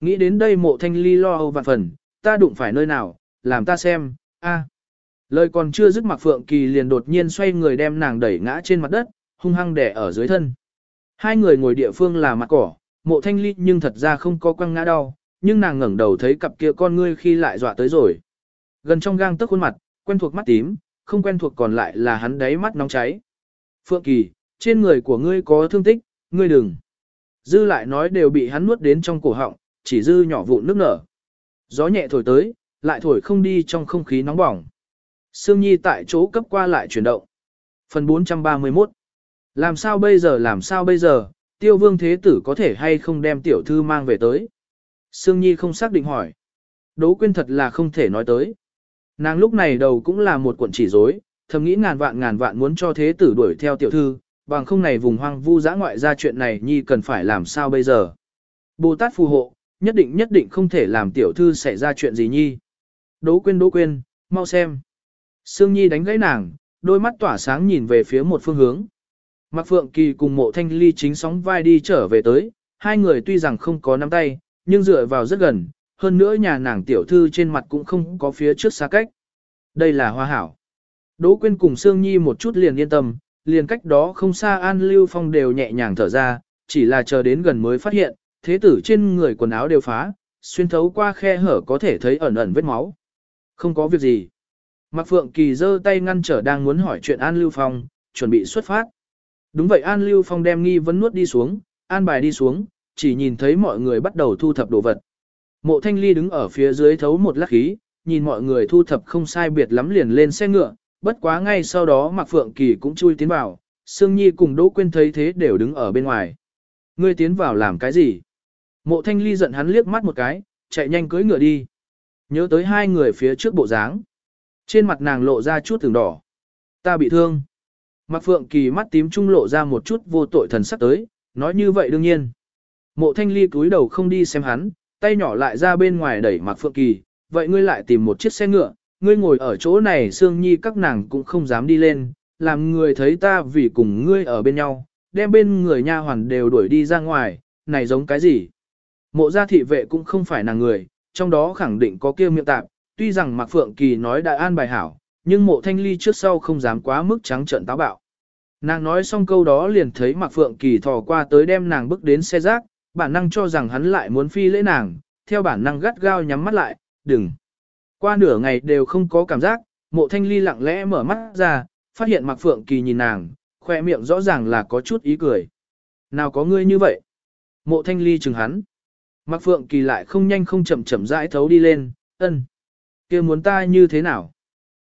Nghĩ đến đây mộ thanh ly lo âu vạn phần, ta đụng phải nơi nào, làm ta xem, a. Lời còn chưa dứt mặc phượng kỳ liền đột nhiên xoay người đem nàng đẩy ngã trên mặt đất, hung hăng đè ở dưới thân. Hai người ngồi địa phương là mặt cỏ, mộ thanh ly nhưng thật ra không có quăng ngã đau, nhưng nàng ngẩng đầu thấy cặp kia con ngươi khi lại dọa tới rồi. Gần trong gang tức khuôn mặt, quen thuộc mắt tím, không quen thuộc còn lại là hắn đáy mắt nóng cháy. Phượng Kỳ, trên người của ngươi có thương tích, ngươi đừng. Dư lại nói đều bị hắn nuốt đến trong cổ họng, chỉ dư nhỏ vụn nước nở. Gió nhẹ thổi tới, lại thổi không đi trong không khí nóng bỏng. Sương Nhi tại chỗ cấp qua lại chuyển động. Phần 431 Làm sao bây giờ làm sao bây giờ, tiêu vương thế tử có thể hay không đem tiểu thư mang về tới? Sương Nhi không xác định hỏi. Đỗ quyên thật là không thể nói tới. Nàng lúc này đầu cũng là một cuộn chỉ rối, thầm nghĩ ngàn vạn ngàn vạn muốn cho thế tử đuổi theo tiểu thư, bằng không này vùng hoang vu dã ngoại ra chuyện này Nhi cần phải làm sao bây giờ. Bồ Tát phù hộ, nhất định nhất định không thể làm tiểu thư xảy ra chuyện gì Nhi. Đỗ quyên đỗ quyên, mau xem. Sương Nhi đánh gãy nàng, đôi mắt tỏa sáng nhìn về phía một phương hướng. Mạc Phượng Kỳ cùng mộ thanh ly chính sóng vai đi trở về tới, hai người tuy rằng không có nắm tay, nhưng dựa vào rất gần, hơn nữa nhà nàng tiểu thư trên mặt cũng không có phía trước xa cách. Đây là hoa hảo. Đỗ Quyên cùng Sương Nhi một chút liền yên tâm, liền cách đó không xa An Lưu Phong đều nhẹ nhàng thở ra, chỉ là chờ đến gần mới phát hiện, thế tử trên người quần áo đều phá, xuyên thấu qua khe hở có thể thấy ẩn ẩn vết máu. Không có việc gì. Mạc Phượng Kỳ giơ tay ngăn trở đang muốn hỏi chuyện An Lưu Phong, chuẩn bị xuất phát. Đúng vậy An Lưu Phong đem nghi vấn nuốt đi xuống, an bài đi xuống, chỉ nhìn thấy mọi người bắt đầu thu thập đồ vật. Mộ Thanh Ly đứng ở phía dưới thấu một lát khí, nhìn mọi người thu thập không sai biệt lắm liền lên xe ngựa, bất quá ngay sau đó Mạc Phượng Kỳ cũng chui tiến vào, Sương Nhi cùng Đỗ Quyên thấy thế đều đứng ở bên ngoài. Ngươi tiến vào làm cái gì? Mộ Thanh Ly giận hắn liếc mắt một cái, chạy nhanh cưỡi ngựa đi. Nhớ tới hai người phía trước bộ dáng. Trên mặt nàng lộ ra chút từng đỏ. Ta bị thương. Mạc Phượng Kỳ mắt tím trung lộ ra một chút vô tội thần sắc tới, nói như vậy đương nhiên. Mộ Thanh Ly cúi đầu không đi xem hắn, tay nhỏ lại ra bên ngoài đẩy Mạc Phượng Kỳ, vậy ngươi lại tìm một chiếc xe ngựa, ngươi ngồi ở chỗ này Sương Nhi các nàng cũng không dám đi lên, làm người thấy ta vì cùng ngươi ở bên nhau, đem bên người nha hoàn đều đuổi đi ra ngoài, này giống cái gì? Mộ gia thị vệ cũng không phải nàng người, trong đó khẳng định có kia miệng tạp, tuy rằng Mạc Phượng Kỳ nói đã an bài hảo, nhưng mộ thanh ly trước sau không dám quá mức trắng trợn táo bạo. Nàng nói xong câu đó liền thấy Mạc Phượng Kỳ thò qua tới đem nàng bước đến xe rác, bản năng cho rằng hắn lại muốn phi lễ nàng, theo bản năng gắt gao nhắm mắt lại, đừng. Qua nửa ngày đều không có cảm giác, mộ thanh ly lặng lẽ mở mắt ra, phát hiện Mạc Phượng Kỳ nhìn nàng, khoe miệng rõ ràng là có chút ý cười. Nào có ngươi như vậy? Mộ thanh ly chừng hắn. Mạc Phượng Kỳ lại không nhanh không chậm chậm rãi thấu đi lên, ân. kia muốn ta như thế nào?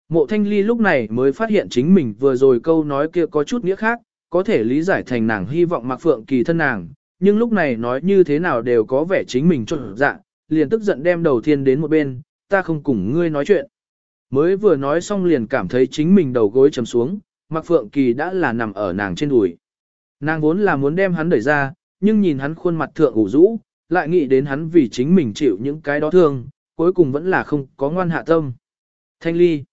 Mộ thanh ly lúc này mới phát hiện chính mình vừa rồi câu nói kia có chút nghĩa khác, có thể lý giải thành nàng hy vọng Mạc Phượng Kỳ thân nàng, nhưng lúc này nói như thế nào đều có vẻ chính mình trộn dạ, liền tức giận đem đầu thiên đến một bên, ta không cùng ngươi nói chuyện. Mới vừa nói xong liền cảm thấy chính mình đầu gối chầm xuống, Mạc Phượng Kỳ đã là nằm ở nàng trên đùi. Nàng vốn là muốn đem hắn đẩy ra, nhưng nhìn hắn khuôn mặt thượng ủ rũ, lại nghĩ đến hắn vì chính mình chịu những cái đó thương, cuối cùng vẫn là không có ngoan hạ tâm. Thanh ly.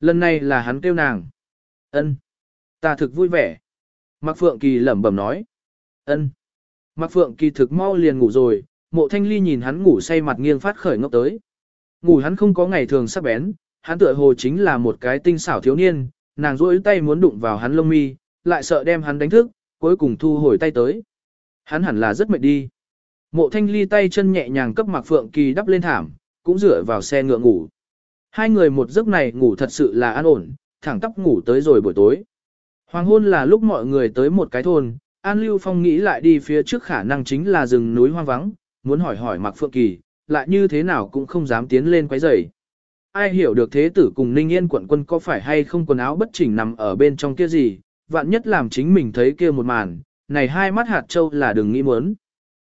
Lần này là hắn kêu nàng. ân Ta thực vui vẻ. Mạc Phượng Kỳ lẩm bẩm nói. ân Mạc Phượng Kỳ thực mau liền ngủ rồi, mộ thanh ly nhìn hắn ngủ say mặt nghiêng phát khởi ngốc tới. Ngủ hắn không có ngày thường sắp bén, hắn tựa hồ chính là một cái tinh xảo thiếu niên, nàng rỗi tay muốn đụng vào hắn lông mi, lại sợ đem hắn đánh thức, cuối cùng thu hồi tay tới. Hắn hẳn là rất mệt đi. Mộ thanh ly tay chân nhẹ nhàng cấp Mạc Phượng Kỳ đắp lên thảm, cũng dựa vào xe ngựa ngủ. Hai người một giấc này ngủ thật sự là an ổn, thẳng tóc ngủ tới rồi buổi tối. Hoàng hôn là lúc mọi người tới một cái thôn, An Lưu Phong nghĩ lại đi phía trước khả năng chính là rừng núi hoang vắng, muốn hỏi hỏi Mạc Phượng Kỳ, lại như thế nào cũng không dám tiến lên quấy rầy. Ai hiểu được thế tử cùng Ninh Yên quận quân có phải hay không quần áo bất chỉnh nằm ở bên trong kia gì, vạn nhất làm chính mình thấy kia một màn, này hai mắt hạt châu là đừng nghĩ muốn.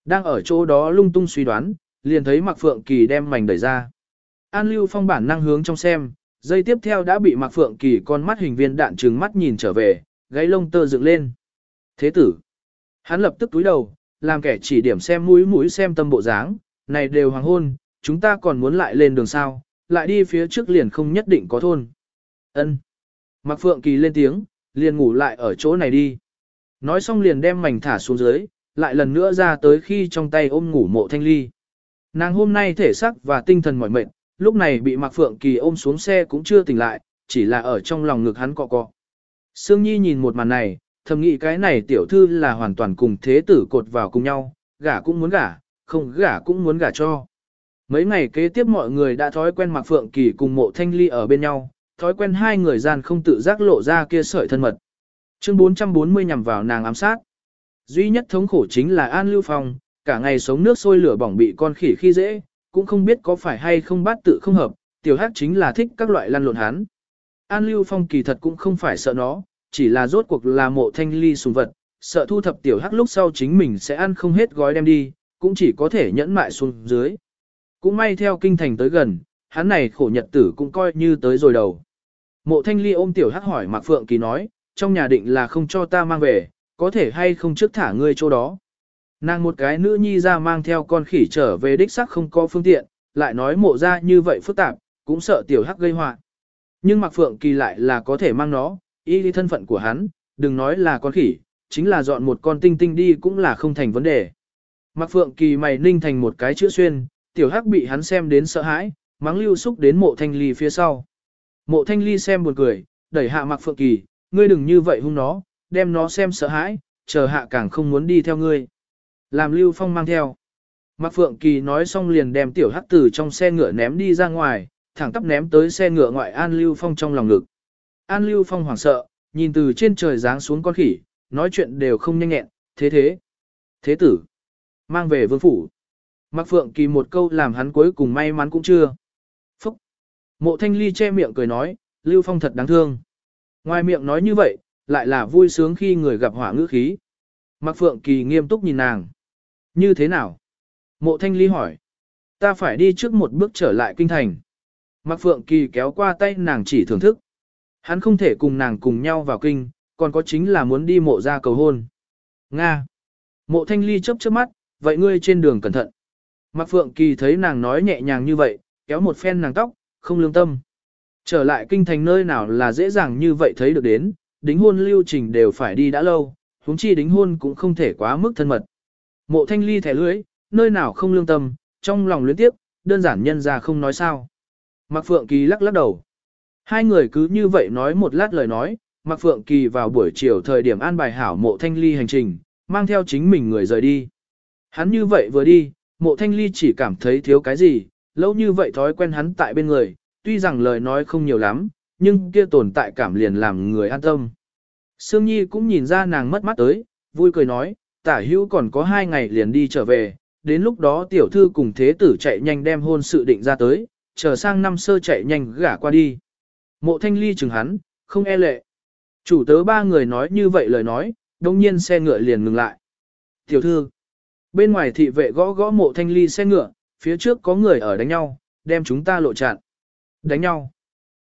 Đang ở chỗ đó lung tung suy đoán, liền thấy Mạc Phượng Kỳ đem mảnh đẩy ra. An Lưu Phong bản năng hướng trong xem, dây tiếp theo đã bị Mạc Phượng Kỳ con mắt hình viên đạn trừng mắt nhìn trở về, gáy lông tơ dựng lên. Thế tử. Hắn lập tức túi đầu, làm kẻ chỉ điểm xem mũi mũi xem tâm bộ dáng, này đều hoàng hôn, chúng ta còn muốn lại lên đường sao, lại đi phía trước liền không nhất định có thôn. Ân. Mạc Phượng Kỳ lên tiếng, liền ngủ lại ở chỗ này đi. Nói xong liền đem mảnh thả xuống dưới, lại lần nữa ra tới khi trong tay ôm ngủ mộ thanh ly. Nàng hôm nay thể xác và tinh thần mỏi mệt, lúc này bị Mạc Phượng Kỳ ôm xuống xe cũng chưa tỉnh lại, chỉ là ở trong lòng ngực hắn cọ cọ. Sương Nhi nhìn một màn này, thầm nghĩ cái này tiểu thư là hoàn toàn cùng thế tử cột vào cùng nhau, gả cũng muốn gả, không gả cũng muốn gả cho. Mấy ngày kế tiếp mọi người đã thói quen Mạc Phượng Kỳ cùng mộ thanh ly ở bên nhau, thói quen hai người gian không tự giác lộ ra kia sợi thân mật. Chương 440 nhằm vào nàng ám sát. Duy nhất thống khổ chính là An Lưu Phong, cả ngày sống nước sôi lửa bỏng bị con khỉ khi dễ, cũng không biết có phải hay không bắt tự không hợp, tiểu hắc chính là thích các loại lăn lộn hắn. An Lưu Phong kỳ thật cũng không phải sợ nó, chỉ là rốt cuộc là mộ thanh ly sùng vật, sợ thu thập tiểu hắc lúc sau chính mình sẽ ăn không hết gói đem đi, cũng chỉ có thể nhẫn mại xuống dưới. Cũng may theo kinh thành tới gần, hắn này khổ nhật tử cũng coi như tới rồi đầu. Mộ thanh ly ôm tiểu hắc hỏi Mạc Phượng Kỳ nói, trong nhà định là không cho ta mang về, có thể hay không trước thả ngươi chỗ đó. Nàng một cái nữ nhi ra mang theo con khỉ trở về đích sắc không có phương tiện, lại nói mộ ra như vậy phức tạp, cũng sợ tiểu hắc gây họa. Nhưng Mạc Phượng Kỳ lại là có thể mang nó, y đi thân phận của hắn, đừng nói là con khỉ, chính là dọn một con tinh tinh đi cũng là không thành vấn đề. Mạc Phượng Kỳ mày ninh thành một cái chữ xuyên, tiểu hắc bị hắn xem đến sợ hãi, mắng lưu xúc đến mộ thanh ly phía sau. Mộ thanh ly xem buồn cười, đẩy hạ Mạc Phượng Kỳ, ngươi đừng như vậy hung nó, đem nó xem sợ hãi, chờ hạ càng không muốn đi theo ngươi. Làm Lưu Phong mang theo. Mạc Phượng Kỳ nói xong liền đem tiểu hắc tử trong xe ngựa ném đi ra ngoài, thẳng tắp ném tới xe ngựa ngoại An Lưu Phong trong lòng ngực. An Lưu Phong hoảng sợ, nhìn từ trên trời giáng xuống con khỉ, nói chuyện đều không nhanh nhẹn, thế thế. Thế tử. Mang về vương phủ. Mạc Phượng Kỳ một câu làm hắn cuối cùng may mắn cũng chưa. Phúc. Mộ Thanh Ly che miệng cười nói, Lưu Phong thật đáng thương. Ngoài miệng nói như vậy, lại là vui sướng khi người gặp hỏa ngữ khí. Mạc Phượng Kỳ nghiêm túc nhìn nàng. Như thế nào? Mộ Thanh Ly hỏi. Ta phải đi trước một bước trở lại kinh thành. Mạc Phượng Kỳ kéo qua tay nàng chỉ thưởng thức. Hắn không thể cùng nàng cùng nhau vào kinh, còn có chính là muốn đi mộ ra cầu hôn. Nga. Mộ Thanh Ly chớp chớp mắt, vậy ngươi trên đường cẩn thận. Mạc Phượng Kỳ thấy nàng nói nhẹ nhàng như vậy, kéo một phen nàng tóc, không lương tâm. Trở lại kinh thành nơi nào là dễ dàng như vậy thấy được đến, đính hôn lưu trình đều phải đi đã lâu, huống chi đính hôn cũng không thể quá mức thân mật. Mộ thanh ly thẻ lưới, nơi nào không lương tâm, trong lòng luyến tiếp, đơn giản nhân ra không nói sao. Mạc Phượng Kỳ lắc lắc đầu. Hai người cứ như vậy nói một lát lời nói, Mạc Phượng Kỳ vào buổi chiều thời điểm an bài hảo mộ thanh ly hành trình, mang theo chính mình người rời đi. Hắn như vậy vừa đi, mộ thanh ly chỉ cảm thấy thiếu cái gì, lâu như vậy thói quen hắn tại bên người, tuy rằng lời nói không nhiều lắm, nhưng kia tồn tại cảm liền làm người an tâm. Sương Nhi cũng nhìn ra nàng mất mắt tới, vui cười nói, tả hữu còn có hai ngày liền đi trở về, đến lúc đó tiểu thư cùng thế tử chạy nhanh đem hôn sự định ra tới, chờ sang năm sơ chạy nhanh gả qua đi. Mộ thanh ly chừng hắn, không e lệ. Chủ tớ ba người nói như vậy lời nói, đồng nhiên xe ngựa liền ngừng lại. Tiểu thư, bên ngoài thị vệ gõ gõ mộ thanh ly xe ngựa, phía trước có người ở đánh nhau, đem chúng ta lộ chặn. Đánh nhau.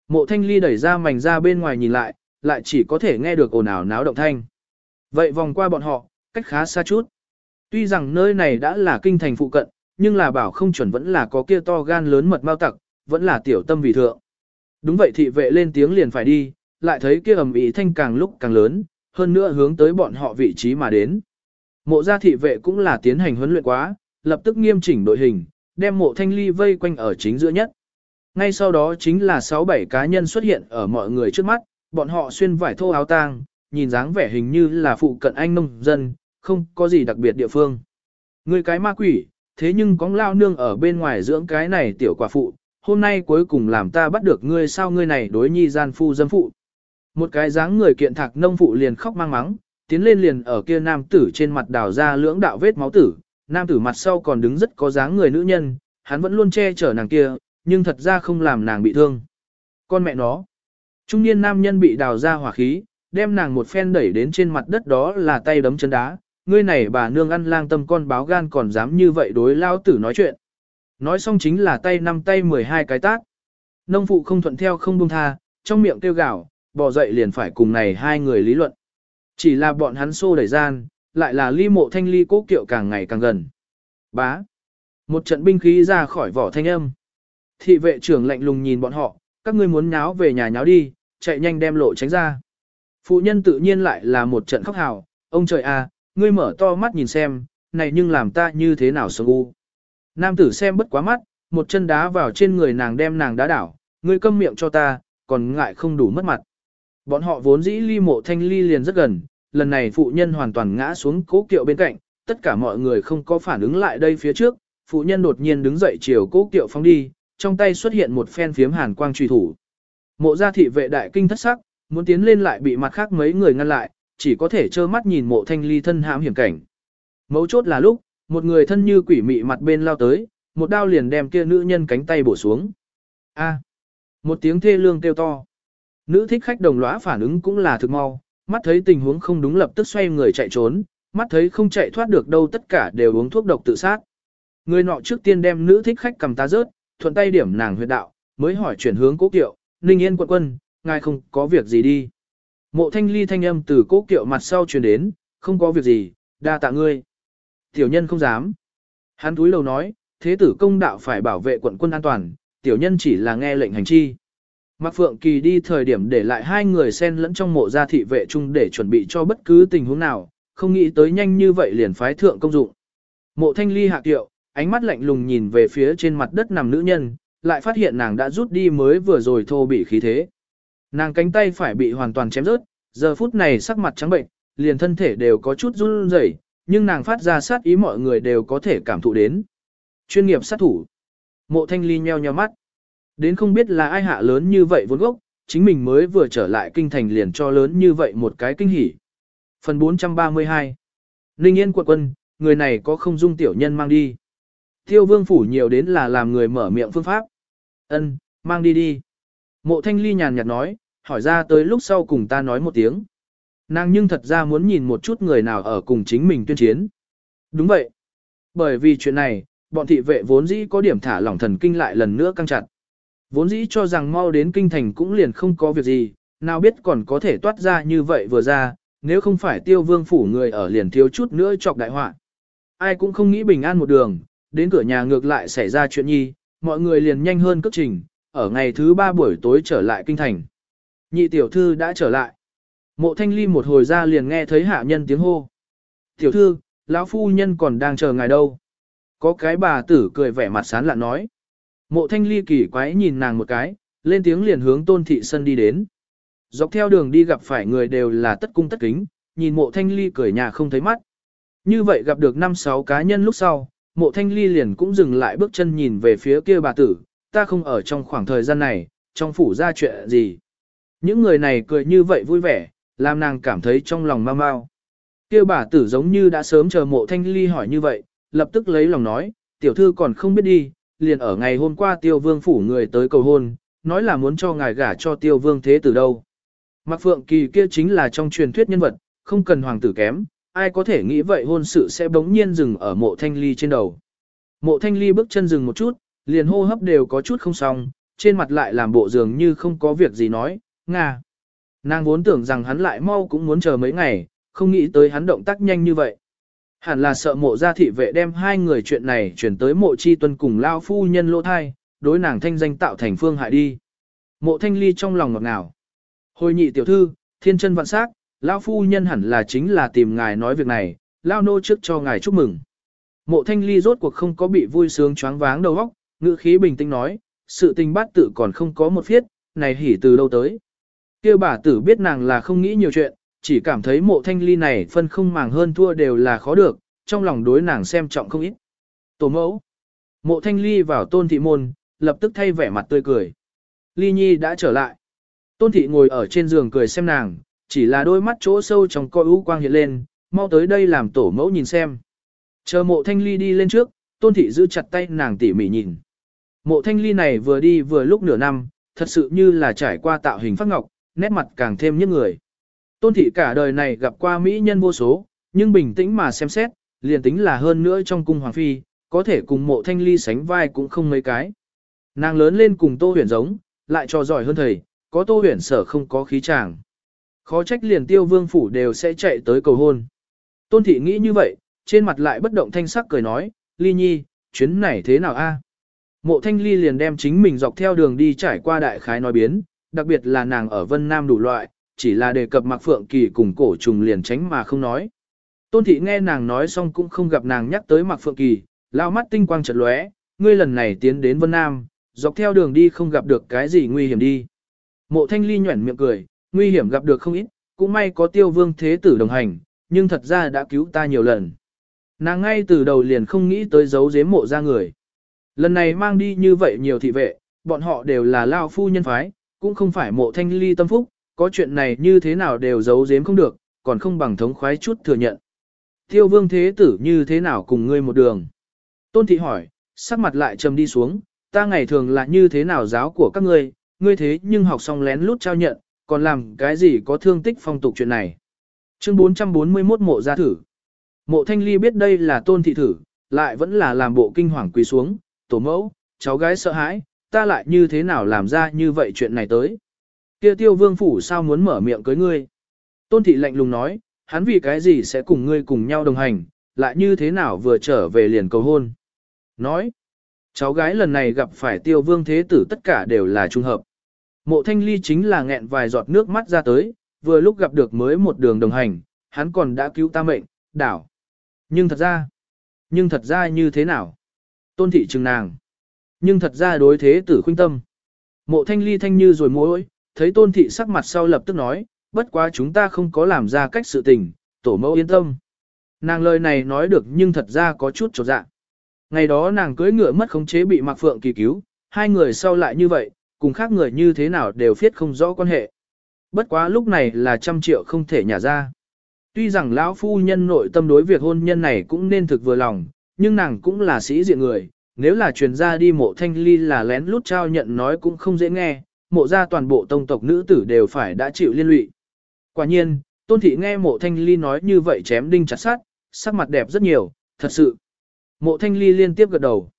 Mộ thanh ly đẩy ra mảnh ra bên ngoài nhìn lại, lại chỉ có thể nghe được ồn ào náo động thanh. Vậy vòng qua bọn họ, cách khá xa chút. Tuy rằng nơi này đã là kinh thành phụ cận, nhưng là bảo không chuẩn vẫn là có kia to gan lớn mật mau tặc, vẫn là tiểu tâm vì thượng. Đúng vậy thị vệ lên tiếng liền phải đi, lại thấy kia ầm ĩ thanh càng lúc càng lớn, hơn nữa hướng tới bọn họ vị trí mà đến. Mộ gia thị vệ cũng là tiến hành huấn luyện quá, lập tức nghiêm chỉnh đội hình, đem mộ thanh ly vây quanh ở chính giữa nhất. Ngay sau đó chính là 6-7 cá nhân xuất hiện ở mọi người trước mắt, bọn họ xuyên vải thô áo tang, nhìn dáng vẻ hình như là phụ cận anh nông dân, không có gì đặc biệt địa phương. Người cái ma quỷ, thế nhưng có lao nương ở bên ngoài dưỡng cái này tiểu quả phụ, hôm nay cuối cùng làm ta bắt được ngươi sao ngươi này đối nhi gian phu dâm phụ. Một cái dáng người kiện thạc nông phụ liền khóc mang mắng, tiến lên liền ở kia nam tử trên mặt đào ra lưỡng đạo vết máu tử, nam tử mặt sau còn đứng rất có dáng người nữ nhân, hắn vẫn luôn che chở nàng kia, nhưng thật ra không làm nàng bị thương. Con mẹ nó. Trung niên nam nhân bị đào ra hỏa khí, đem nàng một phen đẩy đến trên mặt đất đó là tay đấm chân đá. Ngươi này bà nương ăn lang tâm con báo gan còn dám như vậy đối lao tử nói chuyện. Nói xong chính là tay năm tay 12 cái tát. Nông phụ không thuận theo không buông tha, trong miệng kêu gào, bò dậy liền phải cùng này hai người lý luận. Chỉ là bọn hắn xô đẩy gian, lại là ly mộ thanh ly cố kiệu càng ngày càng gần. Bá. Một trận binh khí ra khỏi vỏ thanh âm. Thị vệ trưởng lạnh lùng nhìn bọn họ, các ngươi muốn nháo về nhà nháo đi, chạy nhanh đem lộ tránh ra. Phụ nhân tự nhiên lại là một trận khóc hào, ông trời à, ngươi mở to mắt nhìn xem, này nhưng làm ta như thế nào sống u. Nam tử xem bất quá mắt, một chân đá vào trên người nàng đem nàng đá đảo, ngươi câm miệng cho ta, còn ngại không đủ mất mặt. Bọn họ vốn dĩ ly mộ thanh ly liền rất gần, lần này phụ nhân hoàn toàn ngã xuống cố kiệu bên cạnh, tất cả mọi người không có phản ứng lại đây phía trước, phụ nhân đột nhiên đứng dậy chiều cố kiệu phóng đi, trong tay xuất hiện một phen phiếm hàn quang truy thủ. Mộ gia thị vệ đại kinh thất sắc, muốn tiến lên lại bị mặt khác mấy người ngăn lại, chỉ có thể trơ mắt nhìn mộ thanh ly thân hãm hiểm cảnh. Mấu chốt là lúc, một người thân như quỷ mị mặt bên lao tới, một đao liền đem kia nữ nhân cánh tay bổ xuống. A. một tiếng thê lương kêu to. Nữ thích khách đồng lõa phản ứng cũng là thực mau, mắt thấy tình huống không đúng lập tức xoay người chạy trốn, mắt thấy không chạy thoát được đâu tất cả đều uống thuốc độc tự sát. Người nọ trước tiên đem nữ thích khách cầm ta rớt, thuận tay điểm nàng huyệt đạo, mới hỏi chuyển hướng cố kiệu, Ninh Yên quận quân, ngài không có việc gì đi. Mộ thanh ly thanh âm từ cố kiệu mặt sau truyền đến, không có việc gì, đa tạ ngươi. Tiểu nhân không dám. Hắn túi lầu nói, thế tử công đạo phải bảo vệ quận quân an toàn, tiểu nhân chỉ là nghe lệnh hành chi. Mạc Phượng Kỳ đi thời điểm để lại hai người xen lẫn trong mộ gia thị vệ chung để chuẩn bị cho bất cứ tình huống nào, không nghĩ tới nhanh như vậy liền phái thượng công dụng. Mộ thanh ly hạ tiệu, ánh mắt lạnh lùng nhìn về phía trên mặt đất nằm nữ nhân, lại phát hiện nàng đã rút đi mới vừa rồi thô bị khí thế. Nàng cánh tay phải bị hoàn toàn chém rớt, giờ phút này sắc mặt trắng bệnh, liền thân thể đều có chút run rẩy, nhưng nàng phát ra sát ý mọi người đều có thể cảm thụ đến. Chuyên nghiệp sát thủ. Mộ thanh ly nheo nheo mắt. Đến không biết là ai hạ lớn như vậy vốn gốc, chính mình mới vừa trở lại kinh thành liền cho lớn như vậy một cái kinh hỉ. Phần 432 Ninh Yên quận quân, người này có không dung tiểu nhân mang đi. Tiêu vương phủ nhiều đến là làm người mở miệng phương pháp. Ân, mang đi đi. Mộ thanh ly nhàn nhạt nói, hỏi ra tới lúc sau cùng ta nói một tiếng. Nàng nhưng thật ra muốn nhìn một chút người nào ở cùng chính mình tuyên chiến. Đúng vậy. Bởi vì chuyện này, bọn thị vệ vốn dĩ có điểm thả lỏng thần kinh lại lần nữa căng chặt. Vốn dĩ cho rằng mau đến kinh thành cũng liền không có việc gì, nào biết còn có thể toát ra như vậy vừa ra, nếu không phải tiêu vương phủ người ở liền thiếu chút nữa chọc đại họa. Ai cũng không nghĩ bình an một đường, đến cửa nhà ngược lại xảy ra chuyện nhi, mọi người liền nhanh hơn cất trình, ở ngày thứ ba buổi tối trở lại kinh thành. Nhị tiểu thư đã trở lại. Mộ thanh ly một hồi ra liền nghe thấy hạ nhân tiếng hô. Tiểu thư, lão phu nhân còn đang chờ ngài đâu. Có cái bà tử cười vẻ mặt sán lạ nói. Mộ thanh ly kỳ quái nhìn nàng một cái, lên tiếng liền hướng tôn thị sân đi đến. Dọc theo đường đi gặp phải người đều là tất cung tất kính, nhìn mộ thanh ly cười nhà không thấy mắt. Như vậy gặp được 5-6 cá nhân lúc sau, mộ thanh ly liền cũng dừng lại bước chân nhìn về phía kia bà tử, ta không ở trong khoảng thời gian này, trong phủ ra chuyện gì. Những người này cười như vậy vui vẻ, làm nàng cảm thấy trong lòng mau mau. Kia bà tử giống như đã sớm chờ mộ thanh ly hỏi như vậy, lập tức lấy lòng nói, tiểu thư còn không biết đi, liền ở ngày hôm qua tiêu vương phủ người tới cầu hôn, nói là muốn cho ngài gả cho tiêu vương thế từ đâu. Mạc Phượng Kỳ kia chính là trong truyền thuyết nhân vật, không cần hoàng tử kém, ai có thể nghĩ vậy hôn sự sẽ bỗng nhiên dừng ở mộ thanh ly trên đầu. Mộ thanh ly bước chân dừng một chút, liền hô hấp đều có chút không xong, trên mặt lại làm bộ dường như không có việc gì nói, Nga. Nàng vốn tưởng rằng hắn lại mau cũng muốn chờ mấy ngày, không nghĩ tới hắn động tác nhanh như vậy. Hẳn là sợ mộ gia thị vệ đem hai người chuyện này chuyển tới mộ chi tuân cùng lao phu nhân lỗ thai, đối nàng thanh danh tạo thành phương hại đi. Mộ thanh ly trong lòng ngọt ngào. Hồi nhị tiểu thư, thiên chân vạn sắc, Lão phu nhân hẳn là chính là tìm ngài nói việc này, lao nô trước cho ngài chúc mừng. Mộ thanh ly rốt cuộc không có bị vui sướng choáng váng đầu óc, ngữ khí bình tĩnh nói, sự tình bát tự còn không có một phiết, này hỉ từ đâu tới. Kêu bà tử biết nàng là không nghĩ nhiều chuyện, chỉ cảm thấy mộ thanh ly này phân không màng hơn thua đều là khó được, trong lòng đối nàng xem trọng không ít. Tổ mẫu. Mộ thanh ly vào tôn thị môn, lập tức thay vẻ mặt tươi cười. Ly nhi đã trở lại. Tôn thị ngồi ở trên giường cười xem nàng, chỉ là đôi mắt chỗ sâu trong coi ưu quang hiện lên, mau tới đây làm tổ mẫu nhìn xem. Chờ mộ thanh ly đi lên trước, tôn thị giữ chặt tay nàng tỉ mỉ nhìn. Mộ thanh ly này vừa đi vừa lúc nửa năm, thật sự như là trải qua tạo hình phát ngọc, nét mặt càng thêm những người. Tôn thị cả đời này gặp qua mỹ nhân vô số, nhưng bình tĩnh mà xem xét, liền tính là hơn nữa trong cung hoàng phi, có thể cùng mộ thanh ly sánh vai cũng không mấy cái. Nàng lớn lên cùng tô huyền giống, lại cho giỏi hơn thầy, có tô huyền sở không có khí chàng. Khó trách liền tiêu vương phủ đều sẽ chạy tới cầu hôn. Tôn thị nghĩ như vậy, trên mặt lại bất động thanh sắc cười nói, ly nhi, chuyến này thế nào a? Mộ thanh ly liền đem chính mình dọc theo đường đi trải qua đại khái nói biến, đặc biệt là nàng ở Vân Nam đủ loại, chỉ là đề cập Mạc Phượng Kỳ cùng cổ trùng liền tránh mà không nói. Tôn thị nghe nàng nói xong cũng không gặp nàng nhắc tới Mạc Phượng Kỳ, lao mắt tinh quang chợt lóe, ngươi lần này tiến đến Vân Nam, dọc theo đường đi không gặp được cái gì nguy hiểm đi. Mộ thanh ly nhuẩn miệng cười, nguy hiểm gặp được không ít, cũng may có tiêu vương thế tử đồng hành, nhưng thật ra đã cứu ta nhiều lần. Nàng ngay từ đầu liền không nghĩ tới giấu giếm mộ ra người. Lần này mang đi như vậy nhiều thị vệ, bọn họ đều là lao phu nhân phái, cũng không phải mộ thanh ly tâm phúc, có chuyện này như thế nào đều giấu giếm không được, còn không bằng thống khoái chút thừa nhận. Tiêu vương thế tử như thế nào cùng ngươi một đường? Tôn thị hỏi, sắc mặt lại trầm đi xuống, ta ngày thường là như thế nào giáo của các ngươi, ngươi thế nhưng học xong lén lút trao nhận, còn làm cái gì có thương tích phong tục chuyện này. Chương 441 mộ gia thử. Mộ thanh ly biết đây là tôn thị thử, lại vẫn là làm bộ kinh hoàng quỳ xuống, tổ mẫu, cháu gái sợ hãi, ta lại như thế nào làm ra như vậy chuyện này tới. Kia tiêu vương phủ sao muốn mở miệng cưới ngươi. Tôn thị lạnh lùng nói, hắn vì cái gì sẽ cùng ngươi cùng nhau đồng hành, lại như thế nào vừa trở về liền cầu hôn. Nói, cháu gái lần này gặp phải tiêu vương thế tử tất cả đều là trung hợp. Mộ thanh ly chính là nghẹn vài giọt nước mắt ra tới, vừa lúc gặp được mới một đường đồng hành, hắn còn đã cứu ta mệnh, đảo. Nhưng thật ra, nhưng thật ra như thế nào? Tôn thị trừng nàng. Nhưng thật ra đối thế tử khuynh tâm. Mộ thanh ly thanh như rồi mối, thấy tôn thị sắc mặt sau lập tức nói, bất quá chúng ta không có làm ra cách sự tình, tổ mẫu yên tâm. Nàng lời này nói được nhưng thật ra có chút trột dạ. Ngày đó nàng cưới ngựa mất khống chế bị Mạc Phượng kỳ cứu, hai người sau lại như vậy, cùng khác người như thế nào đều phiết không rõ quan hệ. Bất quá lúc này là trăm triệu không thể nhả ra. Tuy rằng lão phu nhân nội tâm đối việc hôn nhân này cũng nên thực vừa lòng, nhưng nàng cũng là sĩ diện người, nếu là truyền ra đi mộ thanh ly là lén lút trao nhận nói cũng không dễ nghe, mộ ra toàn bộ tông tộc nữ tử đều phải đã chịu liên lụy. Quả nhiên, tôn thị nghe mộ thanh ly nói như vậy chém đinh chặt sát, sắc mặt đẹp rất nhiều, thật sự. Mộ thanh ly liên tiếp gật đầu.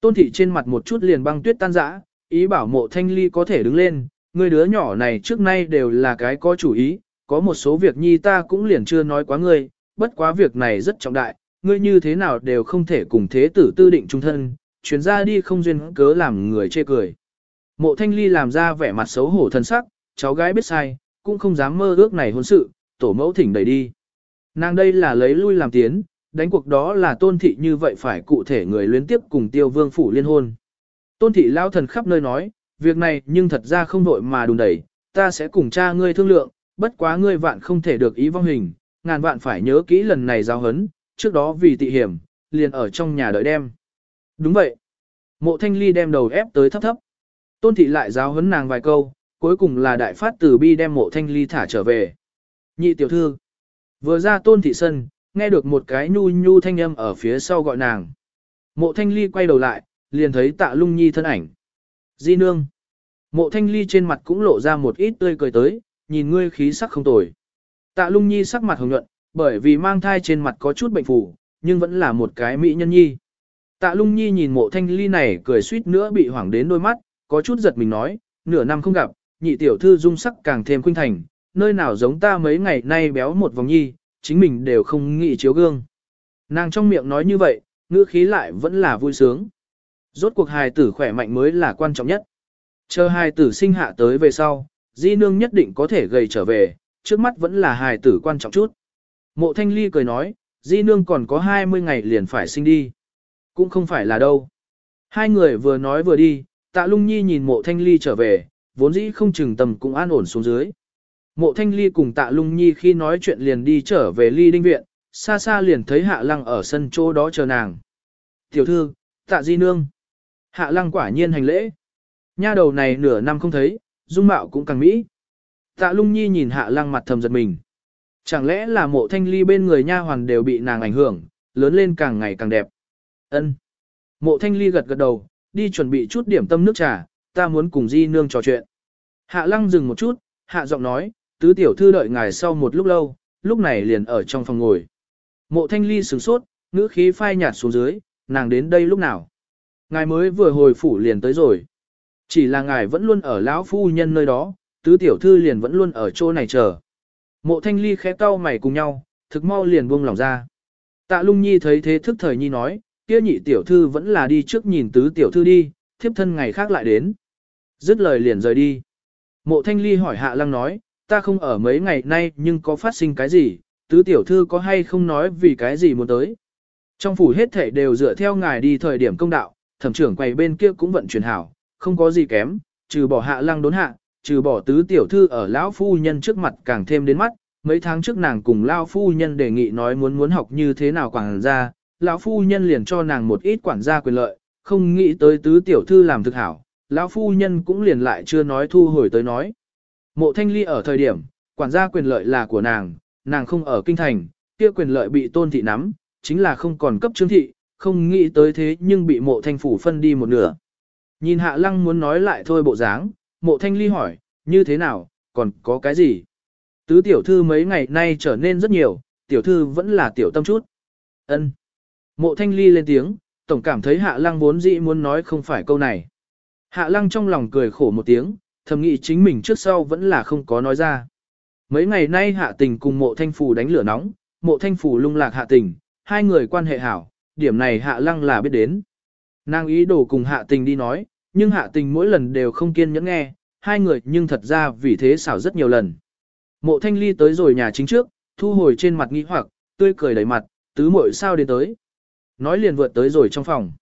Tôn thị trên mặt một chút liền băng tuyết tan rã, ý bảo mộ thanh ly có thể đứng lên, người đứa nhỏ này trước nay đều là cái có chủ ý, có một số việc nhi ta cũng liền chưa nói quá ngươi, bất quá việc này rất trọng đại, ngươi như thế nào đều không thể cùng thế tử tư định trung thân, chuyến ra đi không duyên cớ làm người chê cười. Mộ thanh ly làm ra vẻ mặt xấu hổ thân sắc, cháu gái biết sai, cũng không dám mơ ước này hôn sự, tổ mẫu thỉnh đẩy đi. Nàng đây là lấy lui làm tiến, đánh cuộc đó là tôn thị như vậy phải cụ thể người luyến tiếp cùng tiêu vương phủ liên hôn. Tôn thị lao thần khắp nơi nói, việc này nhưng thật ra không đội mà đùn đẩy, ta sẽ cùng cha ngươi thương lượng, bất quá ngươi vạn không thể được ý vong hình, ngàn vạn phải nhớ kỹ lần này giao hấn, trước đó vì tị hiểm, liền ở trong nhà đợi đem. Đúng vậy. Mộ thanh ly đem đầu ép tới thấp thấp. Tôn thị lại giáo hấn nàng vài câu, cuối cùng là đại phát tử bi đem mộ thanh ly thả trở về. Nhị tiểu thư. Vừa ra tôn thị sân, nghe được một cái nhu nhu thanh âm ở phía sau gọi nàng. Mộ thanh ly quay đầu lại, liền thấy tạ lung nhi thân ảnh. Di nương. Mộ thanh ly trên mặt cũng lộ ra một ít tươi cười tới, nhìn ngươi khí sắc không tồi. Tạ lung nhi sắc mặt hồng nhuận, bởi vì mang thai trên mặt có chút bệnh phủ, nhưng vẫn là một cái mỹ nhân nhi. Tạ lung nhi nhìn mộ thanh ly này cười suýt nữa bị hoảng đến đôi mắt, có chút giật mình nói, nửa năm không gặp, nhị tiểu thư dung sắc càng thêm khuynh thành, nơi nào giống ta mấy ngày nay béo một vòng nhi, chính mình đều không nghĩ chiếu gương. Nàng trong miệng nói như vậy, ngữ khí lại vẫn là vui sướng. Rốt cuộc hài tử khỏe mạnh mới là quan trọng nhất. Chờ hài tử sinh hạ tới về sau, di nương nhất định có thể gầy trở về, trước mắt vẫn là hài tử quan trọng chút. Mộ thanh ly cười nói, di nương còn có 20 ngày liền phải sinh đi. Cũng không phải là đâu. Hai người vừa nói vừa đi, tạ lung nhi nhìn mộ thanh ly trở về, vốn dĩ không chừng tầm cũng an ổn xuống dưới. Mộ thanh ly cùng tạ lung nhi khi nói chuyện liền đi trở về ly đinh viện, xa xa liền thấy hạ lăng ở sân chỗ đó chờ nàng. Tiểu thư, tạ di nương. Hạ lăng quả nhiên hành lễ. Nha đầu này nửa năm không thấy, dung mạo cũng càng mỹ. Tạ lung nhi nhìn hạ lăng mặt thầm giật mình. Chẳng lẽ là mộ thanh ly bên người nha hoàn đều bị nàng ảnh hưởng, lớn lên càng ngày càng đẹp. ân Mộ thanh ly gật gật đầu, đi chuẩn bị chút điểm tâm nước trà, ta muốn cùng di nương trò chuyện. Hạ lăng dừng một chút, hạ giọng nói, tứ tiểu thư đợi ngài sau một lúc lâu, lúc này liền ở trong phòng ngồi. Mộ thanh ly sửng sốt, ngữ khí phai nhạt xuống dưới, nàng đến đây lúc nào. Ngài mới vừa hồi phủ liền tới rồi. Chỉ là ngài vẫn luôn ở lão phu nhân nơi đó, tứ tiểu thư liền vẫn luôn ở chỗ này chờ. Mộ thanh ly khẽ cau mày cùng nhau, thực mau liền buông lòng ra. Tạ lung nhi thấy thế thức thời nhi nói, kia nhị tiểu thư vẫn là đi trước nhìn tứ tiểu thư đi, thiếp thân ngày khác lại đến. Dứt lời liền rời đi. Mộ thanh ly hỏi hạ lăng nói, ta không ở mấy ngày nay nhưng có phát sinh cái gì, tứ tiểu thư có hay không nói vì cái gì muốn tới. Trong phủ hết thể đều dựa theo ngài đi thời điểm công đạo, thẩm trưởng quầy bên kia cũng vận chuyển hảo, không có gì kém, trừ bỏ hạ lăng đốn hạ, trừ bỏ tứ tiểu thư ở lão phu nhân trước mặt càng thêm đến mắt, mấy tháng trước nàng cùng lão phu nhân đề nghị nói muốn muốn học như thế nào quản gia, lão phu nhân liền cho nàng một ít quản gia quyền lợi, không nghĩ tới tứ tiểu thư làm thực hảo, lão phu nhân cũng liền lại chưa nói thu hồi tới nói. Mộ thanh ly ở thời điểm, quản gia quyền lợi là của nàng, nàng không ở kinh thành, kia quyền lợi bị tôn thị nắm, chính là không còn cấp trương thị, không nghĩ tới thế nhưng bị mộ thanh phủ phân đi một nửa. Nhìn hạ lăng muốn nói lại thôi bộ dáng, mộ thanh ly hỏi, như thế nào, còn có cái gì? Tứ tiểu thư mấy ngày nay trở nên rất nhiều, tiểu thư vẫn là tiểu tâm chút. ân Mộ thanh ly lên tiếng, tổng cảm thấy hạ lăng vốn dĩ muốn nói không phải câu này. Hạ lăng trong lòng cười khổ một tiếng, thầm nghĩ chính mình trước sau vẫn là không có nói ra. Mấy ngày nay hạ tình cùng mộ thanh phủ đánh lửa nóng, mộ thanh phủ lung lạc hạ tình, hai người quan hệ hảo, điểm này hạ lăng là biết đến. Nàng ý đồ cùng hạ tình đi nói, nhưng hạ tình mỗi lần đều không kiên nhẫn nghe, hai người nhưng thật ra vì thế xảo rất nhiều lần. Mộ thanh ly tới rồi nhà chính trước, thu hồi trên mặt nghi hoặc, tươi cười đầy mặt, tứ muội sao đến tới. Nói liền vượt tới rồi trong phòng.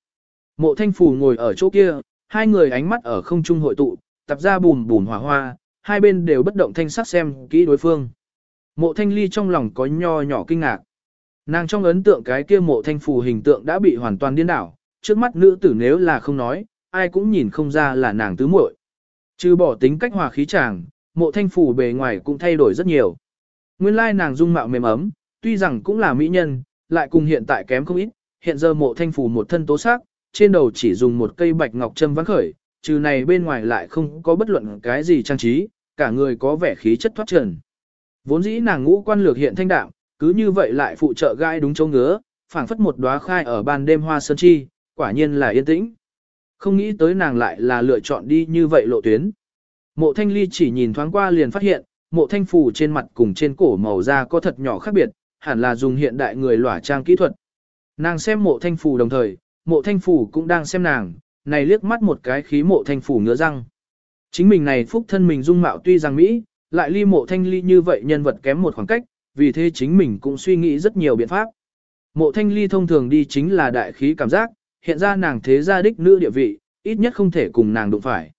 Mộ thanh Phù ngồi ở chỗ kia, hai người ánh mắt ở không trung hội tụ, tập ra bùn bùn hỏa hoa, hai bên đều bất động thanh sắc xem kỹ đối phương. Mộ thanh ly trong lòng có nho nhỏ kinh ngạc. Nàng trong ấn tượng cái kia mộ thanh phù hình tượng đã bị hoàn toàn điên đảo, trước mắt nữ tử nếu là không nói, ai cũng nhìn không ra là nàng tứ muội. Trừ bỏ tính cách hòa khí chàng, mộ thanh phù bề ngoài cũng thay đổi rất nhiều. Nguyên lai nàng dung mạo mềm ấm, tuy rằng cũng là mỹ nhân, lại cùng hiện tại kém không ít, hiện giờ mộ thanh phù một thân tố sắc, trên đầu chỉ dùng một cây bạch ngọc châm vắng khởi, trừ này bên ngoài lại không có bất luận cái gì trang trí, cả người có vẻ khí chất thoát trần. Vốn dĩ nàng ngũ quan lược hiện thanh đạm, cứ như vậy lại phụ trợ gai đúng chỗ ngứa, phảng phất một đóa khai ở ban đêm hoa sơn chi, quả nhiên là yên tĩnh. Không nghĩ tới nàng lại là lựa chọn đi như vậy lộ tuyến. Mộ thanh ly chỉ nhìn thoáng qua liền phát hiện, mộ thanh phủ trên mặt cùng trên cổ màu da có thật nhỏ khác biệt, hẳn là dùng hiện đại người lỏa trang kỹ thuật. Nàng xem mộ thanh phủ đồng thời, mộ thanh phủ cũng đang xem nàng, này liếc mắt một cái khí mộ thanh phủ ngứa răng. Chính mình này phúc thân mình dung mạo tuy rằng Mỹ, lại ly mộ thanh ly như vậy nhân vật kém một khoảng cách, vì thế chính mình cũng suy nghĩ rất nhiều biện pháp. Mộ thanh ly thông thường đi chính là đại khí cảm giác, hiện ra nàng thế gia đích nữ địa vị, ít nhất không thể cùng nàng đụng phải.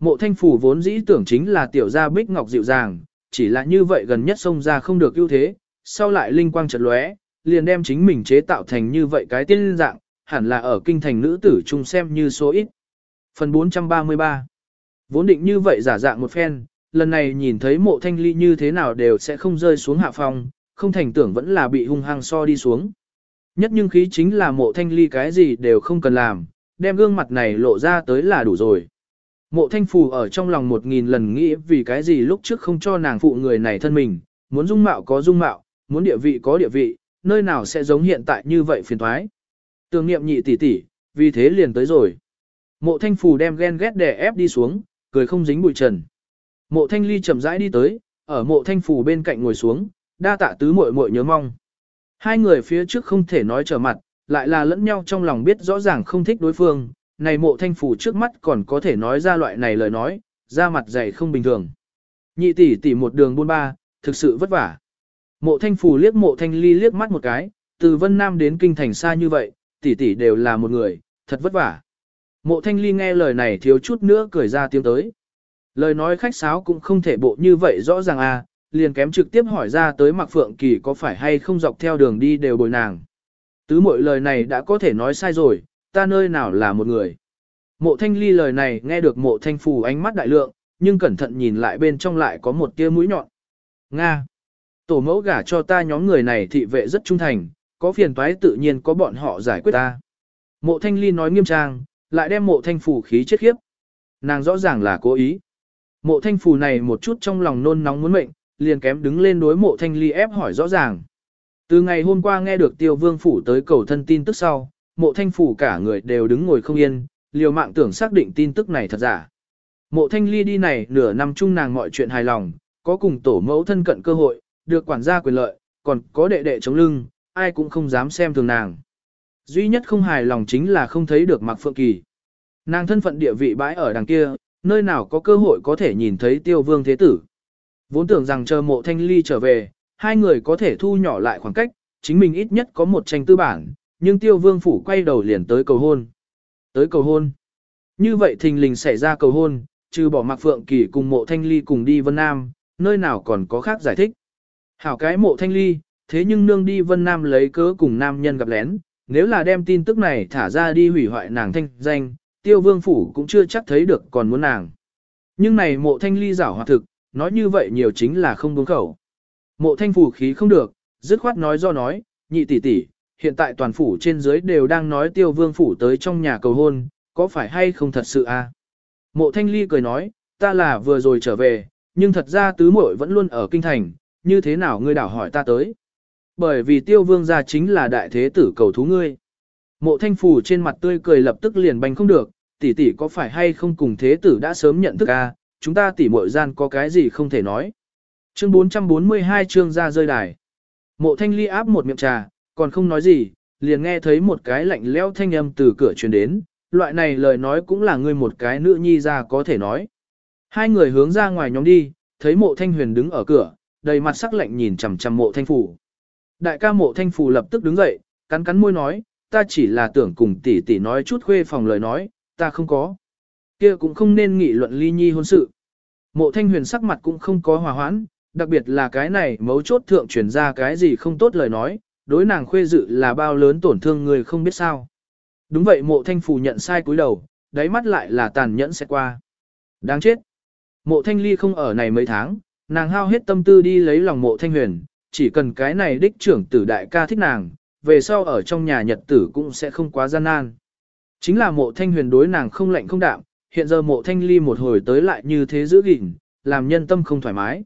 Mộ thanh phủ vốn dĩ tưởng chính là tiểu gia bích ngọc dịu dàng, chỉ là như vậy gần nhất xông ra không được ưu thế, sau lại linh quang chợt lóe, liền đem chính mình chế tạo thành như vậy cái tiên dạng, hẳn là ở kinh thành nữ tử chung xem như số ít. Phần 433 Vốn định như vậy giả dạng một phen, lần này nhìn thấy mộ thanh ly như thế nào đều sẽ không rơi xuống hạ phong, không thành tưởng vẫn là bị hung hăng so đi xuống. Nhất nhưng khí chính là mộ thanh ly cái gì đều không cần làm, đem gương mặt này lộ ra tới là đủ rồi. Mộ thanh phù ở trong lòng một nghìn lần nghĩ vì cái gì lúc trước không cho nàng phụ người này thân mình, muốn dung mạo có dung mạo, muốn địa vị có địa vị, nơi nào sẽ giống hiện tại như vậy phiền thoái. Tường nghiệm nhị tỷ tỷ, vì thế liền tới rồi. Mộ thanh phù đem ghen ghét đè ép đi xuống, cười không dính bụi trần. Mộ thanh ly chậm rãi đi tới, ở mộ thanh phù bên cạnh ngồi xuống, đa tạ tứ muội muội nhớ mong. Hai người phía trước không thể nói trở mặt, lại là lẫn nhau trong lòng biết rõ ràng không thích đối phương, này mộ thanh phù trước mắt còn có thể nói ra loại này lời nói, ra mặt dày không bình thường. Nhị tỷ tỷ một đường buôn ba, thực sự vất vả. Mộ thanh phù liếc mộ thanh ly liếc mắt một cái, từ Vân Nam đến Kinh Thành xa như vậy, tỷ tỷ đều là một người, thật vất vả. Mộ thanh ly nghe lời này thiếu chút nữa cười ra tiếng tới. Lời nói khách sáo cũng không thể bộ như vậy rõ ràng à, liền kém trực tiếp hỏi ra tới Mạc Phượng Kỳ có phải hay không dọc theo đường đi đều bồi nàng. Tứ mỗi lời này đã có thể nói sai rồi, ta nơi nào là một người. Mộ thanh ly lời này nghe được mộ thanh phù ánh mắt đại lượng, nhưng cẩn thận nhìn lại bên trong lại có một tia mũi nhọn. Nga. Tổ mẫu gả cho ta nhóm người này thị vệ rất trung thành, có phiền toái tự nhiên có bọn họ giải quyết ta. Mộ thanh ly nói nghiêm trang, lại đem mộ thanh phù khí chết khiếp. Nàng rõ ràng là cố ý. Mộ thanh phù này một chút trong lòng nôn nóng muốn mệnh, liền kém đứng lên đối mộ thanh ly ép hỏi rõ ràng. Từ ngày hôm qua nghe được tiêu vương phủ tới cầu thân tin tức sau, mộ thanh phủ cả người đều đứng ngồi không yên, liều mạng tưởng xác định tin tức này thật giả. Mộ thanh ly đi này nửa năm chung nàng mọi chuyện hài lòng, có cùng tổ mẫu thân cận cơ hội, được quản gia quyền lợi, còn có đệ đệ chống lưng, ai cũng không dám xem thường nàng. Duy nhất không hài lòng chính là không thấy được Mạc Phượng Kỳ. Nàng thân phận địa vị bãi ở đằng kia, nơi nào có cơ hội có thể nhìn thấy tiêu vương thế tử. Vốn tưởng rằng chờ mộ thanh ly trở về, hai người có thể thu nhỏ lại khoảng cách, chính mình ít nhất có một tranh tư bản, nhưng tiêu vương phủ quay đầu liền tới cầu hôn. Tới cầu hôn. Như vậy thình lình xảy ra cầu hôn, trừ bỏ Mạc Phượng Kỳ cùng mộ thanh ly cùng đi Vân Nam, nơi nào còn có khác giải thích. Hảo cái mộ thanh ly, thế nhưng nương đi Vân Nam lấy cớ cùng nam nhân gặp lén, nếu là đem tin tức này thả ra đi hủy hoại nàng thanh danh, tiêu vương phủ cũng chưa chắc thấy được còn muốn nàng. Nhưng này mộ thanh ly giảo hoạt thực, nói như vậy nhiều chính là không đúng khẩu. Mộ thanh phủ khí không được, dứt khoát nói do nói, nhị tỷ tỷ, hiện tại toàn phủ trên dưới đều đang nói tiêu vương phủ tới trong nhà cầu hôn, có phải hay không thật sự à? Mộ thanh ly cười nói, ta là vừa rồi trở về, nhưng thật ra tứ muội vẫn luôn ở kinh thành, như thế nào ngươi đảo hỏi ta tới? Bởi vì tiêu vương gia chính là đại thế tử cầu thú ngươi. Mộ thanh Phù trên mặt tươi cười lập tức liền bành không được, tỷ tỷ có phải hay không cùng thế tử đã sớm nhận thức à, chúng ta tỷ muội gian có cái gì không thể nói. Chương 442 chương ra rơi đài. Mộ thanh ly áp một miệng trà, còn không nói gì, liền nghe thấy một cái lạnh leo thanh âm từ cửa truyền đến, loại này lời nói cũng là người một cái nữ nhi ra có thể nói. Hai người hướng ra ngoài nhóm đi, thấy mộ thanh huyền đứng ở cửa, đầy mặt sắc lạnh nhìn chằm chằm mộ thanh phủ. Đại ca mộ thanh phủ lập tức đứng dậy, cắn cắn môi nói, ta chỉ là tưởng cùng tỷ tỷ nói chút khuê phòng lời nói, ta không có. kia cũng không nên nghị luận ly nhi hôn sự. Mộ thanh huyền sắc mặt cũng không có hòa hoãn, đặc biệt là cái này mấu chốt thượng truyền ra cái gì không tốt lời nói, đối nàng khuê dự là bao lớn tổn thương người không biết sao. Đúng vậy mộ thanh phủ nhận sai cúi đầu, đáy mắt lại là tàn nhẫn sẽ qua. Đáng chết. Mộ thanh ly không ở này mấy tháng, nàng hao hết tâm tư đi lấy lòng mộ thanh huyền, chỉ cần cái này đích trưởng tử đại ca thích nàng, về sau ở trong nhà nhật tử cũng sẽ không quá gian nan. Chính là mộ thanh huyền đối nàng không lạnh không đạm, hiện giờ mộ thanh ly một hồi tới lại như thế giữ gìn, làm nhân tâm không thoải mái.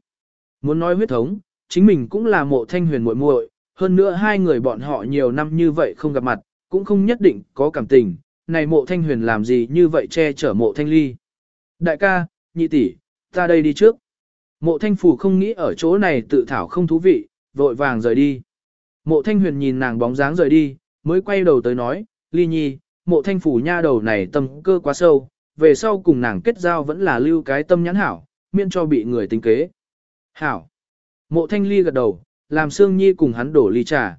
Muốn nói huyết thống, chính mình cũng là mộ thanh huyền muội muội, hơn nữa hai người bọn họ nhiều năm như vậy không gặp mặt, cũng không nhất định có cảm tình, này mộ thanh huyền làm gì như vậy che chở mộ thanh ly. Đại ca, nhị tỷ, ta đây đi trước. Mộ thanh phủ không nghĩ ở chỗ này tự thảo không thú vị, vội vàng rời đi. Mộ thanh huyền nhìn nàng bóng dáng rời đi, mới quay đầu tới nói, ly nhi, mộ thanh phủ nha đầu này tâm cơ quá sâu, về sau cùng nàng kết giao vẫn là lưu cái tâm nhãn hảo, miễn cho bị người tính kế. Hảo. Mộ thanh ly gật đầu, làm Sương Nhi cùng hắn đổ ly trà.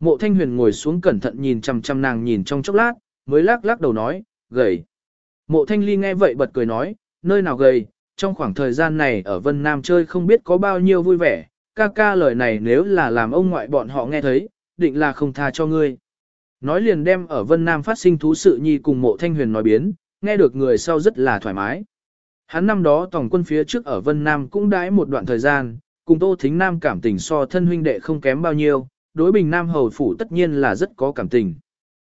Mộ thanh huyền ngồi xuống cẩn thận nhìn chằm chằm nàng nhìn trong chốc lát, mới lắc lắc đầu nói, gầy. Mộ thanh ly nghe vậy bật cười nói, nơi nào gầy, trong khoảng thời gian này ở Vân Nam chơi không biết có bao nhiêu vui vẻ, ca ca lời này nếu là làm ông ngoại bọn họ nghe thấy, định là không tha cho ngươi. Nói liền đem ở Vân Nam phát sinh thú sự nhi cùng mộ thanh huyền nói biến, nghe được người sau rất là thoải mái. Hắn năm đó tổng quân phía trước ở Vân Nam cũng đãi một đoạn thời gian, cùng Tô Thính Nam cảm tình so thân huynh đệ không kém bao nhiêu, đối bình Nam hầu phủ tất nhiên là rất có cảm tình.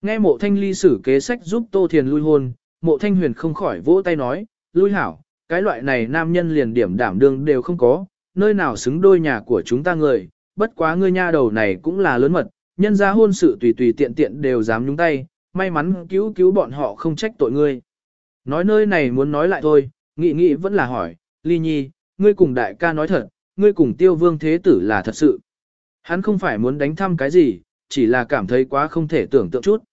Nghe mộ thanh ly sử kế sách giúp Tô Thiền lui hôn, mộ thanh huyền không khỏi vỗ tay nói, lui hảo, cái loại này nam nhân liền điểm đảm đương đều không có, nơi nào xứng đôi nhà của chúng ta người, bất quá ngươi nha đầu này cũng là lớn mật, nhân ra hôn sự tùy tùy tiện tiện đều dám nhúng tay, may mắn cứu cứu bọn họ không trách tội ngươi. Nói nơi này muốn nói lại thôi, nghị nghị vẫn là hỏi, ly nhi, ngươi cùng đại ca nói thật, ngươi cùng tiêu vương thế tử là thật sự. Hắn không phải muốn đánh thăm cái gì, chỉ là cảm thấy quá không thể tưởng tượng chút.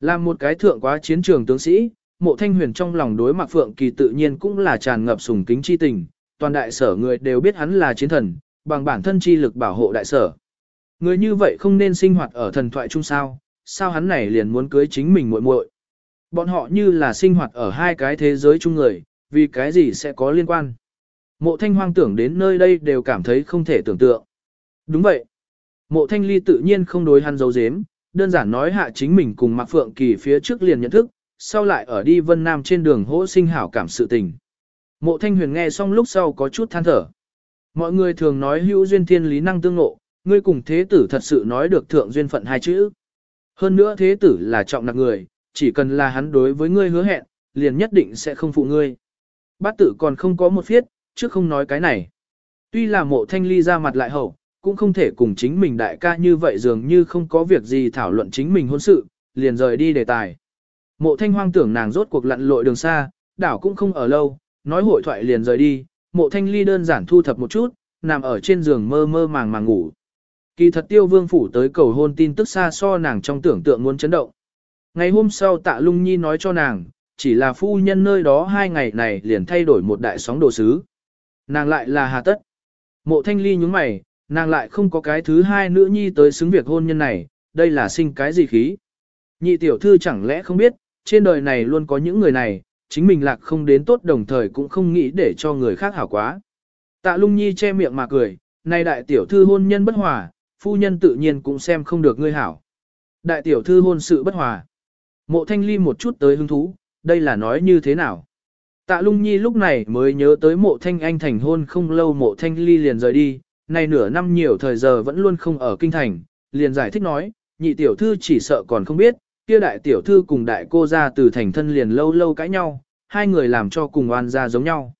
Làm một cái thượng quá chiến trường tướng sĩ, mộ thanh huyền trong lòng đối mặt phượng kỳ tự nhiên cũng là tràn ngập sùng kính chi tình, toàn đại sở người đều biết hắn là chiến thần, bằng bản thân chi lực bảo hộ đại sở. Người như vậy không nên sinh hoạt ở thần thoại chung sao, sao hắn này liền muốn cưới chính mình muội muội? Bọn họ như là sinh hoạt ở hai cái thế giới chung người, vì cái gì sẽ có liên quan? Mộ thanh hoang tưởng đến nơi đây đều cảm thấy không thể tưởng tượng. Đúng vậy. Mộ thanh ly tự nhiên không đối hắn dấu dếm, đơn giản nói hạ chính mình cùng Mạc Phượng Kỳ phía trước liền nhận thức, sau lại ở đi Vân Nam trên đường hỗ sinh hảo cảm sự tình. Mộ thanh huyền nghe xong lúc sau có chút than thở. Mọi người thường nói hữu duyên thiên lý năng tương ngộ, ngươi cùng thế tử thật sự nói được thượng duyên phận hai chữ. Hơn nữa thế tử là trọng nặc người, chỉ cần là hắn đối với ngươi hứa hẹn, liền nhất định sẽ không phụ ngươi. Bát tử còn không có một phiết, chứ không nói cái này. Tuy là mộ thanh ly ra mặt lại hậu, cũng không thể cùng chính mình đại ca như vậy dường như không có việc gì thảo luận chính mình hôn sự, liền rời đi đề tài. Mộ thanh hoang tưởng nàng rốt cuộc lặn lội đường xa, đảo cũng không ở lâu, nói hội thoại liền rời đi, mộ thanh ly đơn giản thu thập một chút, nằm ở trên giường mơ mơ màng màng ngủ. Kỳ thật tiêu vương phủ tới cầu hôn tin tức xa so nàng trong tưởng tượng muốn chấn động. Ngày hôm sau tạ lung nhi nói cho nàng, chỉ là phu nhân nơi đó hai ngày này liền thay đổi một đại sóng đồ sứ. Nàng lại là hà tất. Mộ thanh ly nhúng mày, nàng lại không có cái thứ hai nữ nhi tới xứng việc hôn nhân này, đây là sinh cái gì khí. Nhị tiểu thư chẳng lẽ không biết, trên đời này luôn có những người này, chính mình lạc không đến tốt đồng thời cũng không nghĩ để cho người khác hảo quá. Tạ lung nhi che miệng mà cười, này đại tiểu thư hôn nhân bất hòa, phu nhân tự nhiên cũng xem không được ngươi hảo. Đại tiểu thư hôn sự bất hòa. Mộ thanh ly một chút tới hứng thú, đây là nói như thế nào? Tạ lung nhi lúc này mới nhớ tới mộ thanh anh thành hôn không lâu mộ thanh ly liền rời đi, này nửa năm nhiều thời giờ vẫn luôn không ở kinh thành, liền giải thích nói, nhị tiểu thư chỉ sợ còn không biết, kia đại tiểu thư cùng đại cô ra từ thành thân liền lâu lâu cãi nhau, hai người làm cho cùng oan ra giống nhau.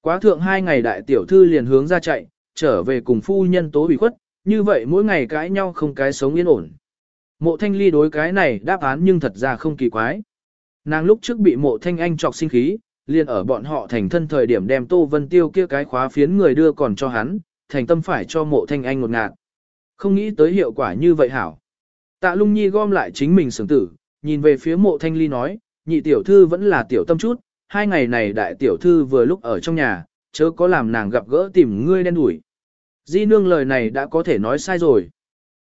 Quá thượng hai ngày đại tiểu thư liền hướng ra chạy, trở về cùng phu nhân tố bị khuất, như vậy mỗi ngày cãi nhau không cái sống yên ổn. Mộ thanh ly đối cái này đáp án nhưng thật ra không kỳ quái. Nàng lúc trước bị mộ thanh anh trọc sinh khí, liền ở bọn họ thành thân thời điểm đem Tô Vân Tiêu kia cái khóa phiến người đưa còn cho hắn, thành tâm phải cho mộ thanh anh ngột ngạt. Không nghĩ tới hiệu quả như vậy hảo. Tạ lung nhi gom lại chính mình sướng tử, nhìn về phía mộ thanh ly nói, nhị tiểu thư vẫn là tiểu tâm chút, hai ngày này đại tiểu thư vừa lúc ở trong nhà, chớ có làm nàng gặp gỡ tìm ngươi đen đuổi. Di nương lời này đã có thể nói sai rồi.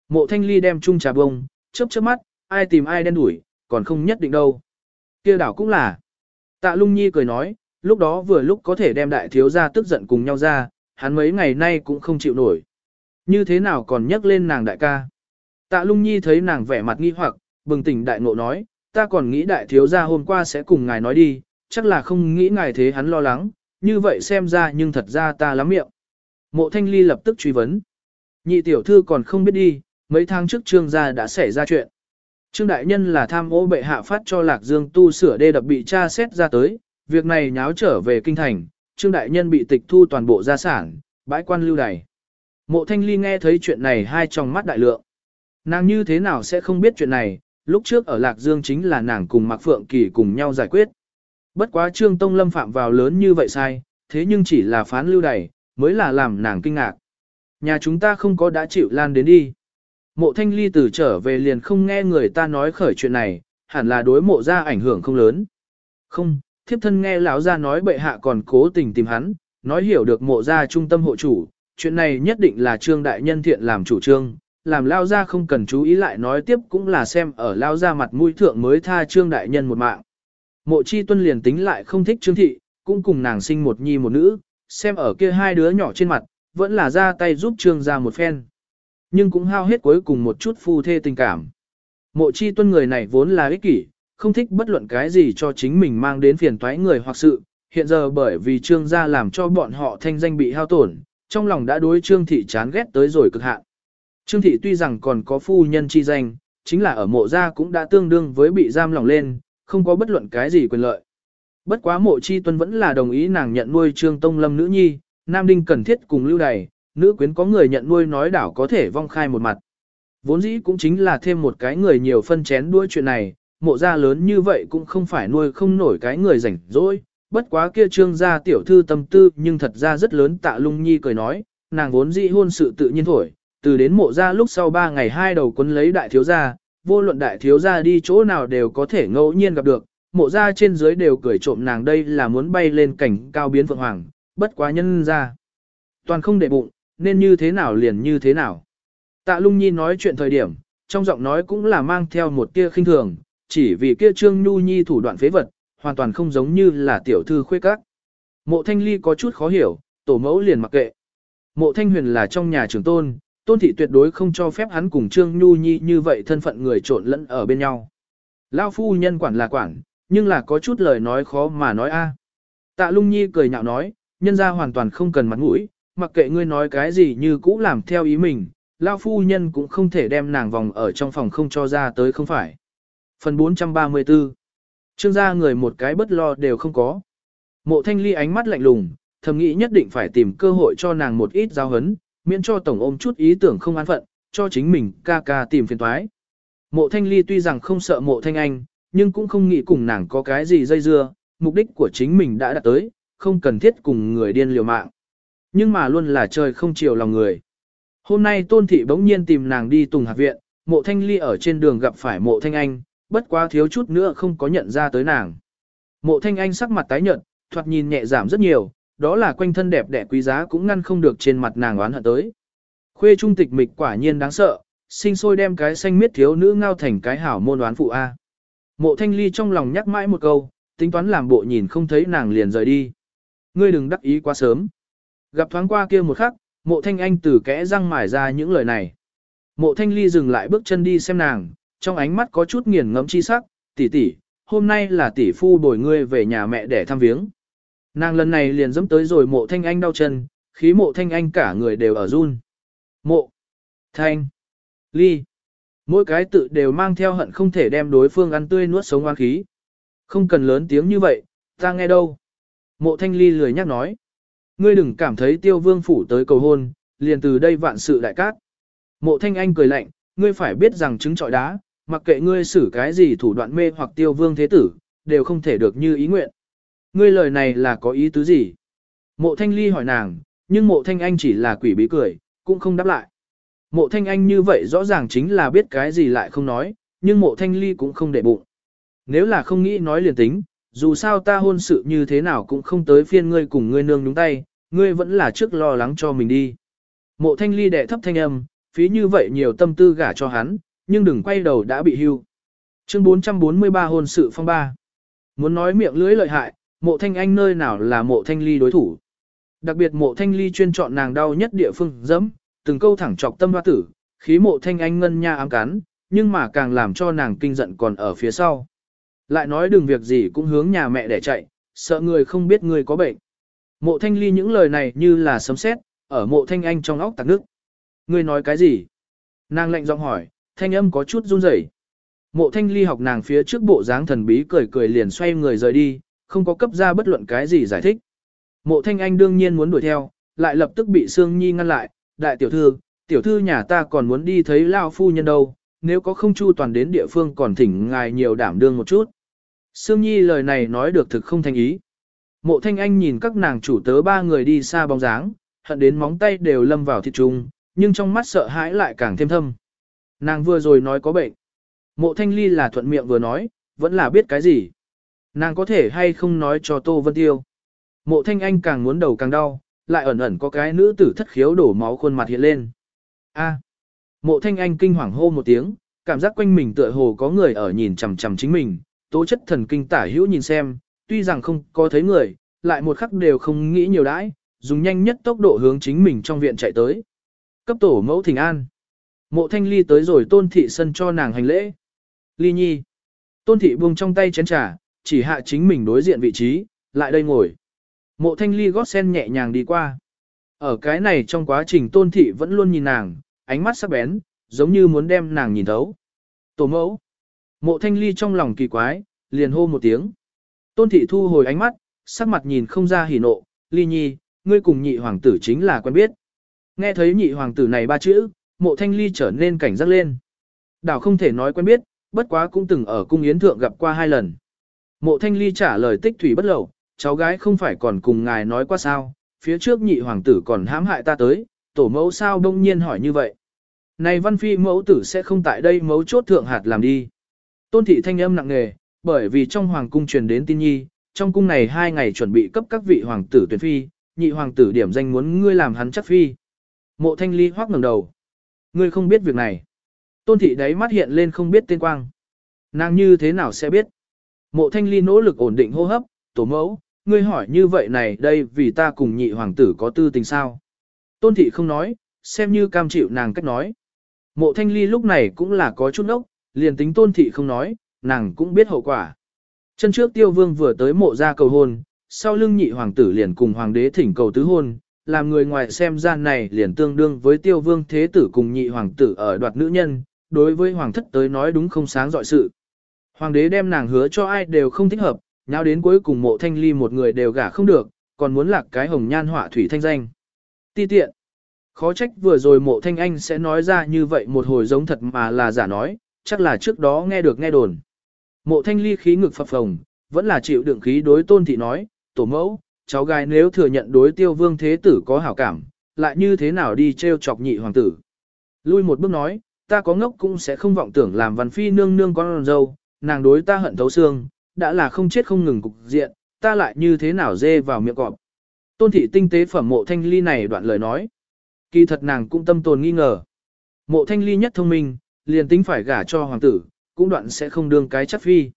Mộ thanh ly đem chung trà bông, chớp chớp mắt, ai tìm ai đen đuổi, còn không nhất định đâu. kia đảo cũng là. Tạ lung nhi cười nói, lúc đó vừa lúc có thể đem đại thiếu gia tức giận cùng nhau ra, hắn mấy ngày nay cũng không chịu nổi. Như thế nào còn nhắc lên nàng đại ca. Tạ lung nhi thấy nàng vẻ mặt nghi hoặc, bừng tỉnh đại ngộ nói, ta còn nghĩ đại thiếu gia hôm qua sẽ cùng ngài nói đi, chắc là không nghĩ ngài thế hắn lo lắng, như vậy xem ra nhưng thật ra ta lắm miệng. Mộ thanh ly lập tức truy vấn. Nhị tiểu thư còn không biết đi, mấy tháng trước trương gia đã xảy ra chuyện. Trương đại nhân là tham ô bệ hạ phát cho lạc dương tu sửa đê đập bị tra xét ra tới, việc này nháo trở về kinh thành, trương đại nhân bị tịch thu toàn bộ gia sản, bãi quan lưu đày. Mộ thanh ly nghe thấy chuyện này hai trong mắt đại lượng. Nàng như thế nào sẽ không biết chuyện này, lúc trước ở Lạc Dương chính là nàng cùng Mạc Phượng Kỳ cùng nhau giải quyết. Bất quá Trương Tông Lâm phạm vào lớn như vậy sai, thế nhưng chỉ là phán lưu đày, mới là làm nàng kinh ngạc. Nhà chúng ta không có đã chịu lan đến đi. Mộ thanh ly từ trở về liền không nghe người ta nói khởi chuyện này, hẳn là đối mộ ra ảnh hưởng không lớn. Không, thiếp thân nghe lão ra nói bệ hạ còn cố tình tìm hắn, nói hiểu được mộ ra trung tâm hộ chủ, chuyện này nhất định là trương đại nhân thiện làm chủ trương, làm lao ra không cần chú ý lại nói tiếp cũng là xem ở lao ra mặt mũi thượng mới tha trương đại nhân một mạng. Mộ chi tuân liền tính lại không thích trương thị, cũng cùng nàng sinh một nhi một nữ, xem ở kia hai đứa nhỏ trên mặt, vẫn là ra tay giúp trương ra một phen. Nhưng cũng hao hết cuối cùng một chút phu thê tình cảm. Mộ chi tuân người này vốn là ích kỷ, không thích bất luận cái gì cho chính mình mang đến phiền toái người hoặc sự, hiện giờ bởi vì trương gia làm cho bọn họ thanh danh bị hao tổn, trong lòng đã đối trương thị chán ghét tới rồi cực hạn. Trương thị tuy rằng còn có phu nhân chi danh, chính là ở mộ gia cũng đã tương đương với bị giam lòng lên, không có bất luận cái gì quyền lợi. Bất quá mộ chi tuân vẫn là đồng ý nàng nhận nuôi trương tông lâm nữ nhi, nam đinh cần thiết cùng lưu đày, nữ quyến có người nhận nuôi nói đảo có thể vong khai một mặt. Vốn dĩ cũng chính là thêm một cái người nhiều phân chén đuôi chuyện này, mộ gia lớn như vậy cũng không phải nuôi không nổi cái người rảnh rỗi. Bất quá kia trương gia tiểu thư tâm tư nhưng thật ra rất lớn tạ lung nhi cười nói, nàng vốn dĩ hôn sự tự nhiên thổi, từ đến mộ gia lúc sau ba ngày hai đầu quân lấy đại thiếu gia, vô luận đại thiếu gia đi chỗ nào đều có thể ngẫu nhiên gặp được, mộ gia trên dưới đều cười trộm nàng đây là muốn bay lên cảnh cao biến phượng hoàng, bất quá nhân ra. Toàn không để bụng, nên như thế nào liền như thế nào. Tạ lung nhi nói chuyện thời điểm, trong giọng nói cũng là mang theo một tia khinh thường, chỉ vì kia trương nhu nhi thủ đoạn phế vật, hoàn toàn không giống như là tiểu thư khuê các. Mộ thanh ly có chút khó hiểu, tổ mẫu liền mặc kệ. Mộ thanh huyền là trong nhà trưởng tôn, tôn thị tuyệt đối không cho phép hắn cùng trương nhu nhi như vậy thân phận người trộn lẫn ở bên nhau. Lao phu nhân quản là quản, nhưng là có chút lời nói khó mà nói a. Tạ lung nhi cười nhạo nói, nhân ra hoàn toàn không cần mặt mũi, mặc kệ ngươi nói cái gì như cũ làm theo ý mình, Lao phu nhân cũng không thể đem nàng vòng ở trong phòng không cho ra tới không phải. Phần 434 Trương gia người một cái bất lo đều không có. Mộ thanh ly ánh mắt lạnh lùng, thầm nghĩ nhất định phải tìm cơ hội cho nàng một ít giao hấn, miễn cho tổng ôm chút ý tưởng không an phận, cho chính mình ca ca tìm phiền toái. Mộ thanh ly tuy rằng không sợ mộ thanh anh, nhưng cũng không nghĩ cùng nàng có cái gì dây dưa, mục đích của chính mình đã đạt tới, không cần thiết cùng người điên liều mạng. Nhưng mà luôn là trời không chiều lòng người. Hôm nay tôn thị bỗng nhiên tìm nàng đi tùng hạc viện, mộ thanh ly ở trên đường gặp phải mộ thanh anh, bất quá thiếu chút nữa không có nhận ra tới nàng. Mộ thanh anh sắc mặt tái nhợt, thoạt nhìn nhẹ giảm rất nhiều, đó là quanh thân đẹp đẽ quý giá cũng ngăn không được trên mặt nàng oán hận tới. Khuê trung tịch mịch quả nhiên đáng sợ, sinh sôi đem cái xanh miết thiếu nữ ngao thành cái hảo môn đoán phụ A. Mộ thanh ly trong lòng nhắc mãi một câu, tính toán làm bộ nhìn không thấy nàng liền rời đi. Ngươi đừng đắc ý quá sớm. Gặp thoáng qua kia một khắc, mộ thanh anh từ kẽ răng mải ra những lời này. Mộ thanh ly dừng lại bước chân đi xem nàng, trong ánh mắt có chút nghiền ngẫm chi sắc, tỷ tỷ, hôm nay là tỷ phu bồi ngươi về nhà mẹ để thăm viếng. Nàng lần này liền dẫm tới rồi mộ thanh anh đau chân, khí mộ thanh anh cả người đều ở run. Mộ, thanh, ly, mỗi cái tự đều mang theo hận không thể đem đối phương ăn tươi nuốt sống oan khí. Không cần lớn tiếng như vậy, ta nghe đâu. Mộ thanh ly lười nhắc nói. Ngươi đừng cảm thấy tiêu vương phủ tới cầu hôn, liền từ đây vạn sự đại cát. Mộ thanh anh cười lạnh, ngươi phải biết rằng trứng trọi đá, mặc kệ ngươi xử cái gì thủ đoạn mê hoặc tiêu vương thế tử, đều không thể được như ý nguyện. Ngươi lời này là có ý tứ gì? Mộ thanh ly hỏi nàng, nhưng mộ thanh anh chỉ là quỷ bí cười, cũng không đáp lại. Mộ thanh anh như vậy rõ ràng chính là biết cái gì lại không nói, nhưng mộ thanh ly cũng không để bụng. Nếu là không nghĩ nói liền tính, dù sao ta hôn sự như thế nào cũng không tới phiên ngươi cùng ngươi nương đúng tay, ngươi vẫn là trước lo lắng cho mình đi. Mộ thanh ly đệ thấp thanh âm, phí như vậy nhiều tâm tư gả cho hắn, nhưng đừng quay đầu đã bị hưu. Chương 443 hôn sự phong ba. Muốn nói miệng lưỡi lợi hại, mộ thanh anh nơi nào là mộ thanh ly đối thủ. Đặc biệt mộ thanh ly chuyên chọn nàng đau nhất địa phương dẫm, từng câu thẳng chọc tâm hoa tử, khí mộ thanh anh ngân nha ám cắn, nhưng mà càng làm cho nàng kinh giận còn ở phía sau. Lại nói đừng việc gì cũng hướng nhà mẹ để chạy, sợ người không biết người có bệnh. Mộ thanh ly những lời này như là sấm sét, ở mộ thanh anh trong óc tạc nước. Người nói cái gì? Nàng lệnh giọng hỏi, thanh âm có chút run rẩy. Mộ thanh ly học nàng phía trước bộ dáng thần bí cười cười liền xoay người rời đi, không có cấp ra bất luận cái gì giải thích. Mộ thanh anh đương nhiên muốn đuổi theo, lại lập tức bị Sương Nhi ngăn lại, đại tiểu thư, tiểu thư nhà ta còn muốn đi thấy Lao phu nhân đâu, nếu có không chu toàn đến địa phương còn thỉnh ngài nhiều đảm đương một chút. Sương Nhi lời này nói được thực không thành ý. Mộ thanh anh nhìn các nàng chủ tớ ba người đi xa bóng dáng, hận đến móng tay đều lâm vào thịt trùng, nhưng trong mắt sợ hãi lại càng thêm thâm. Nàng vừa rồi nói có bệnh. Mộ thanh ly là thuận miệng vừa nói, vẫn là biết cái gì. Nàng có thể hay không nói cho Tô Vân Tiêu. Mộ thanh anh càng muốn đầu càng đau, lại ẩn ẩn có cái nữ tử thất khiếu đổ máu khuôn mặt hiện lên. A. Mộ thanh anh kinh hoàng hô một tiếng, cảm giác quanh mình tựa hồ có người ở nhìn chằm chằm chính mình, tố chất thần kinh tả hữu nhìn xem, tuy rằng không có thấy người, lại một khắc đều không nghĩ nhiều đãi, dùng nhanh nhất tốc độ hướng chính mình trong viện chạy tới. Cấp tổ mẫu thỉnh an. Mộ thanh ly tới rồi tôn thị sân cho nàng hành lễ. Ly nhi. Tôn thị buông trong tay chén trà, chỉ hạ chính mình đối diện vị trí, lại đây ngồi. Mộ thanh ly gót sen nhẹ nhàng đi qua. Ở cái này trong quá trình tôn thị vẫn luôn nhìn nàng, ánh mắt sắc bén, giống như muốn đem nàng nhìn thấu. Tổ mẫu. Mộ thanh ly trong lòng kỳ quái, liền hô một tiếng. Tôn thị thu hồi ánh mắt, sắc mặt nhìn không ra hỉ nộ, ly nhi, ngươi cùng nhị hoàng tử chính là quen biết. Nghe thấy nhị hoàng tử này ba chữ, mộ thanh ly trở nên cảnh giác lên. Đảo không thể nói quen biết, bất quá cũng từng ở cung yến thượng gặp qua hai lần. Mộ thanh ly trả lời tích thủy bất lậu, cháu gái không phải còn cùng ngài nói qua sao, phía trước nhị hoàng tử còn hãm hại ta tới, tổ mẫu sao đông nhiên hỏi như vậy. Này văn phi mẫu tử sẽ không tại đây mấu chốt thượng hạt làm đi. Tôn thị thanh âm nặng nề, bởi vì trong hoàng cung truyền đến tin nhi, trong cung này hai ngày chuẩn bị cấp các vị hoàng tử tuyển phi, nhị hoàng tử điểm danh muốn ngươi làm hắn chắc phi. Mộ thanh ly hoác ngẩng đầu. Ngươi không biết việc này. Tôn thị đấy mắt hiện lên không biết tên quang. Nàng như thế nào sẽ biết? Mộ thanh ly nỗ lực ổn định hô hấp, tổ mẫu, ngươi hỏi như vậy này đây vì ta cùng nhị hoàng tử có tư tình sao? Tôn thị không nói, xem như cam chịu nàng cách nói. Mộ thanh ly lúc này cũng là có chút ốc, liền tính tôn thị không nói, nàng cũng biết hậu quả. Chân trước tiêu vương vừa tới mộ ra cầu hôn, sau lưng nhị hoàng tử liền cùng hoàng đế thỉnh cầu tứ hôn, làm người ngoài xem gian này liền tương đương với tiêu vương thế tử cùng nhị hoàng tử ở đoạt nữ nhân, đối với hoàng thất tới nói đúng không sáng dọi sự. Hoàng đế đem nàng hứa cho ai đều không thích hợp, nhau đến cuối cùng mộ thanh ly một người đều gả không được, còn muốn lạc cái hồng nhan họa thủy thanh danh. Ti tiện. Khó trách vừa rồi mộ thanh anh sẽ nói ra như vậy một hồi giống thật mà là giả nói, chắc là trước đó nghe được nghe đồn. Mộ thanh ly khí ngực phập phồng, vẫn là chịu đựng khí đối tôn thị nói, tổ mẫu, cháu gái nếu thừa nhận đối tiêu vương thế tử có hảo cảm, lại như thế nào đi treo chọc nhị hoàng tử. Lui một bước nói, ta có ngốc cũng sẽ không vọng tưởng làm văn phi nương nương con dâu, nàng đối ta hận thấu xương, đã là không chết không ngừng cục diện, ta lại như thế nào dê vào miệng cọp. Tôn thị tinh tế phẩm mộ thanh ly này đoạn lời nói. Kỳ thật nàng cũng tâm tồn nghi ngờ. Mộ thanh ly nhất thông minh, liền tính phải gả cho hoàng tử, cũng đoạn sẽ không đương cái chắc phi.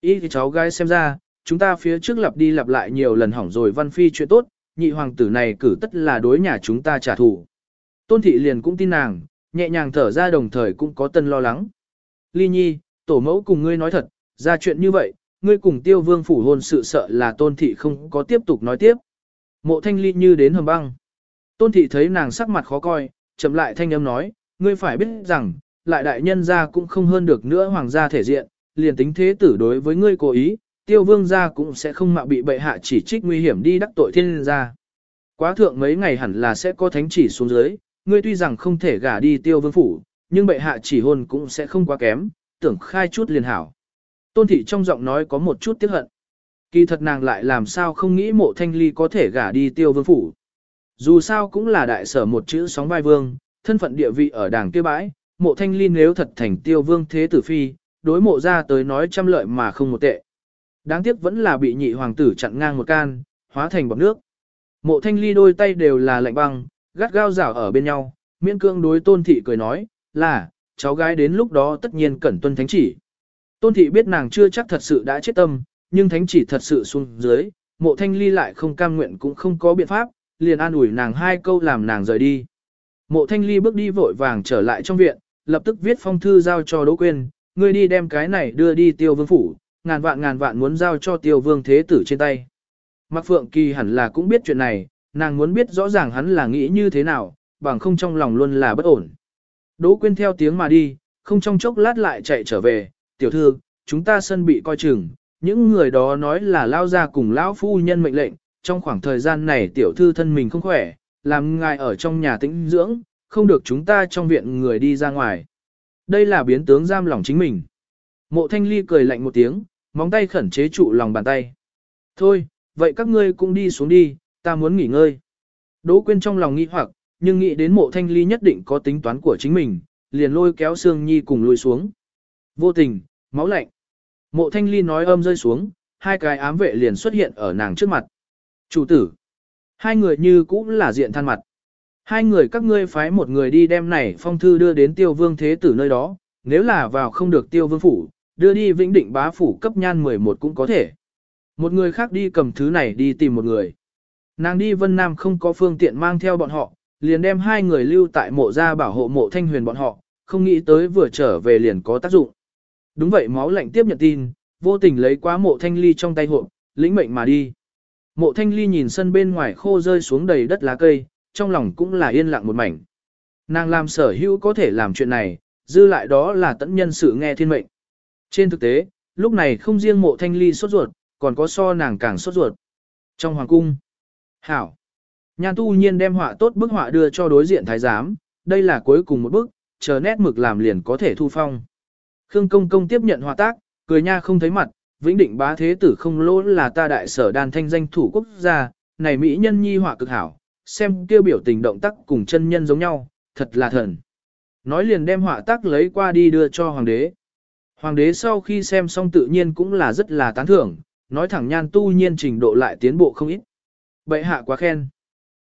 Ý thì cháu gái xem ra, chúng ta phía trước lặp đi lặp lại nhiều lần hỏng rồi văn phi chuyện tốt, nhị hoàng tử này cử tất là đối nhà chúng ta trả thù. Tôn thị liền cũng tin nàng, nhẹ nhàng thở ra đồng thời cũng có tân lo lắng. Ly nhi, tổ mẫu cùng ngươi nói thật, ra chuyện như vậy, ngươi cùng tiêu vương phủ hôn sự sợ là tôn thị không có tiếp tục nói tiếp. Mộ thanh ly như đến hầm băng. Tôn thị thấy nàng sắc mặt khó coi, chậm lại thanh âm nói, ngươi phải biết rằng, lại đại nhân gia cũng không hơn được nữa hoàng gia thể diện, liền tính thế tử đối với ngươi cố ý, tiêu vương gia cũng sẽ không mạo bị bệ hạ chỉ trích nguy hiểm đi đắc tội thiên gia. Quá thượng mấy ngày hẳn là sẽ có thánh chỉ xuống dưới, ngươi tuy rằng không thể gả đi tiêu vương phủ, nhưng bệ hạ chỉ hôn cũng sẽ không quá kém, tưởng khai chút liền hảo. Tôn thị trong giọng nói có một chút tiếc hận. Kỳ thật nàng lại làm sao không nghĩ mộ thanh ly có thể gả đi tiêu vương phủ. Dù sao cũng là đại sở một chữ sóng vai vương, thân phận địa vị ở đảng kia bãi, mộ thanh ly nếu thật thành tiêu vương thế tử phi, đối mộ ra tới nói trăm lợi mà không một tệ. Đáng tiếc vẫn là bị nhị hoàng tử chặn ngang một can, hóa thành bọt nước. Mộ thanh ly đôi tay đều là lạnh băng, gắt gao rảo ở bên nhau, miễn cương đối tôn thị cười nói, là, cháu gái đến lúc đó tất nhiên cẩn tuân thánh chỉ. Tôn thị biết nàng chưa chắc thật sự đã chết tâm, nhưng thánh chỉ thật sự xuống dưới, mộ thanh ly lại không cam nguyện cũng không có biện pháp, liền an ủi nàng hai câu làm nàng rời đi. Mộ thanh ly bước đi vội vàng trở lại trong viện, lập tức viết phong thư giao cho Đỗ Quyên, ngươi đi đem cái này đưa đi tiêu vương phủ, ngàn vạn ngàn vạn muốn giao cho tiêu vương thế tử trên tay. Mạc Phượng Kỳ hẳn là cũng biết chuyện này, nàng muốn biết rõ ràng hắn là nghĩ như thế nào, bằng không trong lòng luôn là bất ổn. Đỗ Quyên theo tiếng mà đi, không trong chốc lát lại chạy trở về, tiểu thư, chúng ta sân bị coi chừng, những người đó nói là lao ra cùng lão phu nhân mệnh lệnh, trong khoảng thời gian này tiểu thư thân mình không khỏe, làm ngài ở trong nhà tĩnh dưỡng, không được chúng ta trong viện người đi ra ngoài. Đây là biến tướng giam lòng chính mình. Mộ thanh ly cười lạnh một tiếng, móng tay khẩn chế trụ lòng bàn tay. Thôi, vậy các ngươi cũng đi xuống đi, ta muốn nghỉ ngơi. Đỗ quyên trong lòng nghĩ hoặc, nhưng nghĩ đến mộ thanh ly nhất định có tính toán của chính mình, liền lôi kéo Sương Nhi cùng lùi xuống. Vô tình, máu lạnh. Mộ thanh ly nói âm rơi xuống, hai cái ám vệ liền xuất hiện ở nàng trước mặt. Chủ tử. Hai người như cũng là diện than mặt. Hai người các ngươi phái một người đi đem này phong thư đưa đến tiêu vương thế tử nơi đó, nếu là vào không được tiêu vương phủ, đưa đi vĩnh định bá phủ cấp nhan 11 cũng có thể. Một người khác đi cầm thứ này đi tìm một người. Nàng đi Vân Nam không có phương tiện mang theo bọn họ, liền đem hai người lưu tại mộ ra bảo hộ mộ thanh huyền bọn họ, không nghĩ tới vừa trở về liền có tác dụng. Đúng vậy máu lạnh tiếp nhận tin, vô tình lấy quá mộ thanh ly trong tay hộp, lĩnh mệnh mà đi. Mộ thanh ly nhìn sân bên ngoài khô rơi xuống đầy đất lá cây, trong lòng cũng là yên lặng một mảnh. Nàng làm sở hữu có thể làm chuyện này, dư lại đó là tận nhân sự nghe thiên mệnh. Trên thực tế, lúc này không riêng mộ thanh ly sốt ruột, còn có so nàng càng sốt ruột. Trong hoàng cung, hảo, nhan tu nhiên đem họa tốt bức họa đưa cho đối diện thái giám, đây là cuối cùng một bức, chờ nét mực làm liền có thể thu phong. Khương công công tiếp nhận họa tác, cười nha không thấy mặt, vĩnh định bá thế tử không lỗ là ta đại sở đàn thanh danh thủ quốc gia, này mỹ nhân nhi họa cực hảo, xem kêu biểu tình động tác cùng chân nhân giống nhau, thật là thần. Nói liền đem họa tác lấy qua đi đưa cho hoàng đế. Hoàng đế sau khi xem xong tự nhiên cũng là rất là tán thưởng, nói thẳng nhan tu nhiên trình độ lại tiến bộ không ít. Bệ hạ quá khen.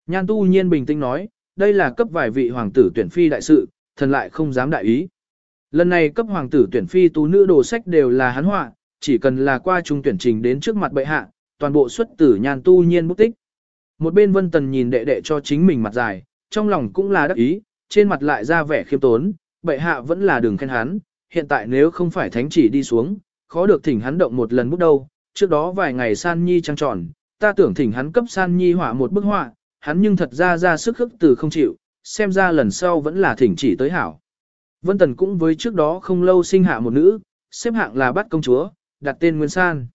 Nhan tu nhiên bình tĩnh nói, đây là cấp vài vị hoàng tử tuyển phi đại sự, thần lại không dám đại ý. Lần này cấp hoàng tử tuyển phi tú nữ đồ sách đều là hắn họa, chỉ cần là qua trung tuyển trình đến trước mặt bệ hạ, toàn bộ xuất tử nhan tu nhiên bút tích. Một bên vân tần nhìn đệ đệ cho chính mình mặt dài, trong lòng cũng là đắc ý, trên mặt lại ra vẻ khiêm tốn, bệ hạ vẫn là đường khen hắn, hiện tại nếu không phải thánh chỉ đi xuống, khó được thỉnh hắn động một lần bút đâu, trước đó vài ngày san nhi trăng tròn, ta tưởng thỉnh hắn cấp san nhi họa một bức họa, hắn nhưng thật ra ra sức khức từ không chịu, xem ra lần sau vẫn là thỉnh chỉ tới hảo. Vân Tần cũng với trước đó không lâu sinh hạ một nữ, xếp hạng là bắt công chúa, đặt tên Nguyên San.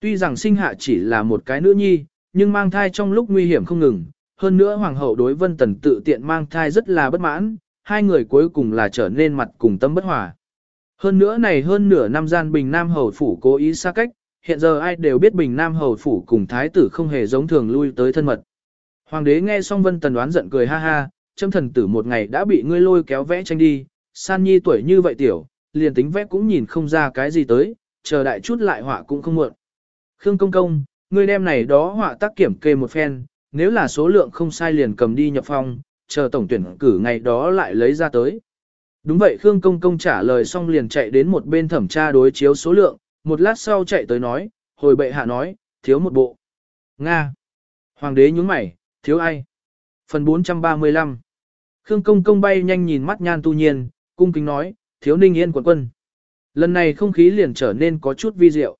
Tuy rằng sinh hạ chỉ là một cái nữ nhi, nhưng mang thai trong lúc nguy hiểm không ngừng, hơn nữa hoàng hậu đối Vân Tần tự tiện mang thai rất là bất mãn, hai người cuối cùng là trở nên mặt cùng tâm bất hòa. Hơn nữa này hơn nửa năm gian Bình Nam hầu phủ cố ý xa cách, hiện giờ ai đều biết Bình Nam hầu phủ cùng thái tử không hề giống thường lui tới thân mật. Hoàng đế nghe xong Vân Tần đoán giận cười ha ha, châm thần tử một ngày đã bị ngươi lôi kéo vẽ tranh đi, san nhi tuổi như vậy tiểu, liền tính vẽ cũng nhìn không ra cái gì tới, chờ đại chút lại họa cũng không muộn. Khương công công, ngươi đem này đó họa tác kiểm kê một phen, nếu là số lượng không sai liền cầm đi nhập phong, chờ tổng tuyển cử ngày đó lại lấy ra tới. Đúng vậy Khương Công Công trả lời xong liền chạy đến một bên thẩm tra đối chiếu số lượng, một lát sau chạy tới nói, hồi bệ hạ nói, thiếu một bộ. Nga. Hoàng đế nhúng mày, thiếu ai? Phần 435. Khương Công Công bay nhanh nhìn mắt nhan tu nhiên, cung kính nói, thiếu ninh yên quận quân. Lần này không khí liền trở nên có chút vi diệu.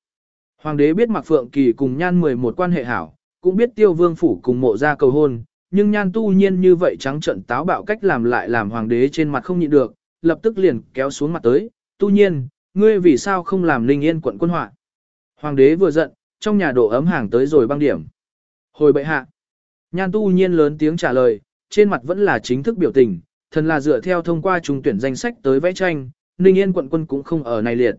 Hoàng đế biết Mạc Phượng Kỳ cùng nhan 11 quan hệ hảo, cũng biết tiêu vương phủ cùng mộ ra cầu hôn, nhưng nhan tu nhiên như vậy trắng trận táo bạo cách làm lại làm hoàng đế trên mặt không nhịn được, lập tức liền kéo xuống mặt tới, tu nhiên, ngươi vì sao không làm ninh yên quận quân họa. Hoàng đế vừa giận, trong nhà độ ấm hàng tới rồi băng điểm. Hồi bệ hạ, nhan tu nhiên lớn tiếng trả lời, trên mặt vẫn là chính thức biểu tình, thần là dựa theo thông qua trùng tuyển danh sách tới vẽ tranh, ninh yên quận quân cũng không ở này liệt.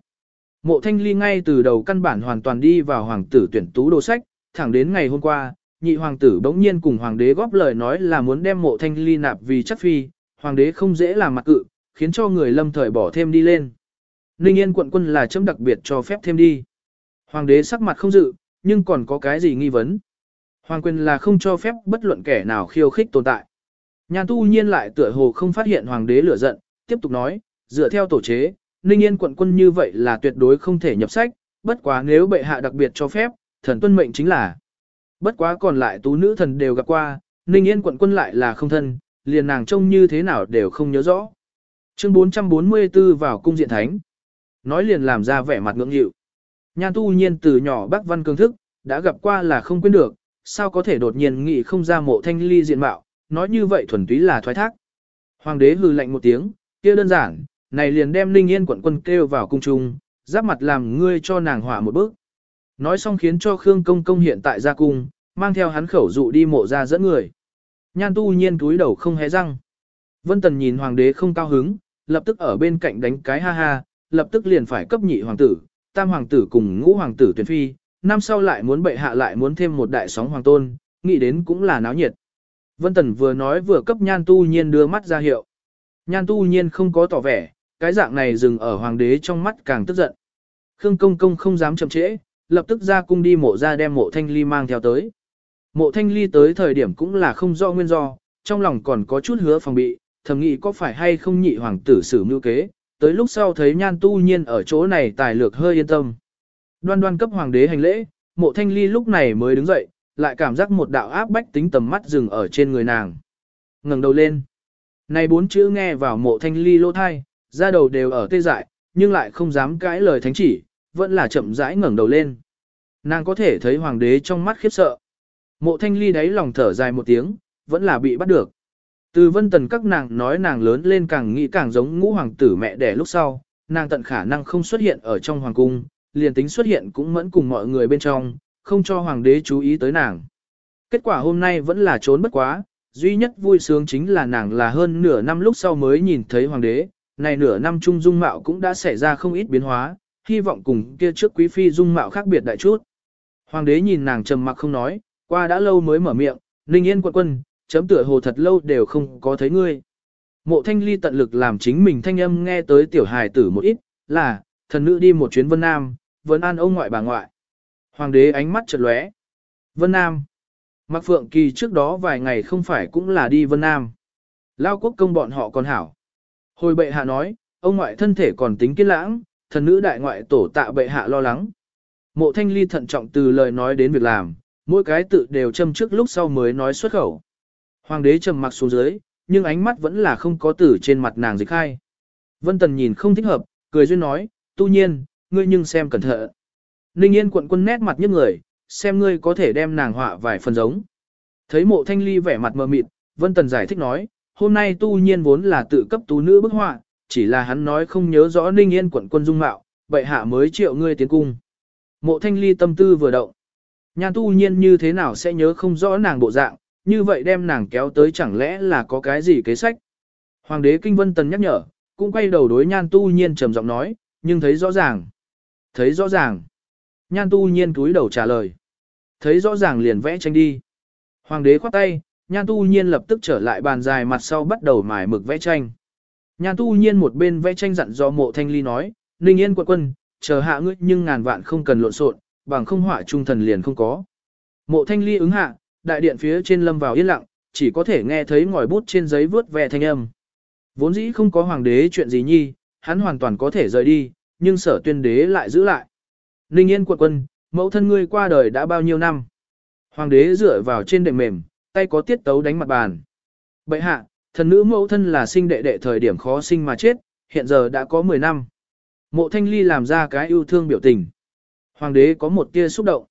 Mộ thanh ly ngay từ đầu căn bản hoàn toàn đi vào hoàng tử tuyển tú đồ sách, thẳng đến ngày hôm qua, nhị hoàng tử bỗng nhiên cùng hoàng đế góp lời nói là muốn đem mộ thanh ly nạp vì chất phi, hoàng đế không dễ làm mặt cự, khiến cho người lâm thời bỏ thêm đi lên. Ninh Yên quận quân là chấm đặc biệt cho phép thêm đi. Hoàng đế sắc mặt không dự, nhưng còn có cái gì nghi vấn. Hoàng quyền là không cho phép bất luận kẻ nào khiêu khích tồn tại. Nhan tu nhiên lại tựa hồ không phát hiện hoàng đế lửa giận, tiếp tục nói, dựa theo tổ chế, Ninh Yên quận quân như vậy là tuyệt đối không thể nhập sách, bất quá nếu bệ hạ đặc biệt cho phép, thần tuân mệnh chính là. Bất quá còn lại tú nữ thần đều gặp qua, Ninh Yên quận quân lại là không thân, liền nàng trông như thế nào đều không nhớ rõ. Chương 444 vào cung diện thánh. Nói liền làm ra vẻ mặt ngưỡng hiệu. Nhan tu nhiên từ nhỏ bác văn cương thức, đã gặp qua là không quên được, sao có thể đột nhiên nghĩ không ra mộ thanh ly diện mạo, nói như vậy thuần túy là thoái thác. Hoàng đế hừ lạnh một tiếng, kia đơn giản, này liền đem Ninh Yên quận quân kêu vào cung trung, giáp mặt làm ngươi cho nàng hỏa một bước. Nói xong khiến cho Khương Công Công hiện tại ra cung, mang theo hắn khẩu dụ đi mộ ra dẫn người. Nhan tu nhiên túi đầu không hé răng. Vân Tần nhìn hoàng đế không cao hứng, lập tức ở bên cạnh đánh cái ha ha, lập tức liền phải cấp nhị hoàng tử, tam hoàng tử cùng ngũ hoàng tử tuyển phi, năm sau lại muốn bệ hạ lại muốn thêm một đại sóng hoàng tôn, nghĩ đến cũng là náo nhiệt. Vân Tần vừa nói vừa cấp nhan tu nhiên đưa mắt ra hiệu. Nhan tu nhiên không có tỏ vẻ, cái dạng này dừng ở hoàng đế trong mắt càng tức giận. Khương công công không dám chậm trễ, lập tức ra cung đi mộ ra đem mộ thanh ly mang theo tới. Mộ thanh ly tới thời điểm cũng là không do nguyên do, trong lòng còn có chút hứa phòng bị, thầm nghĩ có phải hay không nhị hoàng tử xử mưu kế, tới lúc sau thấy nhan tu nhiên ở chỗ này tài lược hơi yên tâm. Đoan đoan cấp hoàng đế hành lễ, mộ thanh ly lúc này mới đứng dậy, lại cảm giác một đạo áp bách tính tầm mắt dừng ở trên người nàng. ngẩng đầu lên. Này bốn chữ nghe vào mộ thanh ly lỗ thai, ra đầu đều ở tê dại, nhưng lại không dám cãi lời thánh chỉ, vẫn là chậm rãi ngẩng đầu lên. Nàng có thể thấy hoàng đế trong mắt khiếp sợ. Mộ thanh ly đáy lòng thở dài một tiếng, vẫn là bị bắt được. Từ vân tần các nàng nói nàng lớn lên càng nghĩ càng giống ngũ hoàng tử mẹ đẻ lúc sau, nàng tận khả năng không xuất hiện ở trong hoàng cung, liền tính xuất hiện cũng mẫn cùng mọi người bên trong, không cho hoàng đế chú ý tới nàng. Kết quả hôm nay vẫn là trốn bất quá, duy nhất vui sướng chính là nàng là hơn nửa năm lúc sau mới nhìn thấy hoàng đế, này nửa năm trung dung mạo cũng đã xảy ra không ít biến hóa, hy vọng cùng kia trước quý phi dung mạo khác biệt đại chút. Hoàng đế nhìn nàng trầm mặc không nói, qua đã lâu mới mở miệng, Ninh Yên quận quân, chấm tựa hồ thật lâu đều không có thấy ngươi. Mộ thanh ly tận lực làm chính mình thanh âm nghe tới tiểu hài tử một ít, là, thần nữ đi một chuyến Vân Nam, vẫn an ông ngoại bà ngoại. Hoàng đế ánh mắt chợt lóe. Vân Nam. Mạc Phượng Kỳ trước đó vài ngày không phải cũng là đi Vân Nam. Lao quốc công bọn họ còn hảo. Hồi bệ hạ nói, ông ngoại thân thể còn tính kiên lãng, thần nữ đại ngoại tổ tạ bệ hạ lo lắng. Mộ thanh ly thận trọng từ lời nói đến việc làm, mỗi cái tự đều châm trước lúc sau mới nói xuất khẩu. Hoàng đế trầm mặc xuống dưới, nhưng ánh mắt vẫn là không có tử trên mặt nàng dịch khai. Vân Tần nhìn không thích hợp, cười duyên nói, tu nhiên, ngươi nhưng xem cẩn thận. Ninh Yên quận quân nét mặt nhức người, xem ngươi có thể đem nàng họa vài phần giống. Thấy mộ thanh ly vẻ mặt mờ mịt, Vân Tần giải thích nói, hôm nay tu nhiên vốn là tự cấp tú nữ bức họa, chỉ là hắn nói không nhớ rõ Ninh Yên quận quân dung mạo, vậy hạ mới triệu ngươi tiến cung. Mộ thanh ly tâm tư vừa động. Nhan tu nhiên như thế nào sẽ nhớ không rõ nàng bộ dạng, như vậy đem nàng kéo tới chẳng lẽ là có cái gì kế sách. Hoàng đế Kinh Vân Tần nhắc nhở, cũng quay đầu đối nhan tu nhiên trầm giọng nói, nhưng thấy rõ ràng. Thấy rõ ràng. Nhan tu nhiên cúi đầu trả lời. Thấy rõ ràng liền vẽ tranh đi. Hoàng đế khoát tay, nhan tu nhiên lập tức trở lại bàn dài mặt sau bắt đầu mài mực vẽ tranh. Nhan tu nhiên một bên vẽ tranh dặn do mộ thanh ly nói, Ninh yên quận quân, chờ hạ ngươi nhưng ngàn vạn không cần lộn xộn, bằng không họa trung thần liền không có. Mộ thanh ly ứng hạ, đại điện phía trên lâm vào yên lặng, chỉ có thể nghe thấy ngòi bút trên giấy vướt vẹ thanh âm. Vốn dĩ không có hoàng đế chuyện gì nhi, hắn hoàn toàn có thể rời đi, nhưng sở tuyên đế lại giữ lại. Ninh yên quận quân, mẫu thân ngươi qua đời đã bao nhiêu năm. Hoàng đế dựa vào trên đệm mềm, tay có tiết tấu đánh mặt bàn. Bậy hạ, thần nữ mẫu thân là sinh đệ đệ thời điểm khó sinh mà chết, hiện giờ đã có 10 năm. Mộ thanh ly làm ra cái yêu thương biểu tình. Hoàng đế có một tia xúc động.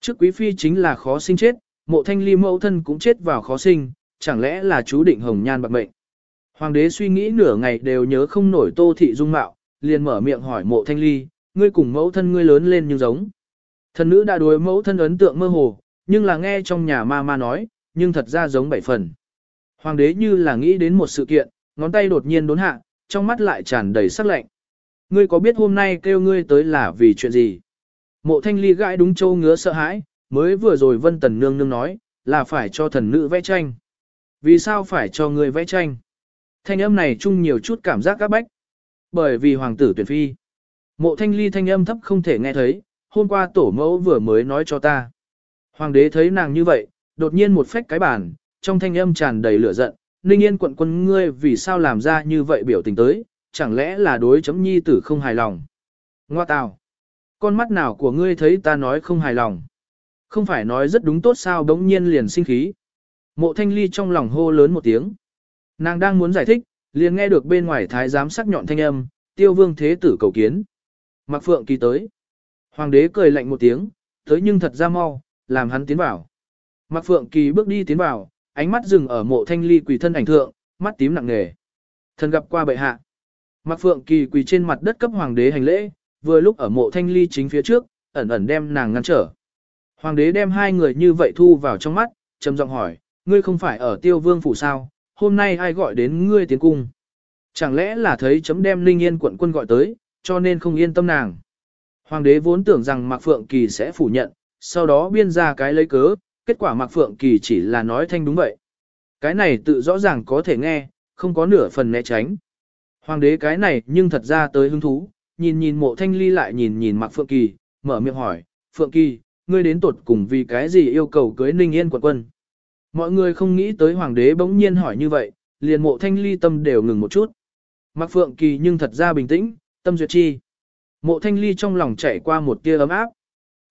Trước quý phi chính là khó sinh chết, mộ thanh ly mẫu thân cũng chết vào khó sinh, chẳng lẽ là chú định hồng nhan bạc mệnh. Hoàng đế suy nghĩ nửa ngày đều nhớ không nổi tô thị dung mạo, liền mở miệng hỏi mộ thanh ly, ngươi cùng mẫu thân ngươi lớn lên như giống. Thần nữ đã đối mẫu thân ấn tượng mơ hồ, nhưng là nghe trong nhà ma ma nói, nhưng thật ra giống bảy phần. Hoàng đế như là nghĩ đến một sự kiện, ngón tay đột nhiên đốn hạ, trong mắt lại tràn đầy sắc lạnh. Ngươi có biết hôm nay kêu ngươi tới là vì chuyện gì? Mộ thanh ly gãi đúng châu ngứa sợ hãi, mới vừa rồi vân tần nương nương nói, là phải cho thần nữ vẽ tranh. Vì sao phải cho ngươi vẽ tranh? Thanh âm này chung nhiều chút cảm giác các bách. Bởi vì hoàng tử tuyển phi. Mộ thanh ly thanh âm thấp không thể nghe thấy, hôm qua tổ mẫu vừa mới nói cho ta. Hoàng đế thấy nàng như vậy, đột nhiên một phách cái bàn, trong thanh âm tràn đầy lửa giận, Ninh Yên quận quân ngươi vì sao làm ra như vậy biểu tình tới, chẳng lẽ là đối chấm nhi tử không hài lòng. Ngoa tào, con mắt nào của ngươi thấy ta nói không hài lòng. Không phải nói rất đúng tốt sao đống nhiên liền sinh khí. Mộ thanh ly trong lòng hô lớn một tiếng. Nàng đang muốn giải thích, liền nghe được bên ngoài thái giám sắc nhọn thanh âm, tiêu vương thế tử cầu kiến. Mặc phượng kỳ tới. Hoàng đế cười lạnh một tiếng, tới nhưng thật ra mau, làm hắn tiến vào. Mặc phượng kỳ bước đi tiến vào, ánh mắt dừng ở mộ thanh ly quỳ thân ảnh thượng, mắt tím nặng nề. Thần gặp qua bệ hạ. Mặc phượng kỳ quỳ trên mặt đất cấp hoàng đế hành lễ, vừa lúc ở mộ thanh ly chính phía trước, ẩn ẩn đem nàng ngăn trở. Hoàng đế đem hai người như vậy thu vào trong mắt, trầm giọng hỏi, ngươi không phải ở tiêu vương phủ sao, hôm nay ai gọi đến ngươi tiến cung. Chẳng lẽ là thấy chấm đem linh yên quận quân gọi tới, cho nên không yên tâm nàng. Hoàng đế vốn tưởng rằng Mạc Phượng Kỳ sẽ phủ nhận, sau đó biên ra cái lấy cớ, kết quả Mạc Phượng Kỳ chỉ là nói thanh đúng vậy. Cái này tự rõ ràng có thể nghe, không có nửa phần né tránh. Hoàng đế cái này nhưng thật ra tới hứng thú, nhìn nhìn mộ thanh ly lại nhìn nhìn Mạc Phượng Kỳ, mở miệng hỏi, Phượng Kỳ, ngươi đến tột cùng vì cái gì yêu cầu cưới Ninh Yên quận quân. Mọi người không nghĩ tới hoàng đế bỗng nhiên hỏi như vậy, liền mộ thanh ly tâm đều ngừng một chút. Mạc Phượng Kỳ nhưng thật ra bình tĩnh, tâm duyệt chi. Mộ thanh ly trong lòng chảy qua một tia ấm áp.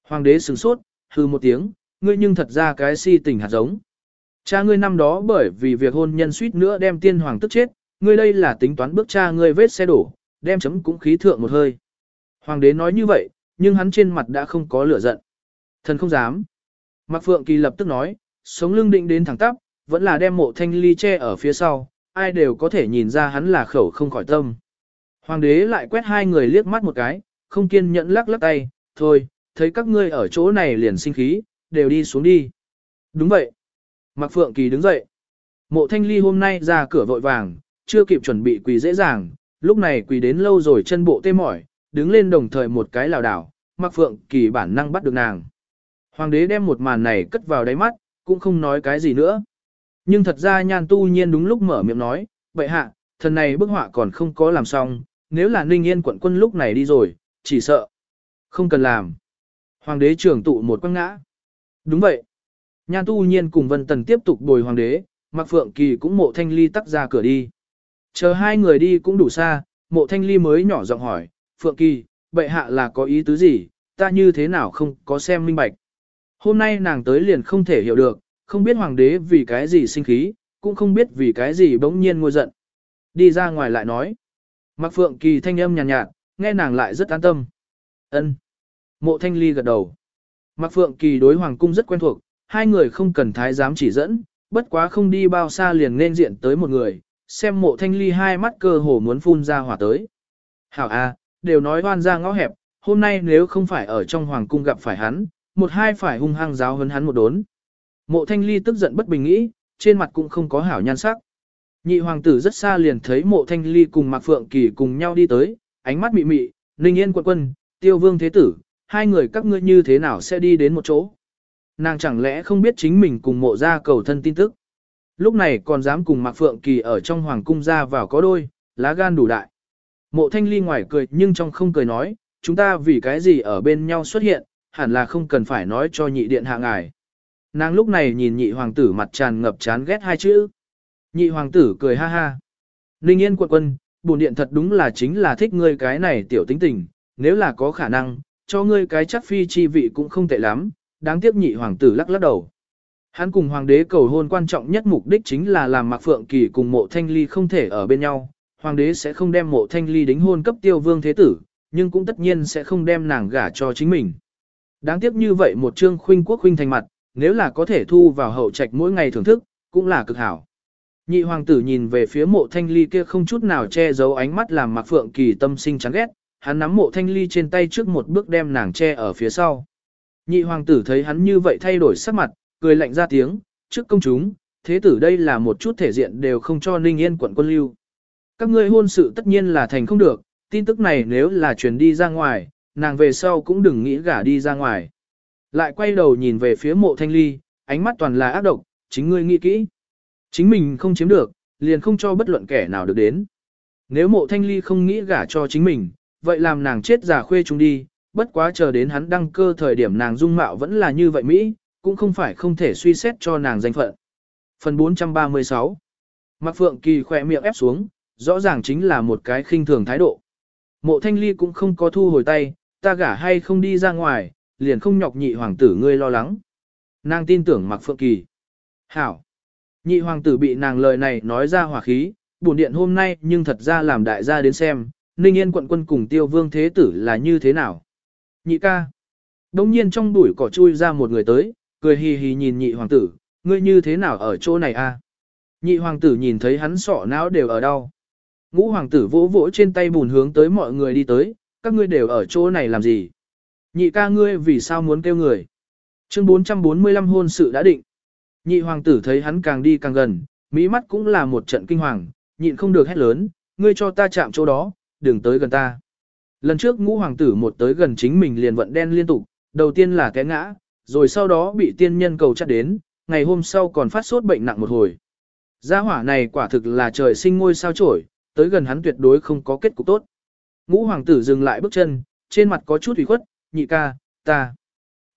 Hoàng đế sửng sốt, hư một tiếng, ngươi nhưng thật ra cái si tình hạt giống. Cha ngươi năm đó bởi vì việc hôn nhân suýt nữa đem tiên hoàng tức chết, ngươi đây là tính toán bước cha ngươi vết xe đổ, đem chấm cũng khí thượng một hơi. Hoàng đế nói như vậy, nhưng hắn trên mặt đã không có lửa giận. Thần không dám. Mạc Phượng Kỳ lập tức nói, sống lưng định đến thẳng tắp, vẫn là đem mộ thanh ly che ở phía sau, ai đều có thể nhìn ra hắn là khẩu không khỏi tâm. Hoàng đế lại quét hai người liếc mắt một cái, không kiên nhẫn lắc lắc tay, thôi, thấy các ngươi ở chỗ này liền sinh khí, đều đi xuống đi. Đúng vậy. Mạc Phượng Kỳ đứng dậy. Mộ thanh ly hôm nay ra cửa vội vàng, chưa kịp chuẩn bị quỳ dễ dàng, lúc này quỳ đến lâu rồi chân bộ tê mỏi, đứng lên đồng thời một cái lảo đảo, Mạc Phượng Kỳ bản năng bắt được nàng. Hoàng đế đem một màn này cất vào đáy mắt, cũng không nói cái gì nữa. Nhưng thật ra nhan tu nhiên đúng lúc mở miệng nói, vậy hạ, thần này bức họa còn không có làm xong, nếu là ninh yên quận quân lúc này đi rồi, chỉ sợ. Không cần làm. Hoàng đế trưởng tụ một quăng ngã. Đúng vậy. Nhan tu nhiên cùng Vân Tần tiếp tục bồi hoàng đế, mặc Phượng Kỳ cũng mộ thanh ly tắt ra cửa đi. Chờ hai người đi cũng đủ xa, mộ thanh ly mới nhỏ giọng hỏi, Phượng Kỳ, bệ hạ là có ý tứ gì, ta như thế nào không có xem minh bạch. Hôm nay nàng tới liền không thể hiểu được, không biết hoàng đế vì cái gì sinh khí, cũng không biết vì cái gì bỗng nhiên ngôi giận. Đi ra ngoài lại nói. Mạc Phượng Kỳ thanh âm nhàn nhạt, nhạt, nghe nàng lại rất an tâm. Ân. Mộ Thanh Ly gật đầu. Mạc Phượng Kỳ đối hoàng cung rất quen thuộc, hai người không cần thái giám chỉ dẫn, bất quá không đi bao xa liền nên diện tới một người, xem mộ Thanh Ly hai mắt cơ hồ muốn phun ra hỏa tới. Hảo a, đều nói hoan ra ngõ hẹp, hôm nay nếu không phải ở trong hoàng cung gặp phải hắn, một hai phải hung hăng giáo hấn hắn một đốn. Mộ thanh ly tức giận bất bình nghĩ, trên mặt cũng không có hảo nhan sắc. Nhị hoàng tử rất xa liền thấy mộ thanh ly cùng Mạc Phượng Kỳ cùng nhau đi tới, ánh mắt mị mị, ninh yên quận quân, tiêu vương thế tử, hai người các ngươi như thế nào sẽ đi đến một chỗ. Nàng chẳng lẽ không biết chính mình cùng mộ ra cầu thân tin tức. Lúc này còn dám cùng Mạc Phượng Kỳ ở trong hoàng cung ra vào có đôi, lá gan đủ đại. Mộ thanh ly ngoài cười nhưng trong không cười nói, chúng ta vì cái gì ở bên nhau xuất hiện, hẳn là không cần phải nói cho nhị điện hạ ngài. Nàng lúc này nhìn nhị hoàng tử mặt tràn ngập chán ghét hai chữ. Nhị hoàng tử cười ha ha. Ninh Yên quận quân, bổn điện thật đúng là chính là thích ngươi cái này tiểu tính tình, nếu là có khả năng, cho ngươi cái chắc phi chi vị cũng không tệ lắm, đáng tiếc nhị hoàng tử lắc lắc đầu. Hắn cùng hoàng đế cầu hôn quan trọng nhất mục đích chính là làm Mạc Phượng Kỳ cùng mộ thanh ly không thể ở bên nhau, hoàng đế sẽ không đem mộ thanh ly đính hôn cấp tiêu vương thế tử, nhưng cũng tất nhiên sẽ không đem nàng gả cho chính mình. Đáng tiếc như vậy một chương khuynh quốc khuynh thành mặt, nếu là có thể thu vào hậu trạch mỗi ngày thưởng thức, cũng là cực hảo. Nhị hoàng tử nhìn về phía mộ thanh ly kia không chút nào che giấu ánh mắt làm Mạc Phượng Kỳ tâm sinh chán ghét, hắn nắm mộ thanh ly trên tay trước một bước đem nàng che ở phía sau. Nhị hoàng tử thấy hắn như vậy thay đổi sắc mặt, cười lạnh ra tiếng, trước công chúng, thế tử đây là một chút thể diện đều không cho Ninh Yên quận quân lưu. Các ngươi hôn sự tất nhiên là thành không được, tin tức này nếu là truyền đi ra ngoài, nàng về sau cũng đừng nghĩ gả đi ra ngoài. Lại quay đầu nhìn về phía mộ thanh ly, ánh mắt toàn là ác độc, chính ngươi nghĩ kỹ. Chính mình không chiếm được, liền không cho bất luận kẻ nào được đến. Nếu mộ thanh ly không nghĩ gả cho chính mình, vậy làm nàng chết giả khuê chúng đi, bất quá chờ đến hắn đăng cơ thời điểm nàng dung mạo vẫn là như vậy Mỹ, cũng không phải không thể suy xét cho nàng danh phận. Phần 436 Mạc Phượng Kỳ khỏe miệng ép xuống, rõ ràng chính là một cái khinh thường thái độ. Mộ thanh ly cũng không có thu hồi tay, ta gả hay không đi ra ngoài, liền không nhọc nhị hoàng tử ngươi lo lắng. Nàng tin tưởng Mạc Phượng Kỳ. Hảo. Nhị hoàng tử bị nàng lời này nói ra hỏa khí, buồn điện hôm nay nhưng thật ra làm đại gia đến xem, Ninh Yên quận quân cùng tiêu vương thế tử là như thế nào. Nhị ca. Đông nhiên trong bụi cỏ chui ra một người tới, cười hì hì nhìn nhị hoàng tử, ngươi như thế nào ở chỗ này a? À? Nhị hoàng tử nhìn thấy hắn sọ não đều ở đâu. Ngũ hoàng tử vỗ vỗ trên tay bùn hướng tới mọi người đi tới, các ngươi đều ở chỗ này làm gì? Nhị ca ngươi vì sao muốn kêu người? Chương 445 hôn sự đã định. Nhị hoàng tử thấy hắn càng đi càng gần, mỹ mắt cũng là một trận kinh hoàng, nhịn không được hét lớn, ngươi cho ta chạm chỗ đó, đừng tới gần ta. Lần trước ngũ hoàng tử một tới gần chính mình liền vận đen liên tục, đầu tiên là té ngã, rồi sau đó bị tiên nhân cầu chặt đến, ngày hôm sau còn phát sốt bệnh nặng một hồi. Gia hỏa này quả thực là trời sinh ngôi sao trổi, tới gần hắn tuyệt đối không có kết cục tốt. Ngũ hoàng tử dừng lại bước chân, trên mặt có chút ủy khuất, nhị ca, ta.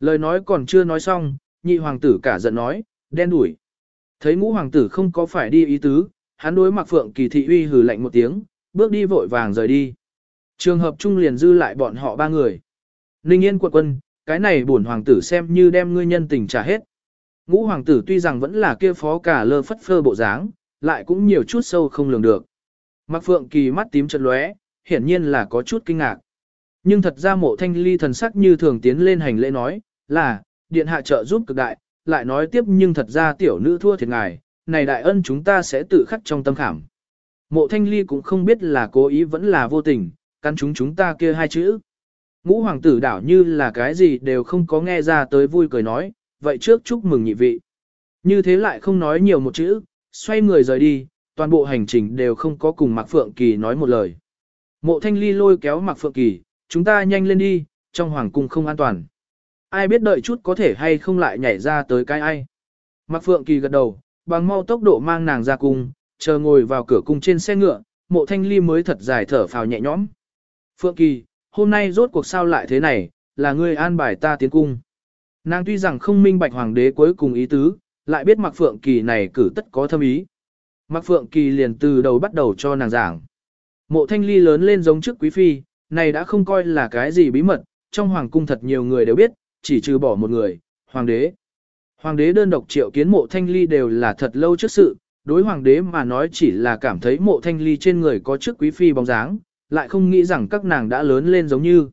Lời nói còn chưa nói xong, nhị hoàng tử cả giận nói, đen đuổi. Thấy ngũ hoàng tử không có phải đi ý tứ, hắn đối mặc phượng kỳ thị uy hừ lạnh một tiếng, bước đi vội vàng rời đi. Trường hợp trung liền dư lại bọn họ ba người. Ninh yên quận quân, cái này bổn hoàng tử xem như đem ngươi nhân tình trả hết. Ngũ hoàng tử tuy rằng vẫn là kia phó cả lơ phất phơ bộ dáng, lại cũng nhiều chút sâu không lường được. Mặc phượng kỳ mắt tím chật lóe, hiển nhiên là có chút kinh ngạc. Nhưng thật ra mộ thanh ly thần sắc như thường tiến lên hành lễ nói, là, điện hạ trợ giúp cực đại, lại nói tiếp nhưng thật ra tiểu nữ thua thiệt ngài, này đại ân chúng ta sẽ tự khắc trong tâm khảm. Mộ thanh ly cũng không biết là cố ý vẫn là vô tình, căn chúng chúng ta kia hai chữ. Ngũ hoàng tử đảo như là cái gì đều không có nghe ra tới vui cười nói, vậy trước chúc mừng nhị vị. Như thế lại không nói nhiều một chữ, xoay người rời đi, toàn bộ hành trình đều không có cùng Mạc Phượng Kỳ nói một lời. Mộ thanh ly lôi kéo Mặc Phượng Kỳ, chúng ta nhanh lên đi, trong hoàng cung không an toàn. Ai biết đợi chút có thể hay không lại nhảy ra tới cái ai. Mặc Phượng Kỳ gật đầu, bằng mau tốc độ mang nàng ra cung, chờ ngồi vào cửa cung trên xe ngựa, mộ thanh ly mới thật dài thở phào nhẹ nhõm. Phượng Kỳ, hôm nay rốt cuộc sao lại thế này, là ngươi an bài ta tiến cung. Nàng tuy rằng không minh bạch hoàng đế cuối cùng ý tứ, lại biết Mạc Phượng Kỳ này cử tất có thâm ý. Mạc Phượng Kỳ liền từ đầu bắt đầu cho nàng giảng. Mộ thanh ly lớn lên giống trước quý phi, này đã không coi là cái gì bí mật, trong hoàng cung thật nhiều người đều biết, chỉ trừ bỏ một người, hoàng đế. Hoàng đế đơn độc triệu kiến mộ thanh ly đều là thật lâu trước sự, đối hoàng đế mà nói chỉ là cảm thấy mộ thanh ly trên người có trước quý phi bóng dáng, lại không nghĩ rằng các nàng đã lớn lên giống như.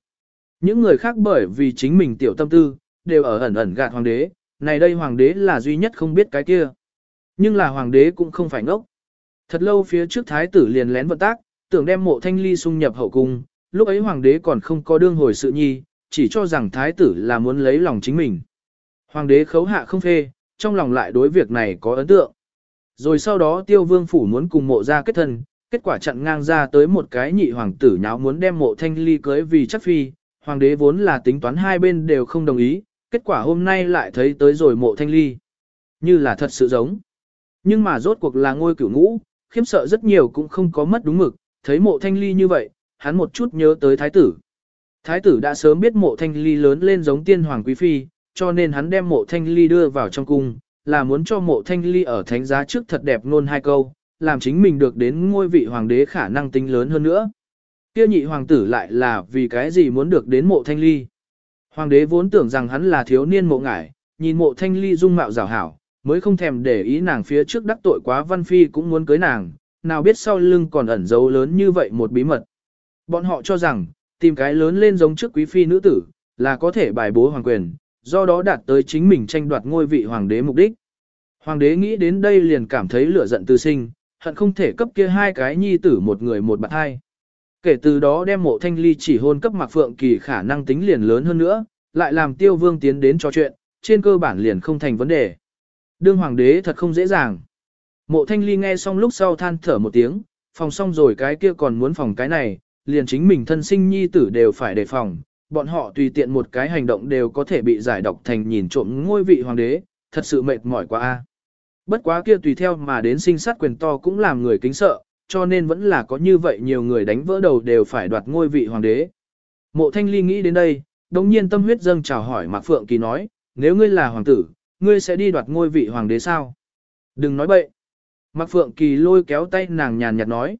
Những người khác bởi vì chính mình tiểu tâm tư, đều ở ẩn ẩn gạt hoàng đế, này đây hoàng đế là duy nhất không biết cái kia. Nhưng là hoàng đế cũng không phải ngốc. Thật lâu phía trước thái tử liền lén vận tác, tưởng đem mộ thanh ly xung nhập hậu cung, lúc ấy hoàng đế còn không có đương hồi sự nhi, chỉ cho rằng thái tử là muốn lấy lòng chính mình. Hoàng đế khấu hạ không phê, trong lòng lại đối việc này có ấn tượng. Rồi sau đó tiêu vương phủ muốn cùng mộ ra kết thân, kết quả chặn ngang ra tới một cái nhị hoàng tử nháo muốn đem mộ thanh ly cưới vì chắc phi, hoàng đế vốn là tính toán hai bên đều không đồng ý, kết quả hôm nay lại thấy tới rồi mộ thanh ly. Như là thật sự giống. Nhưng mà rốt cuộc là ngôi cửu ngũ, khiếm sợ rất nhiều cũng không có mất đúng mực, thấy mộ thanh ly như vậy, hắn một chút nhớ tới thái tử. Thái tử đã sớm biết mộ thanh ly lớn lên giống tiên hoàng quý phi, cho nên hắn đem mộ thanh ly đưa vào trong cung, là muốn cho mộ thanh ly ở thánh giá trước thật đẹp ngôn hai câu, làm chính mình được đến ngôi vị hoàng đế khả năng tính lớn hơn nữa. Kia nhị hoàng tử lại là vì cái gì muốn được đến mộ thanh ly. Hoàng đế vốn tưởng rằng hắn là thiếu niên mộ ngải, nhìn mộ thanh ly dung mạo rào hảo, mới không thèm để ý nàng phía trước đắc tội quá văn phi cũng muốn cưới nàng, nào biết sau lưng còn ẩn giấu lớn như vậy một bí mật. Bọn họ cho rằng, tìm cái lớn lên giống trước quý phi nữ tử, là có thể bài bố hoàng quyền, do đó đạt tới chính mình tranh đoạt ngôi vị hoàng đế mục đích. Hoàng đế nghĩ đến đây liền cảm thấy lửa giận từ sinh, hận không thể cấp kia hai cái nhi tử một người một bạn hai. Kể từ đó đem mộ thanh ly chỉ hôn cấp Mạc Phượng Kỳ khả năng tính liền lớn hơn nữa, lại làm tiêu vương tiến đến trò chuyện, trên cơ bản liền không thành vấn đề. Đương hoàng đế thật không dễ dàng. Mộ thanh ly nghe xong lúc sau than thở một tiếng, phòng xong rồi cái kia còn muốn phòng cái này, liền chính mình thân sinh nhi tử đều phải đề phòng, bọn họ tùy tiện một cái hành động đều có thể bị giải độc thành nhìn trộm ngôi vị hoàng đế, thật sự mệt mỏi quá a. Bất quá kia tùy theo mà đến sinh sát quyền to cũng làm người kính sợ, cho nên vẫn là có như vậy nhiều người đánh vỡ đầu đều phải đoạt ngôi vị hoàng đế. Mộ thanh ly nghĩ đến đây, đồng nhiên tâm huyết dâng chào hỏi Mạc Phượng Kỳ nói, nếu ngươi là hoàng tử, ngươi sẽ đi đoạt ngôi vị hoàng đế sao? Đừng nói bậy. Mạc Phượng Kỳ lôi kéo tay nàng nhàn nhạt nói.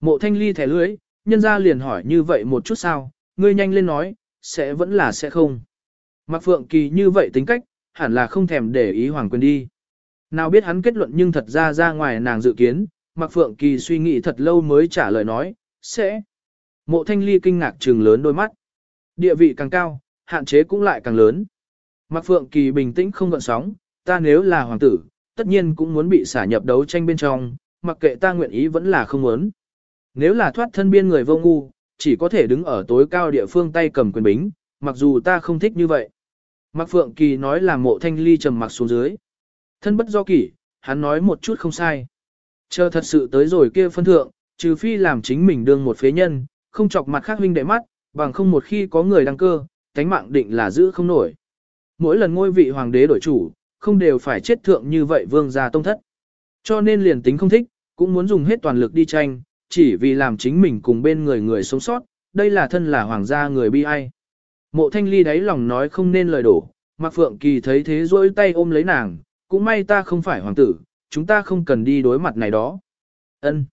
Mộ thanh ly thẻ lưới, nhân ra liền hỏi như vậy một chút sao, ngươi nhanh lên nói, sẽ vẫn là sẽ không. Mạc Phượng Kỳ như vậy tính cách, hẳn là không thèm để ý hoàng quyền đi. Nào biết hắn kết luận nhưng thật ra ra ngoài nàng dự kiến, Mạc Phượng Kỳ suy nghĩ thật lâu mới trả lời nói, sẽ. Mộ thanh ly kinh ngạc trừng lớn đôi mắt. Địa vị càng cao, hạn chế cũng lại càng lớn. Mạc Phượng Kỳ bình tĩnh không gợn sóng, ta nếu là hoàng tử, tất nhiên cũng muốn bị xả nhập đấu tranh bên trong, mặc kệ ta nguyện ý vẫn là không muốn. Nếu là thoát thân biên người vô ngu, chỉ có thể đứng ở tối cao địa phương tay cầm quyền bính, mặc dù ta không thích như vậy. Mạc Phượng Kỳ nói là mộ thanh ly trầm mặc xuống dưới. Thân bất do kỷ, hắn nói một chút không sai. Chờ thật sự tới rồi kia phân thượng, trừ phi làm chính mình đương một phế nhân, không chọc mặt khác huynh đệ mắt, bằng không một khi có người đăng cơ, tánh mạng định là giữ không nổi. Mỗi lần ngôi vị hoàng đế đổi chủ, không đều phải chết thượng như vậy vương gia tông thất. Cho nên liền tính không thích, cũng muốn dùng hết toàn lực đi tranh, chỉ vì làm chính mình cùng bên người người sống sót, đây là thân là hoàng gia người bi ai. Mộ thanh ly đáy lòng nói không nên lời đổ, Mạc Phượng Kỳ thấy thế rỗi tay ôm lấy nàng, cũng may ta không phải hoàng tử, chúng ta không cần đi đối mặt này đó. Ân.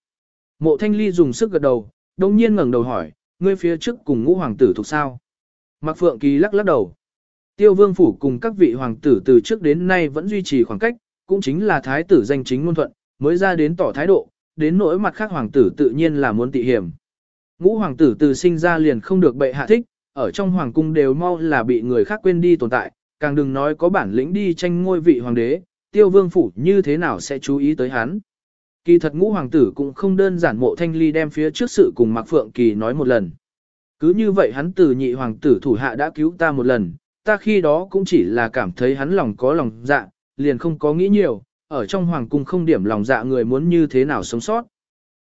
Mộ thanh ly dùng sức gật đầu, đồng nhiên ngẩng đầu hỏi, ngươi phía trước cùng ngũ hoàng tử thuộc sao? Mạc Phượng Kỳ lắc lắc đầu. Tiêu vương phủ cùng các vị hoàng tử từ trước đến nay vẫn duy trì khoảng cách, cũng chính là thái tử danh chính ngôn thuận, mới ra đến tỏ thái độ, đến nỗi mặt khác hoàng tử tự nhiên là muốn tị hiểm. Ngũ hoàng tử từ sinh ra liền không được bệ hạ thích, ở trong hoàng cung đều mau là bị người khác quên đi tồn tại, càng đừng nói có bản lĩnh đi tranh ngôi vị hoàng đế, tiêu vương phủ như thế nào sẽ chú ý tới hắn. Kỳ thật ngũ hoàng tử cũng không đơn giản mộ thanh ly đem phía trước sự cùng Mạc Phượng Kỳ nói một lần. Cứ như vậy hắn từ nhị hoàng tử thủ hạ đã cứu ta một lần, ta khi đó cũng chỉ là cảm thấy hắn lòng có lòng dạ, liền không có nghĩ nhiều, ở trong hoàng cung không điểm lòng dạ người muốn như thế nào sống sót.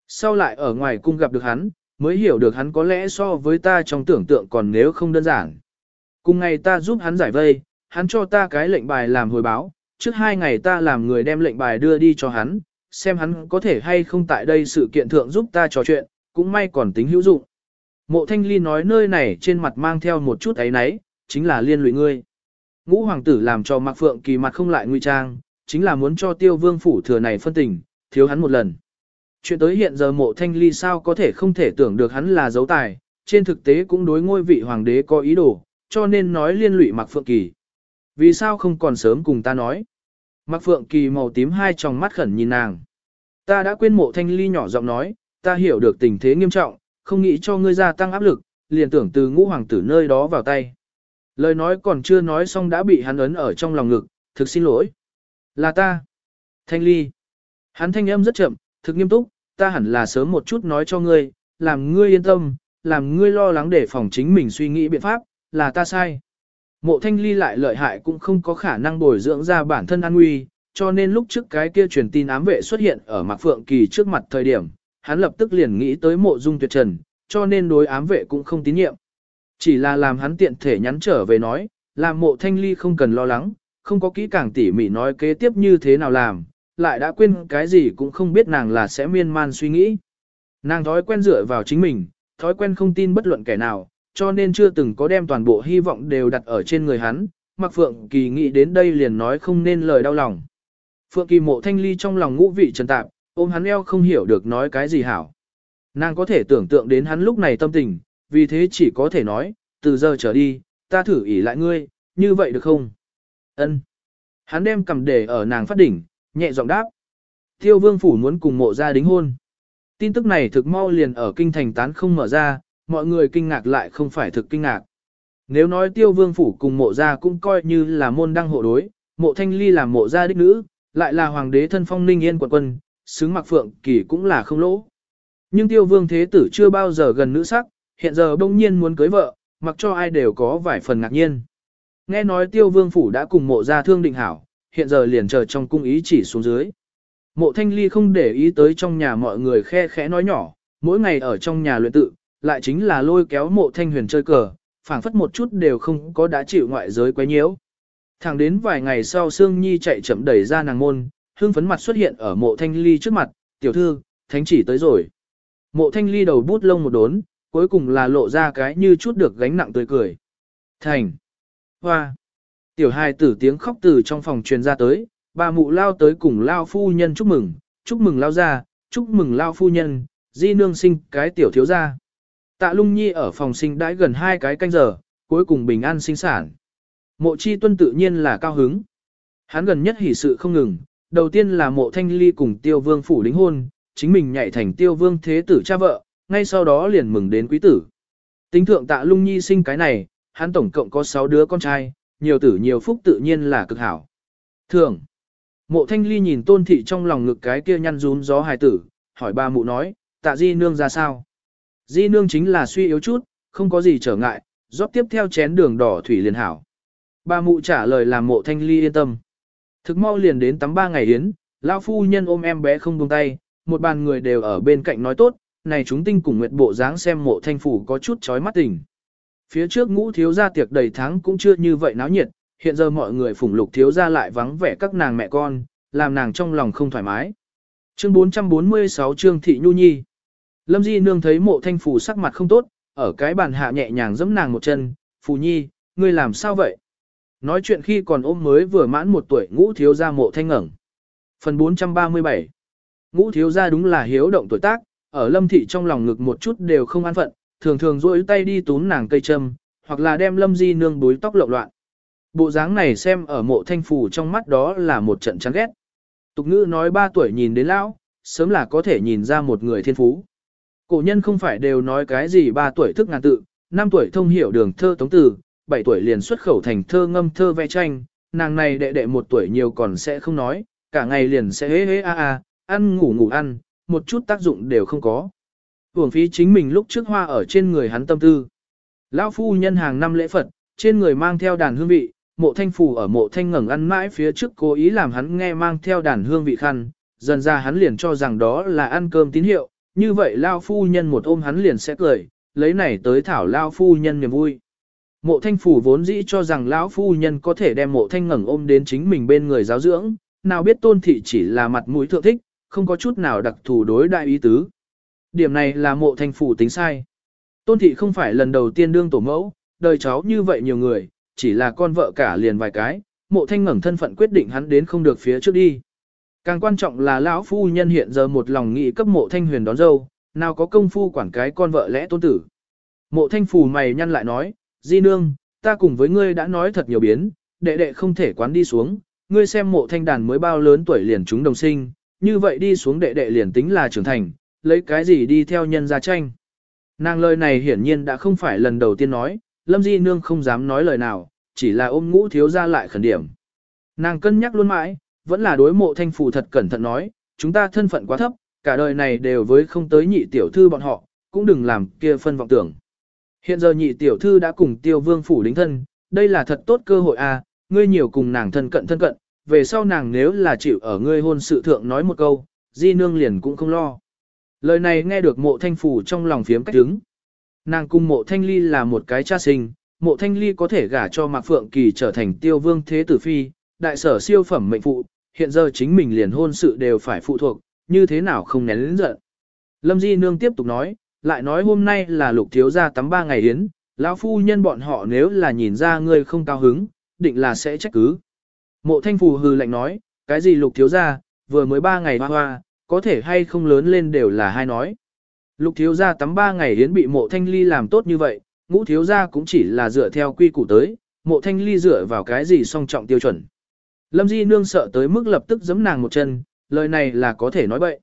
Sau lại ở ngoài cung gặp được hắn, mới hiểu được hắn có lẽ so với ta trong tưởng tượng còn nếu không đơn giản. Cùng ngày ta giúp hắn giải vây, hắn cho ta cái lệnh bài làm hồi báo, trước hai ngày ta làm người đem lệnh bài đưa đi cho hắn, xem hắn có thể hay không tại đây sự kiện thượng giúp ta trò chuyện, cũng may còn tính hữu dụng. Mộ thanh ly nói nơi này trên mặt mang theo một chút ấy náy, chính là liên lụy ngươi. Ngũ hoàng tử làm cho Mạc Phượng kỳ mặt không lại nguy trang, chính là muốn cho tiêu vương phủ thừa này phân tình, thiếu hắn một lần. Chuyện tới hiện giờ mộ thanh ly sao có thể không thể tưởng được hắn là dấu tài, trên thực tế cũng đối ngôi vị hoàng đế có ý đồ, cho nên nói liên lụy Mạc Phượng Kỳ. Vì sao không còn sớm cùng ta nói? Mạc Phượng Kỳ màu tím hai tròng mắt khẩn nhìn nàng. Ta đã quên mộ thanh ly nhỏ giọng nói, ta hiểu được tình thế nghiêm trọng, không nghĩ cho ngươi gia tăng áp lực, liền tưởng từ ngũ hoàng tử nơi đó vào tay. Lời nói còn chưa nói xong đã bị hắn ấn ở trong lòng ngực, thực xin lỗi. Là ta. Thanh ly. Hắn thanh âm rất chậm, thực nghiêm túc, ta hẳn là sớm một chút nói cho ngươi, làm ngươi yên tâm, làm ngươi lo lắng để phòng chính mình suy nghĩ biện pháp, là ta sai. Mộ thanh ly lại lợi hại cũng không có khả năng bồi dưỡng ra bản thân an nguy, cho nên lúc trước cái kia truyền tin ám vệ xuất hiện ở Mạc Phượng Kỳ trước mặt thời điểm, hắn lập tức liền nghĩ tới mộ dung tuyệt trần, cho nên đối ám vệ cũng không tín nhiệm. Chỉ là làm hắn tiện thể nhắn trở về nói, làm mộ thanh ly không cần lo lắng, không có kỹ càng tỉ mỉ nói kế tiếp như thế nào làm, lại đã quên cái gì cũng không biết nàng là sẽ miên man suy nghĩ. Nàng thói quen dựa vào chính mình, thói quen không tin bất luận kẻ nào, cho nên chưa từng có đem toàn bộ hy vọng đều đặt ở trên người hắn, Mạc Phượng Kỳ nghĩ đến đây liền nói không nên lời đau lòng. Phượng Kỳ mộ thanh ly trong lòng ngũ vị trần tạp, ôm hắn eo không hiểu được nói cái gì hảo. Nàng có thể tưởng tượng đến hắn lúc này tâm tình, vì thế chỉ có thể nói, từ giờ trở đi, ta thử ỉ lại ngươi, như vậy được không? Ân. Hắn đem cầm để ở nàng phát đỉnh, nhẹ giọng đáp. Tiêu vương phủ muốn cùng mộ gia đính hôn. Tin tức này thực mau liền ở kinh thành tán không mở ra, mọi người kinh ngạc lại không phải thực kinh ngạc. Nếu nói tiêu vương phủ cùng mộ gia cũng coi như là môn đăng hộ đối, mộ thanh ly là mộ gia đích nữ, lại là hoàng đế thân phong ninh yên quận quân, xứng mặc phượng kỳ cũng là không lỗ. Nhưng tiêu vương thế tử chưa bao giờ gần nữ sắc, hiện giờ đông nhiên muốn cưới vợ, mặc cho ai đều có vài phần ngạc nhiên. Nghe nói tiêu vương phủ đã cùng mộ gia thương định hảo, hiện giờ liền chờ trong cung ý chỉ xuống dưới. Mộ thanh ly không để ý tới trong nhà mọi người khe khẽ nói nhỏ, mỗi ngày ở trong nhà luyện tự, lại chính là lôi kéo mộ thanh huyền chơi cờ, phảng phất một chút đều không có đã chịu ngoại giới quấy nhiễu. Thẳng đến vài ngày sau Sương Nhi chạy chậm đẩy ra nàng môn, hương phấn mặt xuất hiện ở mộ thanh ly trước mặt, tiểu thư, thánh chỉ tới rồi. Mộ thanh ly đầu bút lông một đốn, cuối cùng là lộ ra cái như chút được gánh nặng tươi cười. Thành. Hoa. Tiểu hài tử tiếng khóc từ trong phòng truyền ra tới, bà mụ lao tới cùng lao phu nhân chúc mừng, chúc mừng lao ra, chúc mừng lao phu nhân, di nương sinh cái tiểu thiếu gia. Tạ lung nhi ở phòng sinh đãi gần hai cái canh giờ, cuối cùng bình an sinh sản. Mộ chi tuân tự nhiên là cao hứng. Hắn gần nhất hỉ sự không ngừng, đầu tiên là mộ thanh ly cùng tiêu vương phủ đính hôn, chính mình nhảy thành tiêu vương thế tử cha vợ, ngay sau đó liền mừng đến quý tử. Tính thượng tạ lung nhi sinh cái này, hắn tổng cộng có 6 đứa con trai, nhiều tử nhiều phúc tự nhiên là cực hảo. Thường, mộ thanh ly nhìn tôn thị trong lòng ngực cái kia nhăn rún gió hài tử, hỏi ba mụ nói, tạ di nương ra sao? Di nương chính là suy yếu chút, không có gì trở ngại, rót tiếp theo chén đường đỏ thủy liền hảo. Ba mụ trả lời làm mộ thanh ly yên tâm. Thực mau liền đến tắm ba ngày yến, lão phu nhân ôm em bé không buông tay, một bàn người đều ở bên cạnh nói tốt, này chúng tinh cùng nguyệt bộ dáng xem mộ thanh phủ có chút chói mắt tình. Phía trước ngũ thiếu gia tiệc đầy tháng cũng chưa như vậy náo nhiệt, hiện giờ mọi người phủng lục thiếu gia lại vắng vẻ các nàng mẹ con, làm nàng trong lòng không thoải mái. Chương 446 Trương Thị Nhu Nhi Lâm Di Nương thấy mộ thanh phủ sắc mặt không tốt, ở cái bàn hạ nhẹ nhàng giẫm nàng một chân, Phù Nhi, ngươi làm sao vậy? Nói chuyện khi còn ôm mới vừa mãn một tuổi ngũ thiếu gia mộ thanh ngẩn. Phần 437 Ngũ thiếu gia đúng là hiếu động tuổi tác, ở lâm thị trong lòng ngực một chút đều không an phận, thường thường rỗi tay đi tún nàng cây châm, hoặc là đem lâm di nương búi tóc lộn loạn. Bộ dáng này xem ở mộ thanh phù trong mắt đó là một trận chán ghét. Tục ngữ nói ba tuổi nhìn đến lão, sớm là có thể nhìn ra một người thiên phú. Cổ nhân không phải đều nói cái gì ba tuổi thức ngàn tự, năm tuổi thông hiểu đường thơ tống từ, bảy tuổi liền xuất khẩu thành thơ ngâm thơ vẽ tranh, nàng này đệ đệ một tuổi nhiều còn sẽ không nói, cả ngày liền sẽ hế hế a a, ăn ngủ ngủ ăn, một chút tác dụng đều không có. Hưởng phí chính mình lúc trước hoa ở trên người hắn tâm tư. Lão phu nhân hàng năm lễ Phật, trên người mang theo đàn hương vị, mộ thanh phù ở mộ thanh ngẩng ăn mãi phía trước cố ý làm hắn nghe mang theo đàn hương vị khăn, dần ra hắn liền cho rằng đó là ăn cơm tín hiệu, như vậy Lao phu nhân một ôm hắn liền sẽ cười, lấy này tới thảo Lao phu nhân niềm vui. Mộ thanh phủ vốn dĩ cho rằng lão phu nhân có thể đem mộ thanh ngẩng ôm đến chính mình bên người giáo dưỡng, nào biết tôn thị chỉ là mặt mũi thượng thích, không có chút nào đặc thù đối đại ý tứ. Điểm này là mộ thanh phủ tính sai. Tôn thị không phải lần đầu tiên đương tổ mẫu, đời cháu như vậy nhiều người, chỉ là con vợ cả liền vài cái, mộ thanh ngẩng thân phận quyết định hắn đến không được phía trước đi. Càng quan trọng là lão phu nhân hiện giờ một lòng nghĩ cấp mộ thanh huyền đón dâu, nào có công phu quản cái con vợ lẽ tôn tử. Mộ thanh phủ mày nhăn lại nói, Di nương, ta cùng với ngươi đã nói thật nhiều biến, đệ đệ không thể quán đi xuống, ngươi xem mộ thanh đàn mới bao lớn tuổi liền chúng đồng sinh, như vậy đi xuống đệ đệ liền tính là trưởng thành, lấy cái gì đi theo nhân gia tranh. Nàng lời này hiển nhiên đã không phải lần đầu tiên nói, lâm di nương không dám nói lời nào, chỉ là ôm ngũ thiếu ra lại khẩn điểm. Nàng cân nhắc luôn mãi, vẫn là đối mộ thanh phù thật cẩn thận nói, chúng ta thân phận quá thấp, cả đời này đều với không tới nhị tiểu thư bọn họ, cũng đừng làm kia phân vọng tưởng. Hiện giờ nhị tiểu thư đã cùng tiêu vương phủ đính thân, đây là thật tốt cơ hội à, ngươi nhiều cùng nàng thân cận thân cận, về sau nàng nếu là chịu ở ngươi hôn sự thượng nói một câu, di nương liền cũng không lo. Lời này nghe được mộ thanh phủ trong lòng phiếm cách đứng. Nàng cùng mộ thanh ly là một cái cha sinh, mộ thanh ly có thể gả cho Mạc Phượng Kỳ trở thành tiêu vương thế tử phi, đại sở siêu phẩm mệnh phụ, hiện giờ chính mình liền hôn sự đều phải phụ thuộc, như thế nào không nén lĩnh giận. Lâm Di Nương tiếp tục nói, lại nói hôm nay là lục thiếu gia tắm ba ngày hiến, lão phu nhân bọn họ nếu là nhìn ra ngươi không cao hứng, định là sẽ trách cứ. Mộ thanh phù hừ lạnh nói, cái gì lục thiếu gia, vừa mới ba ngày hoa hoa, có thể hay không lớn lên đều là hai nói. Lục thiếu gia tắm ba ngày yến bị mộ thanh ly làm tốt như vậy, ngũ thiếu gia cũng chỉ là dựa theo quy củ tới, mộ thanh ly dựa vào cái gì song trọng tiêu chuẩn. Lâm Di Nương sợ tới mức lập tức giấm nàng một chân, lời này là có thể nói bậy.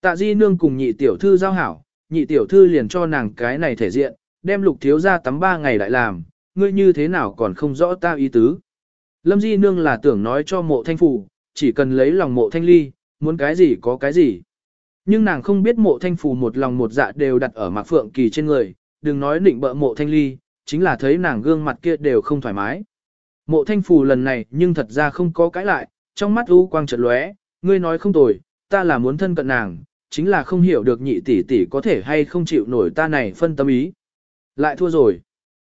Tạ Di Nương cùng nhị tiểu thư giao hảo, nhị tiểu thư liền cho nàng cái này thể diện, đem lục thiếu gia tắm ba ngày lại làm, ngươi như thế nào còn không rõ ta ý tứ. Lâm Di Nương là tưởng nói cho mộ thanh phủ, chỉ cần lấy lòng mộ thanh ly, muốn cái gì có cái gì. Nhưng nàng không biết mộ thanh phủ một lòng một dạ đều đặt ở mạc phượng kỳ trên người, đừng nói định bợ mộ thanh ly, chính là thấy nàng gương mặt kia đều không thoải mái. Mộ thanh phù lần này nhưng thật ra không có cãi lại, trong mắt u quang trật lóe, ngươi nói không tồi, ta là muốn thân cận nàng, chính là không hiểu được nhị tỷ tỷ có thể hay không chịu nổi ta này phân tâm ý. Lại thua rồi.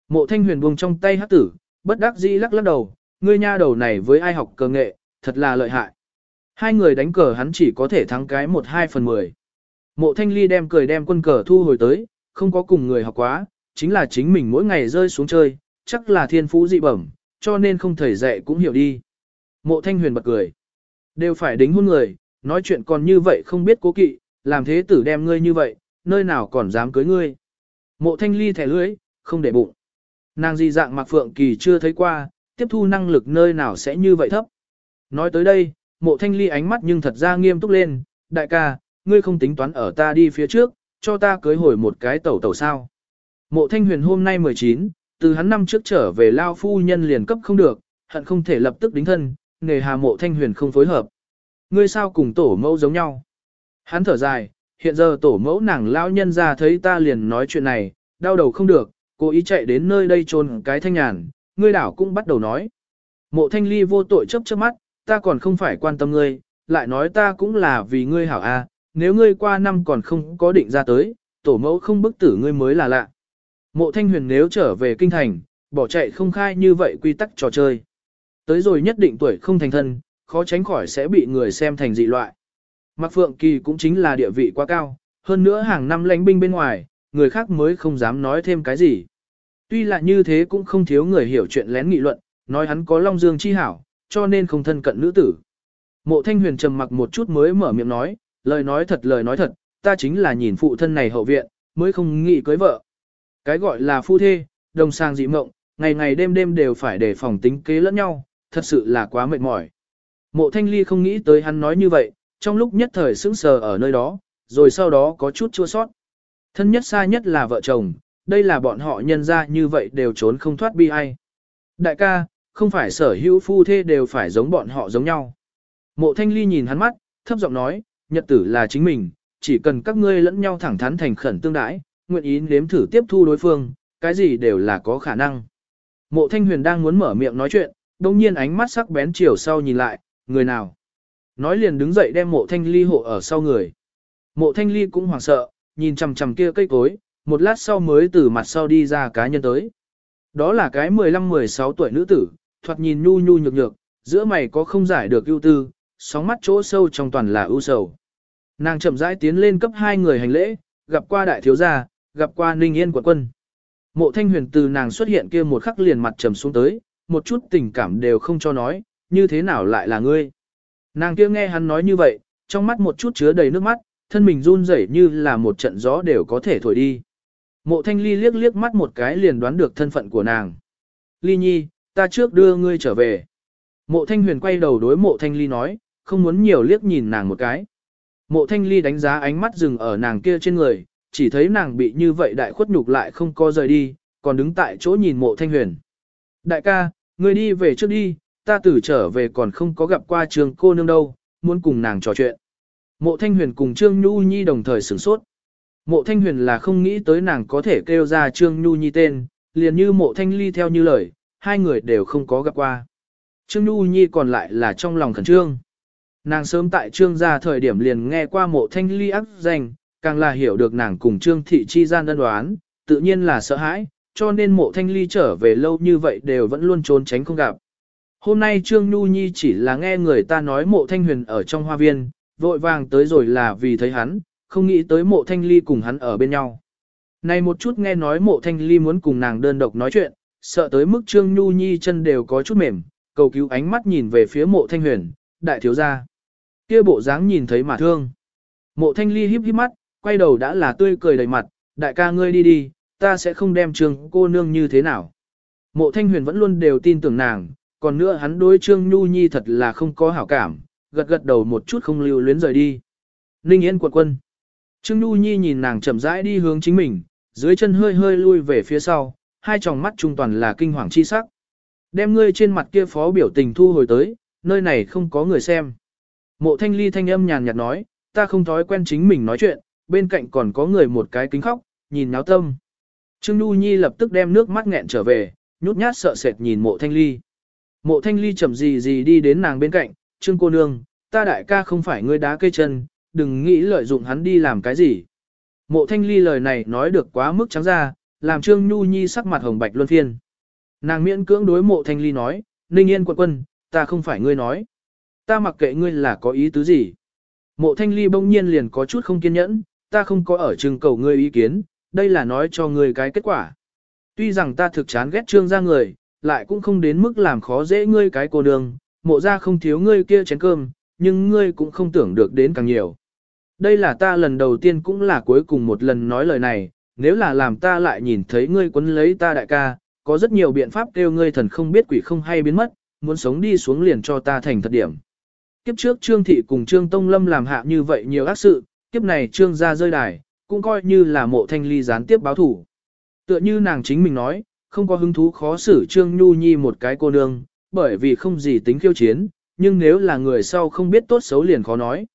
Mộ thanh huyền buông trong tay hát tử, bất đắc dĩ lắc lắc đầu, ngươi nha đầu này với ai học cờ nghệ, thật là lợi hại. Hai người đánh cờ hắn chỉ có thể thắng cái một hai phần mười. Mộ thanh ly đem cười đem quân cờ thu hồi tới, không có cùng người học quá, chính là chính mình mỗi ngày rơi xuống chơi, chắc là thiên phú dị bẩm, cho nên không thầy dạy cũng hiểu đi. Mộ thanh huyền bật cười. Đều phải đính hôn người, nói chuyện còn như vậy không biết cố kỵ, làm thế tử đem ngươi như vậy, nơi nào còn dám cưới ngươi. Mộ thanh ly thẻ lưới, không để bụng. Nàng di dạng mặc Phượng Kỳ chưa thấy qua, tiếp thu năng lực nơi nào sẽ như vậy thấp. Nói tới đây, mộ thanh ly ánh mắt nhưng thật ra nghiêm túc lên, đại ca, ngươi không tính toán ở ta đi phía trước, cho ta cưới hồi một cái tẩu tẩu sao. Mộ thanh huyền hôm nay 19, từ hắn năm trước trở về lao phu nhân liền cấp không được, hận không thể lập tức đính thân, nghề hà mộ thanh huyền không phối hợp. Ngươi sao cùng tổ mẫu giống nhau? Hắn thở dài, hiện giờ tổ mẫu nàng lao nhân ra thấy ta liền nói chuyện này, đau đầu không được, cố ý chạy đến nơi đây trôn cái thanh nhàn, ngươi đảo cũng bắt đầu nói. Mộ thanh ly vô tội chấp chớp mắt, ta còn không phải quan tâm ngươi, lại nói ta cũng là vì ngươi hảo a, nếu ngươi qua năm còn không có định ra tới, tổ mẫu không bức tử ngươi mới là lạ. Mộ thanh huyền nếu trở về kinh thành, bỏ chạy không khai như vậy quy tắc trò chơi. Tới rồi nhất định tuổi không thành thân, khó tránh khỏi sẽ bị người xem thành dị loại. Mạc Phượng Kỳ cũng chính là địa vị quá cao, hơn nữa hàng năm lãnh binh bên ngoài, người khác mới không dám nói thêm cái gì. Tuy là như thế cũng không thiếu người hiểu chuyện lén nghị luận, nói hắn có long dương chi hảo, cho nên không thân cận nữ tử. Mộ Thanh Huyền trầm mặc một chút mới mở miệng nói, lời nói thật lời nói thật, ta chính là nhìn phụ thân này hậu viện, mới không nghĩ cưới vợ. Cái gọi là phu thê, đồng sang dị mộng, ngày ngày đêm đêm đều phải đề phòng tính kế lẫn nhau, thật sự là quá mệt mỏi. Mộ thanh ly không nghĩ tới hắn nói như vậy, trong lúc nhất thời sững sờ ở nơi đó, rồi sau đó có chút chua sót. Thân nhất xa nhất là vợ chồng, đây là bọn họ nhân ra như vậy đều trốn không thoát bi ai. Đại ca, không phải sở hữu phu thê đều phải giống bọn họ giống nhau. Mộ thanh ly nhìn hắn mắt, thấp giọng nói, nhật tử là chính mình, chỉ cần các ngươi lẫn nhau thẳng thắn thành khẩn tương đãi, nguyện ý nếm thử tiếp thu đối phương, cái gì đều là có khả năng. Mộ Thanh Huyền đang muốn mở miệng nói chuyện, đồng nhiên ánh mắt sắc bén chiều sau nhìn lại, người nào. Nói liền đứng dậy đem mộ Thanh Ly hộ ở sau người. Mộ Thanh Ly cũng hoảng sợ, nhìn chằm chằm kia cây cối, một lát sau mới từ mặt sau đi ra cá nhân tới. Đó là cái 15-16 tuổi nữ tử, thoạt nhìn nhu nhu nhược nhược, giữa mày có không giải được ưu tư, sóng mắt chỗ sâu trong toàn là ưu sầu. Nàng chậm rãi tiến lên cấp hai người hành lễ, gặp qua đại thiếu gia, gặp qua Ninh Yên quận quân. Mộ thanh huyền từ nàng xuất hiện kia một khắc liền mặt trầm xuống tới, một chút tình cảm đều không cho nói, như thế nào lại là ngươi. Nàng kia nghe hắn nói như vậy, trong mắt một chút chứa đầy nước mắt, thân mình run rẩy như là một trận gió đều có thể thổi đi. Mộ thanh ly liếc liếc mắt một cái liền đoán được thân phận của nàng. Ly nhi, ta trước đưa ngươi trở về. Mộ thanh huyền quay đầu đối mộ thanh ly nói, không muốn nhiều liếc nhìn nàng một cái. Mộ thanh ly đánh giá ánh mắt dừng ở nàng kia trên người, chỉ thấy nàng bị như vậy đại khuất nhục lại không có rời đi, còn đứng tại chỗ nhìn mộ thanh huyền. Đại ca, ngươi đi về trước đi, ta tử trở về còn không có gặp qua trường cô nương đâu, muốn cùng nàng trò chuyện. Mộ thanh huyền cùng Trương Nhu Nhi đồng thời sửng sốt. Mộ thanh huyền là không nghĩ tới nàng có thể kêu ra Trương Nhu Nhi tên, liền như mộ thanh ly theo như lời, hai người đều không có gặp qua. Trương Nhu Nhi còn lại là trong lòng khẩn trương. Nàng sớm tại trương gia thời điểm liền nghe qua mộ thanh ly ác danh, càng là hiểu được nàng cùng trương thị chi gian đơn đoán, tự nhiên là sợ hãi, cho nên mộ thanh ly trở về lâu như vậy đều vẫn luôn trốn tránh không gặp. Hôm nay Trương Nhu Nhi chỉ là nghe người ta nói mộ thanh huyền ở trong hoa viên, vội vàng tới rồi là vì thấy hắn, không nghĩ tới mộ thanh ly cùng hắn ở bên nhau. Này một chút nghe nói mộ thanh ly muốn cùng nàng đơn độc nói chuyện, sợ tới mức Trương Nhu Nhi chân đều có chút mềm, cầu cứu ánh mắt nhìn về phía mộ thanh huyền, đại thiếu gia kia bộ dáng nhìn thấy mà thương. Mộ thanh ly híp híp mắt, quay đầu đã là tươi cười đầy mặt, đại ca ngươi đi đi, ta sẽ không đem trương cô nương như thế nào. Mộ thanh huyền vẫn luôn đều tin tưởng nàng, còn nữa hắn đối trương nhu nhi thật là không có hảo cảm, gật gật đầu một chút không lưu luyến rời đi. Ninh Yên quật quân. Trương Nhu Nhi nhìn nàng chậm rãi đi hướng chính mình, dưới chân hơi hơi lui về phía sau, hai tròng mắt trung toàn là kinh hoàng chi sắc. Đem ngươi trên mặt kia phó biểu tình thu hồi tới, nơi này không có người xem. Mộ thanh ly thanh âm nhàn nhạt nói, ta không thói quen chính mình nói chuyện, bên cạnh còn có người một cái kính khóc, nhìn náo tâm. Trương Nhu Nhi lập tức đem nước mắt nghẹn trở về, nhút nhát sợ sệt nhìn mộ thanh ly. Mộ thanh ly chậm gì gì đi đến nàng bên cạnh, Trương cô nương, ta đại ca không phải ngươi đá cây chân, đừng nghĩ lợi dụng hắn đi làm cái gì. Mộ thanh ly lời này nói được quá mức trắng ra, làm Trương Nhu Nhi sắc mặt hồng bạch luân phiên. Nàng miễn cưỡng đối mộ thanh ly nói, Ninh Yên quận quân, ta không phải ngươi nói. Ta mặc kệ ngươi là có ý tứ gì. Mộ thanh ly bỗng nhiên liền có chút không kiên nhẫn, ta không có ở trừng cầu ngươi ý kiến, đây là nói cho ngươi cái kết quả. Tuy rằng ta thực chán ghét trương ra người, lại cũng không đến mức làm khó dễ ngươi cái cô đường, mộ ra không thiếu ngươi kia chén cơm, nhưng ngươi cũng không tưởng được đến càng nhiều. Đây là ta lần đầu tiên cũng là cuối cùng một lần nói lời này, nếu là làm ta lại nhìn thấy ngươi quấn lấy ta đại ca, có rất nhiều biện pháp kêu ngươi thần không biết quỷ không hay biến mất, muốn sống đi xuống liền cho ta thành thật điểm. Kiếp trước Trương Thị cùng Trương Tông Lâm làm hạ như vậy nhiều ác sự, kiếp này Trương ra rơi đài, cũng coi như là mộ thanh ly gián tiếp báo thủ. Tựa như nàng chính mình nói, không có hứng thú khó xử Trương Nhu Nhi một cái cô nương, bởi vì không gì tính khiêu chiến, nhưng nếu là người sau không biết tốt xấu liền khó nói.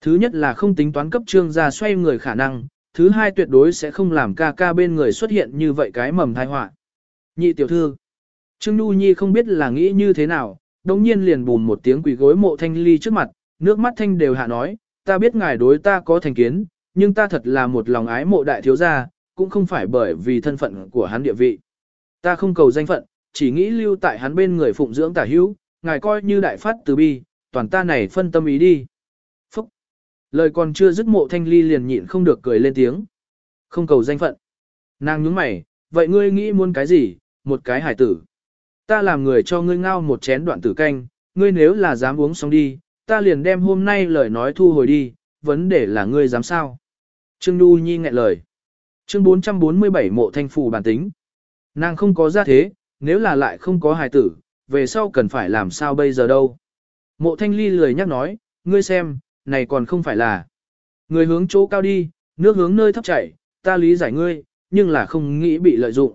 Thứ nhất là không tính toán cấp trương gia xoay người khả năng, thứ hai tuyệt đối sẽ không làm ca ca bên người xuất hiện như vậy cái mầm thai họa. Nhị tiểu thư, Trương Nhu Nhi không biết là nghĩ như thế nào, đồng nhiên liền bùn một tiếng quỷ gối mộ thanh ly trước mặt, nước mắt thanh đều hạ nói, ta biết ngài đối ta có thành kiến, nhưng ta thật là một lòng ái mộ đại thiếu gia, cũng không phải bởi vì thân phận của hắn địa vị. Ta không cầu danh phận, chỉ nghĩ lưu tại hắn bên người phụng dưỡng tả hữu, ngài coi như đại phát từ bi, toàn ta này phân tâm ý đi. Lời còn chưa dứt mộ thanh ly liền nhịn không được cười lên tiếng. Không cầu danh phận. Nàng nhúng mày, vậy ngươi nghĩ muốn cái gì, một cái hải tử. Ta làm người cho ngươi ngao một chén đoạn tử canh, ngươi nếu là dám uống xong đi, ta liền đem hôm nay lời nói thu hồi đi, vấn đề là ngươi dám sao. Trương Đu Nhi nghẹn lời. Chương 447 mộ thanh phù bản tính. Nàng không có ra thế, nếu là lại không có hài tử, về sau cần phải làm sao bây giờ đâu. Mộ thanh ly lười nhắc nói, ngươi xem, này còn không phải là. Người hướng chỗ cao đi, nước hướng nơi thấp chảy, ta lý giải ngươi, nhưng là không nghĩ bị lợi dụng.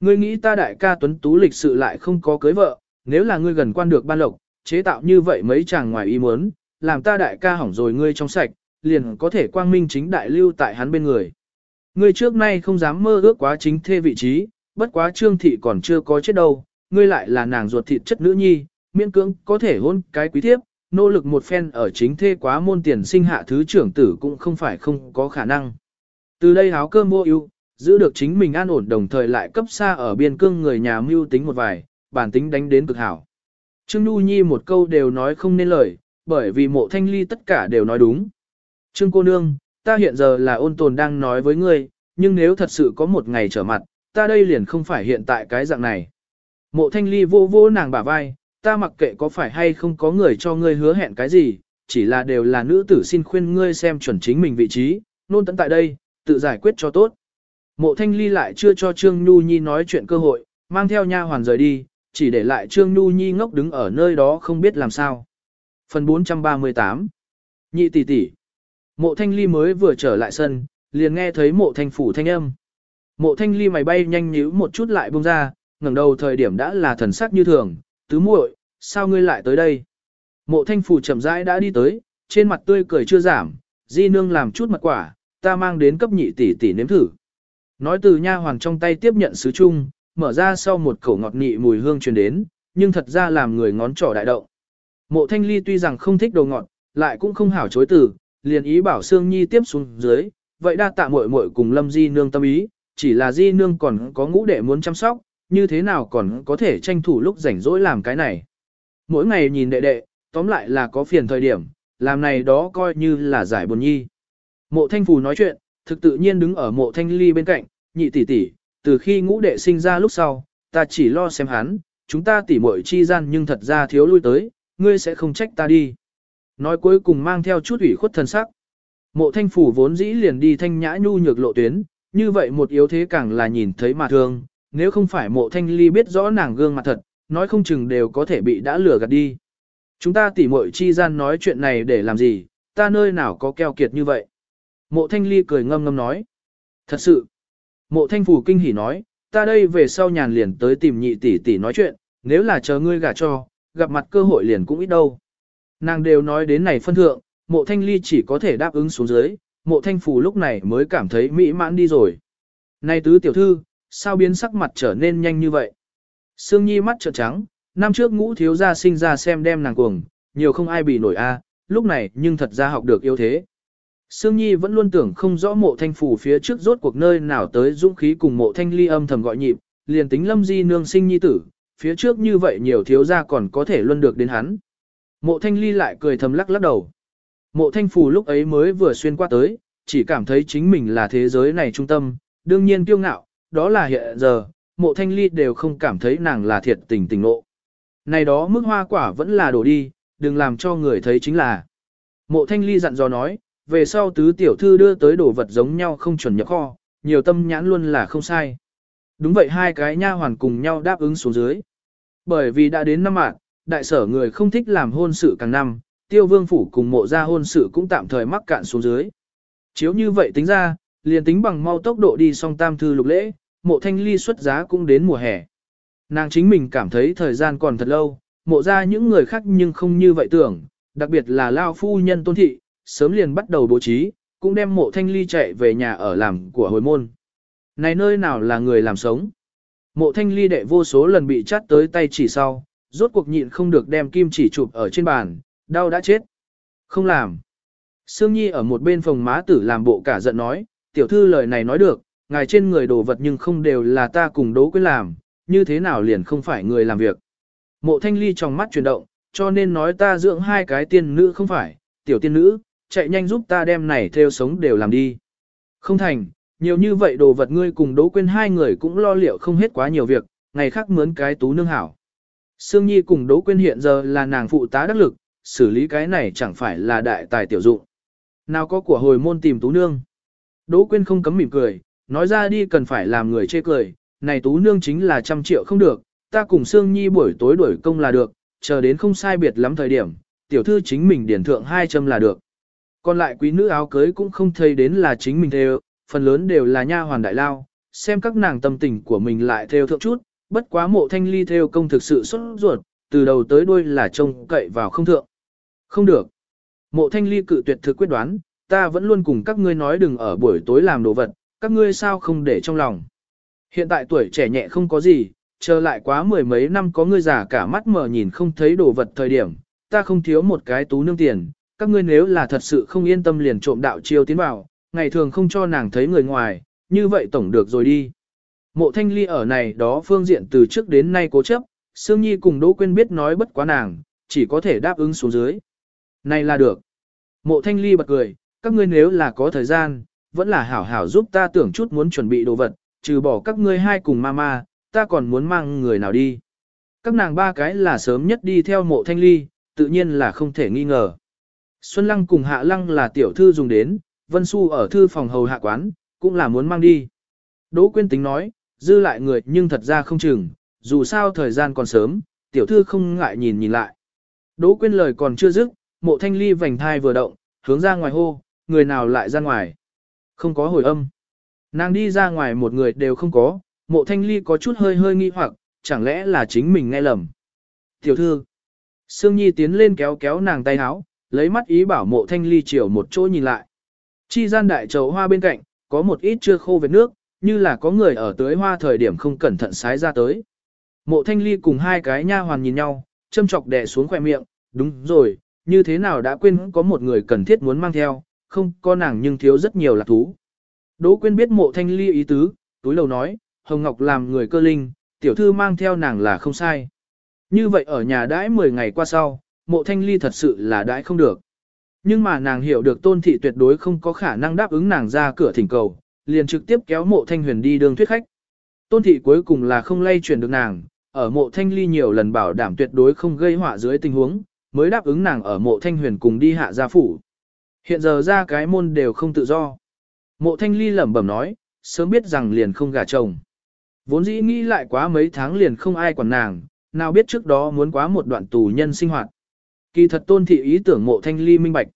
Ngươi nghĩ ta đại ca tuấn tú lịch sự lại không có cưới vợ, nếu là ngươi gần quan được ban lộc, chế tạo như vậy mấy chàng ngoài ý muốn, làm ta đại ca hỏng rồi ngươi trong sạch, liền có thể quang minh chính đại lưu tại hắn bên người. Ngươi trước nay không dám mơ ước quá chính thê vị trí, bất quá trương thị còn chưa có chết đâu, ngươi lại là nàng ruột thịt chất nữ nhi, miễn cưỡng có thể hôn cái quý thiếp, nỗ lực một phen ở chính thê quá môn tiền sinh hạ thứ trưởng tử cũng không phải không có khả năng. Từ đây háo cơm vô ưu, giữ được chính mình an ổn đồng thời lại cấp xa ở biên cương người nhà mưu tính một vài, bản tính đánh đến cực hảo. Trương Nhu Nhi một câu đều nói không nên lời, bởi vì mộ thanh ly tất cả đều nói đúng. Trương cô nương, ta hiện giờ là ôn tồn đang nói với ngươi, nhưng nếu thật sự có một ngày trở mặt, ta đây liền không phải hiện tại cái dạng này. Mộ thanh ly vô vô nàng bả vai, ta mặc kệ có phải hay không có người cho ngươi hứa hẹn cái gì, chỉ là đều là nữ tử xin khuyên ngươi xem chuẩn chính mình vị trí, nôn tận tại đây, tự giải quyết cho tốt. Mộ thanh ly lại chưa cho Trương Nhu Nhi nói chuyện cơ hội, mang theo nha hoàn rời đi, chỉ để lại Trương Nhu Nhi ngốc đứng ở nơi đó không biết làm sao. Phần 438 Nhị tỷ tỷ Mộ thanh ly mới vừa trở lại sân, liền nghe thấy mộ thanh phủ thanh âm. Mộ thanh ly mày bay nhanh nhíu một chút lại buông ra, ngẩng đầu thời điểm đã là thần sắc như thường, tứ muội, sao ngươi lại tới đây? Mộ thanh phủ chậm rãi đã đi tới, trên mặt tươi cười chưa giảm, di nương làm chút mật quả, ta mang đến cấp nhị tỷ tỷ nếm thử. Nói từ nha hoàng trong tay tiếp nhận sứ chung, mở ra sau một khẩu ngọt nị mùi hương truyền đến, nhưng thật ra làm người ngón trỏ đại động. Mộ thanh ly tuy rằng không thích đồ ngọt, lại cũng không hảo chối từ, liền ý bảo Sương Nhi tiếp xuống dưới, vậy đa tạ muội muội cùng Lâm Di nương tâm ý, chỉ là Di nương còn có ngũ đệ muốn chăm sóc, như thế nào còn có thể tranh thủ lúc rảnh rỗi làm cái này. Mỗi ngày nhìn đệ đệ, tóm lại là có phiền thời điểm, làm này đó coi như là giải buồn nhi. Mộ thanh phù nói chuyện, thực tự nhiên đứng ở mộ thanh ly bên cạnh, nhị tỷ tỷ, từ khi ngũ đệ sinh ra lúc sau, ta chỉ lo xem hắn, chúng ta tỉ muội chi gian nhưng thật ra thiếu lui tới, ngươi sẽ không trách ta đi. Nói cuối cùng mang theo chút ủy khuất thần sắc. Mộ thanh phủ vốn dĩ liền đi thanh nhã nhu nhược lộ tuyến, như vậy một yếu thế càng là nhìn thấy mà thương, nếu không phải mộ thanh ly biết rõ nàng gương mặt thật, nói không chừng đều có thể bị đã lừa gạt đi. Chúng ta tỉ muội chi gian nói chuyện này để làm gì, ta nơi nào có keo kiệt như vậy. Mộ thanh ly cười ngâm ngâm nói. Thật sự, mộ thanh phủ kinh hỉ nói, ta đây về sau nhàn liền tới tìm nhị tỷ tỷ nói chuyện, nếu là chờ ngươi gả cho, gặp mặt cơ hội liền cũng ít đâu. Nàng đều nói đến này phân thượng, mộ thanh ly chỉ có thể đáp ứng xuống dưới, mộ thanh phủ lúc này mới cảm thấy mỹ mãn đi rồi. Này tứ tiểu thư, sao biến sắc mặt trở nên nhanh như vậy? Sương Nhi mắt trợn trắng, năm trước ngũ thiếu gia sinh ra xem đem nàng cuồng, nhiều không ai bị nổi a, lúc này nhưng thật ra học được yêu thế. Sương Nhi vẫn luôn tưởng không rõ mộ thanh phủ phía trước rốt cuộc nơi nào tới dũng khí cùng mộ thanh ly âm thầm gọi nhịp, liền tính lâm di nương sinh nhi tử, phía trước như vậy nhiều thiếu gia còn có thể luân được đến hắn. Mộ thanh ly lại cười thầm lắc lắc đầu. Mộ thanh phủ lúc ấy mới vừa xuyên qua tới, chỉ cảm thấy chính mình là thế giới này trung tâm, đương nhiên kiêu ngạo, đó là hiện giờ, mộ thanh ly đều không cảm thấy nàng là thiệt tình tình nộ. Này đó mức hoa quả vẫn là đổ đi, đừng làm cho người thấy chính là. Mộ thanh ly dặn dò nói, về sau tứ tiểu thư đưa tới đồ vật giống nhau không chuẩn nhập kho, nhiều tâm nhãn luôn là không sai. Đúng vậy hai cái nha hoàn cùng nhau đáp ứng xuống dưới. Bởi vì đã đến năm mạng, đại sở người không thích làm hôn sự càng năm, tiêu vương phủ cùng mộ ra hôn sự cũng tạm thời mắc cạn xuống dưới. Chiếu như vậy tính ra, liền tính bằng mau tốc độ đi xong tam thư lục lễ, mộ thanh ly xuất giá cũng đến mùa hè. Nàng chính mình cảm thấy thời gian còn thật lâu, mộ ra những người khác nhưng không như vậy tưởng, đặc biệt là Lao phu nhân tôn thị, sớm liền bắt đầu bố trí, cũng đem mộ thanh ly chạy về nhà ở làm của hồi môn. Này nơi nào là người làm sống? Mộ thanh ly đệ vô số lần bị chát tới tay chỉ sau, rốt cuộc nhịn không được đem kim chỉ chụp ở trên bàn, đau đã chết. Không làm. Sương Nhi ở một bên phòng má tử làm bộ cả giận nói, tiểu thư lời này nói được, ngài trên người đồ vật nhưng không đều là ta cùng đố quyết làm, như thế nào liền không phải người làm việc. Mộ thanh ly trong mắt chuyển động, cho nên nói ta dưỡng hai cái tiên nữ không phải, tiểu tiên nữ, chạy nhanh giúp ta đem này theo sống đều làm đi. Không thành, nhiều như vậy đồ vật ngươi cùng đố quên hai người cũng lo liệu không hết quá nhiều việc, ngày khác mướn cái tú nương hảo. Sương Nhi cùng đố quên hiện giờ là nàng phụ tá đắc lực, xử lý cái này chẳng phải là đại tài tiểu dụng. Nào có của hồi môn tìm tú nương. Đỗ Quyên không cấm mỉm cười, nói ra đi cần phải làm người chê cười, này tú nương chính là trăm triệu không được, ta cùng Sương Nhi buổi tối đuổi công là được, chờ đến không sai biệt lắm thời điểm, tiểu thư chính mình điển thượng hai châm là được. Còn lại quý nữ áo cưới cũng không thấy đến là chính mình theo, phần lớn đều là nha hoàn đại lao, xem các nàng tâm tình của mình lại theo thượng chút, bất quá mộ thanh ly theo công thực sự xuất ruột, từ đầu tới đuôi là trông cậy vào không thượng. Không được. Mộ thanh ly cự tuyệt thực quyết đoán, ta vẫn luôn cùng các ngươi nói đừng ở buổi tối làm đồ vật, các ngươi sao không để trong lòng. Hiện tại tuổi trẻ nhẹ không có gì, chờ lại quá mười mấy năm có ngươi già cả mắt mở nhìn không thấy đồ vật thời điểm, ta không thiếu một cái tú nương tiền, các ngươi nếu là thật sự không yên tâm liền trộm đạo chiêu tiến vào, ngày thường không cho nàng thấy người ngoài, như vậy tổng được rồi đi. Mộ thanh ly ở này đó phương diện từ trước đến nay cố chấp, Sương Nhi cùng Đỗ Quyên biết nói bất quá nàng, chỉ có thể đáp ứng xuống dưới. Này là được. Mộ thanh ly bật cười, các ngươi nếu là có thời gian, vẫn là hảo hảo giúp ta tưởng chút muốn chuẩn bị đồ vật, trừ bỏ các ngươi hai cùng mama, ta còn muốn mang người nào đi. Các nàng ba cái là sớm nhất đi theo mộ thanh ly, tự nhiên là không thể nghi ngờ. Xuân Lăng cùng Hạ Lăng là tiểu thư dùng đến, Vân Xu ở thư phòng hầu hạ quán, cũng là muốn mang đi. Đỗ Quyên tính nói, dư lại người nhưng thật ra không chừng, dù sao thời gian còn sớm, tiểu thư không ngại nhìn nhìn lại. Đỗ Quyên lời còn chưa dứt, mộ thanh ly vành thai vừa động, hướng ra ngoài hô, người nào lại ra ngoài. Không có hồi âm. Nàng đi ra ngoài một người đều không có, mộ thanh ly có chút hơi hơi nghi hoặc, chẳng lẽ là chính mình nghe lầm. Tiểu thư. Sương Nhi tiến lên kéo kéo nàng tay áo, lấy mắt ý bảo mộ thanh ly chiều một chỗ nhìn lại. Chi gian đại trầu hoa bên cạnh, có một ít chưa khô vệt nước, như là có người ở tưới hoa thời điểm không cẩn thận sái ra tới. Mộ thanh ly cùng hai cái nha hoàn nhìn nhau, châm chọc đè xuống khỏe miệng, đúng rồi, như thế nào đã quên có một người cần thiết muốn mang theo, không có nàng nhưng thiếu rất nhiều lạc thú. Đỗ Quyên biết mộ thanh ly ý tứ, túi lầu nói, Hồng Ngọc làm người cơ linh, tiểu thư mang theo nàng là không sai. Như vậy ở nhà đãi 10 ngày qua sau, mộ thanh ly thật sự là đãi không được. Nhưng mà nàng hiểu được tôn thị tuyệt đối không có khả năng đáp ứng nàng ra cửa thỉnh cầu, liền trực tiếp kéo mộ thanh huyền đi đường thuyết khách. Tôn thị cuối cùng là không lay chuyển được nàng, ở mộ thanh ly nhiều lần bảo đảm tuyệt đối không gây họa dưới tình huống, mới đáp ứng nàng ở mộ thanh huyền cùng đi hạ gia phủ. Hiện giờ ra cái môn đều không tự do. Mộ thanh ly lẩm bẩm nói, sớm biết rằng liền không gả chồng. Vốn dĩ nghĩ lại quá mấy tháng liền không ai quản nàng, nào biết trước đó muốn quá một đoạn tù nhân sinh hoạt. Kỳ thật tôn thị ý tưởng mộ thanh ly minh bạch.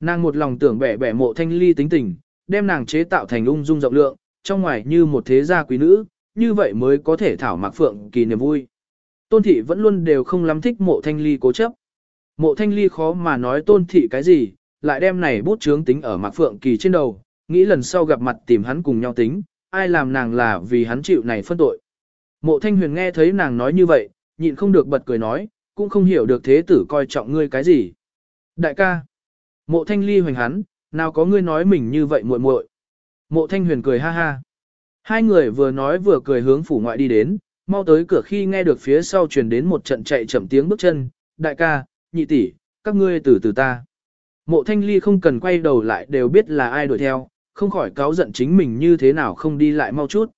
Nàng một lòng tưởng bẻ bẻ mộ thanh ly tính tình, đem nàng chế tạo thành ung dung rộng lượng, trong ngoài như một thế gia quý nữ, như vậy mới có thể thảo mạc phượng kỳ niềm vui. Tôn thị vẫn luôn đều không lắm thích mộ thanh ly cố chấp. Mộ thanh ly khó mà nói tôn thị cái gì, lại đem này bút chướng tính ở mạc phượng kỳ trên đầu, nghĩ lần sau gặp mặt tìm hắn cùng nhau tính, ai làm nàng là vì hắn chịu này phân tội. Mộ thanh huyền nghe thấy nàng nói như vậy, nhịn không được bật cười nói, cũng không hiểu được thế tử coi trọng ngươi cái gì. Đại ca, mộ thanh ly hoành hắn, nào có ngươi nói mình như vậy muội muội. Mộ thanh huyền cười ha ha. Hai người vừa nói vừa cười hướng phủ ngoại đi đến, mau tới cửa khi nghe được phía sau truyền đến một trận chạy chậm tiếng bước chân, đại ca, nhị tỷ, các ngươi từ từ ta. Mộ thanh ly không cần quay đầu lại đều biết là ai đuổi theo, không khỏi cáo giận chính mình như thế nào không đi lại mau chút.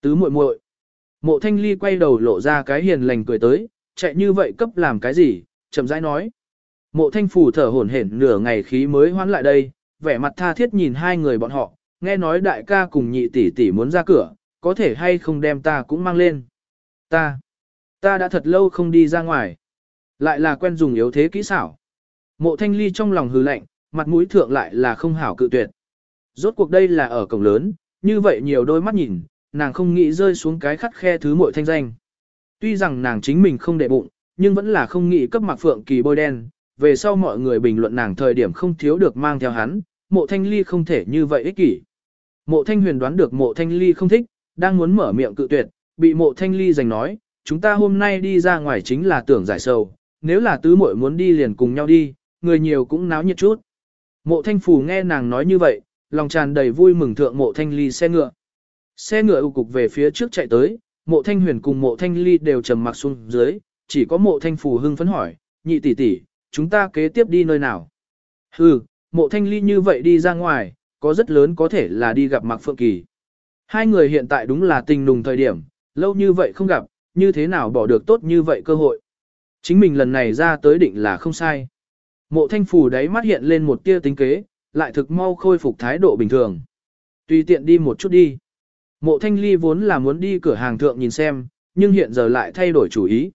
Tứ muội muội. Mộ thanh ly quay đầu lộ ra cái hiền lành cười tới, chạy như vậy cấp làm cái gì, chậm rãi nói. Mộ thanh phủ thở hổn hển nửa ngày khí mới hoán lại đây, vẻ mặt tha thiết nhìn hai người bọn họ, nghe nói đại ca cùng nhị tỷ tỷ muốn ra cửa, có thể hay không đem ta cũng mang lên. Ta, ta đã thật lâu không đi ra ngoài. Lại là quen dùng yếu thế kỹ xảo. Mộ thanh ly trong lòng hư lạnh, mặt mũi thượng lại là không hảo cự tuyệt. Rốt cuộc đây là ở cổng lớn, như vậy nhiều đôi mắt nhìn, nàng không nghĩ rơi xuống cái khắt khe thứ mội thanh danh. Tuy rằng nàng chính mình không đệ bụng, nhưng vẫn là không nghĩ cấp mặc phượng kỳ bôi đen, về sau mọi người bình luận nàng thời điểm không thiếu được mang theo hắn, mộ thanh ly không thể như vậy ích kỷ. Mộ thanh huyền đoán được mộ thanh ly không thích, đang muốn mở miệng cự tuyệt, bị mộ thanh ly giành nói, chúng ta hôm nay đi ra ngoài chính là tưởng giải sầu, nếu là tứ muội muốn đi liền cùng nhau đi, người nhiều cũng náo nhiệt chút. Mộ thanh phù nghe nàng nói như vậy, lòng tràn đầy vui mừng thượng mộ thanh ly xe ngựa. Xe ngựa ưu cục về phía trước chạy tới, mộ thanh huyền cùng mộ thanh ly đều trầm mặc xuống dưới, chỉ có mộ thanh phù hưng phấn hỏi, nhị tỷ tỷ, chúng ta kế tiếp đi nơi nào? Hừ, mộ thanh ly như vậy đi ra ngoài, có rất lớn có thể là đi gặp Mạc Phượng Kỳ. Hai người hiện tại đúng là tình nùng thời điểm, lâu như vậy không gặp, như thế nào bỏ được tốt như vậy cơ hội. Chính mình lần này ra tới định là không sai. Mộ thanh phù đáy mắt hiện lên một tia tính kế, lại thực mau khôi phục thái độ bình thường. Tùy tiện đi một chút đi. Mộ thanh ly vốn là muốn đi cửa hàng thượng nhìn xem, nhưng hiện giờ lại thay đổi chủ ý.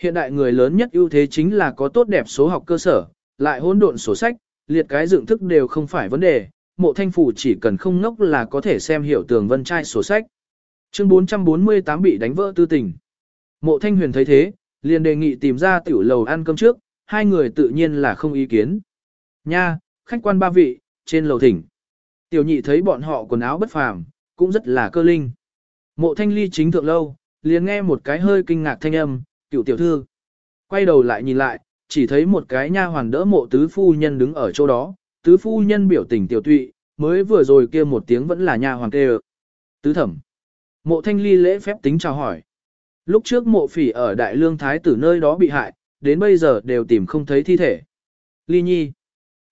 Hiện đại người lớn nhất ưu thế chính là có tốt đẹp số học cơ sở, lại hỗn độn sổ sách, liệt cái dựng thức đều không phải vấn đề, mộ thanh phủ chỉ cần không ngốc là có thể xem hiểu tường vân trai sổ sách. Chương 448 bị đánh vỡ tư tình. Mộ thanh huyền thấy thế, liền đề nghị tìm ra tiểu lầu ăn cơm trước, hai người tự nhiên là không ý kiến. Nha, khách quan ba vị, trên lầu thỉnh. Tiểu nhị thấy bọn họ quần áo bất phàm, cũng rất là cơ linh. Mộ thanh ly chính thượng lâu, liền nghe một cái hơi kinh ngạc thanh âm, cựu tiểu thư. Quay đầu lại nhìn lại, chỉ thấy một cái nha hoàn đỡ mộ tứ phu nhân đứng ở chỗ đó, tứ phu nhân biểu tình tiểu tụy, mới vừa rồi kia một tiếng vẫn là nha hoàn kêu. Tứ thẩm. Mộ thanh ly lễ phép tính chào hỏi. Lúc trước mộ phỉ ở Đại Lương Thái tử nơi đó bị hại, đến bây giờ đều tìm không thấy thi thể. Ly nhi.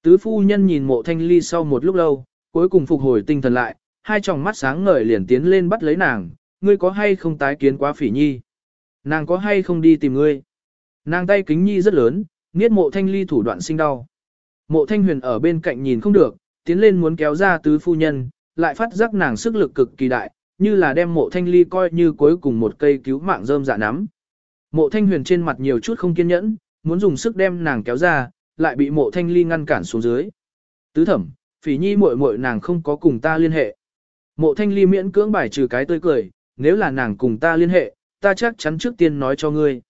Tứ phu nhân nhìn mộ thanh ly sau một lúc lâu, cuối cùng phục hồi tinh thần lại, hai tròng mắt sáng ngời liền tiến lên bắt lấy nàng, ngươi có hay không tái kiến quá phỉ nhi? Nàng có hay không đi tìm ngươi? Nàng tay kính nhi rất lớn, niết mộ thanh ly thủ đoạn sinh đau. Mộ thanh huyền ở bên cạnh nhìn không được, tiến lên muốn kéo ra tứ phu nhân, lại phát giác nàng sức lực cực kỳ đại, như là đem mộ thanh ly coi như cuối cùng một cây cứu mạng rơm dạ nắm. Mộ thanh huyền trên mặt nhiều chút không kiên nhẫn, muốn dùng sức đem nàng kéo ra, lại bị mộ thanh ly ngăn cản xuống dưới. Tứ thẩm, phỉ nhi muội muội nàng không có cùng ta liên hệ. Mộ thanh ly miễn cưỡng bài trừ cái tươi cười, nếu là nàng cùng ta liên hệ, ta chắc chắn trước tiên nói cho ngươi.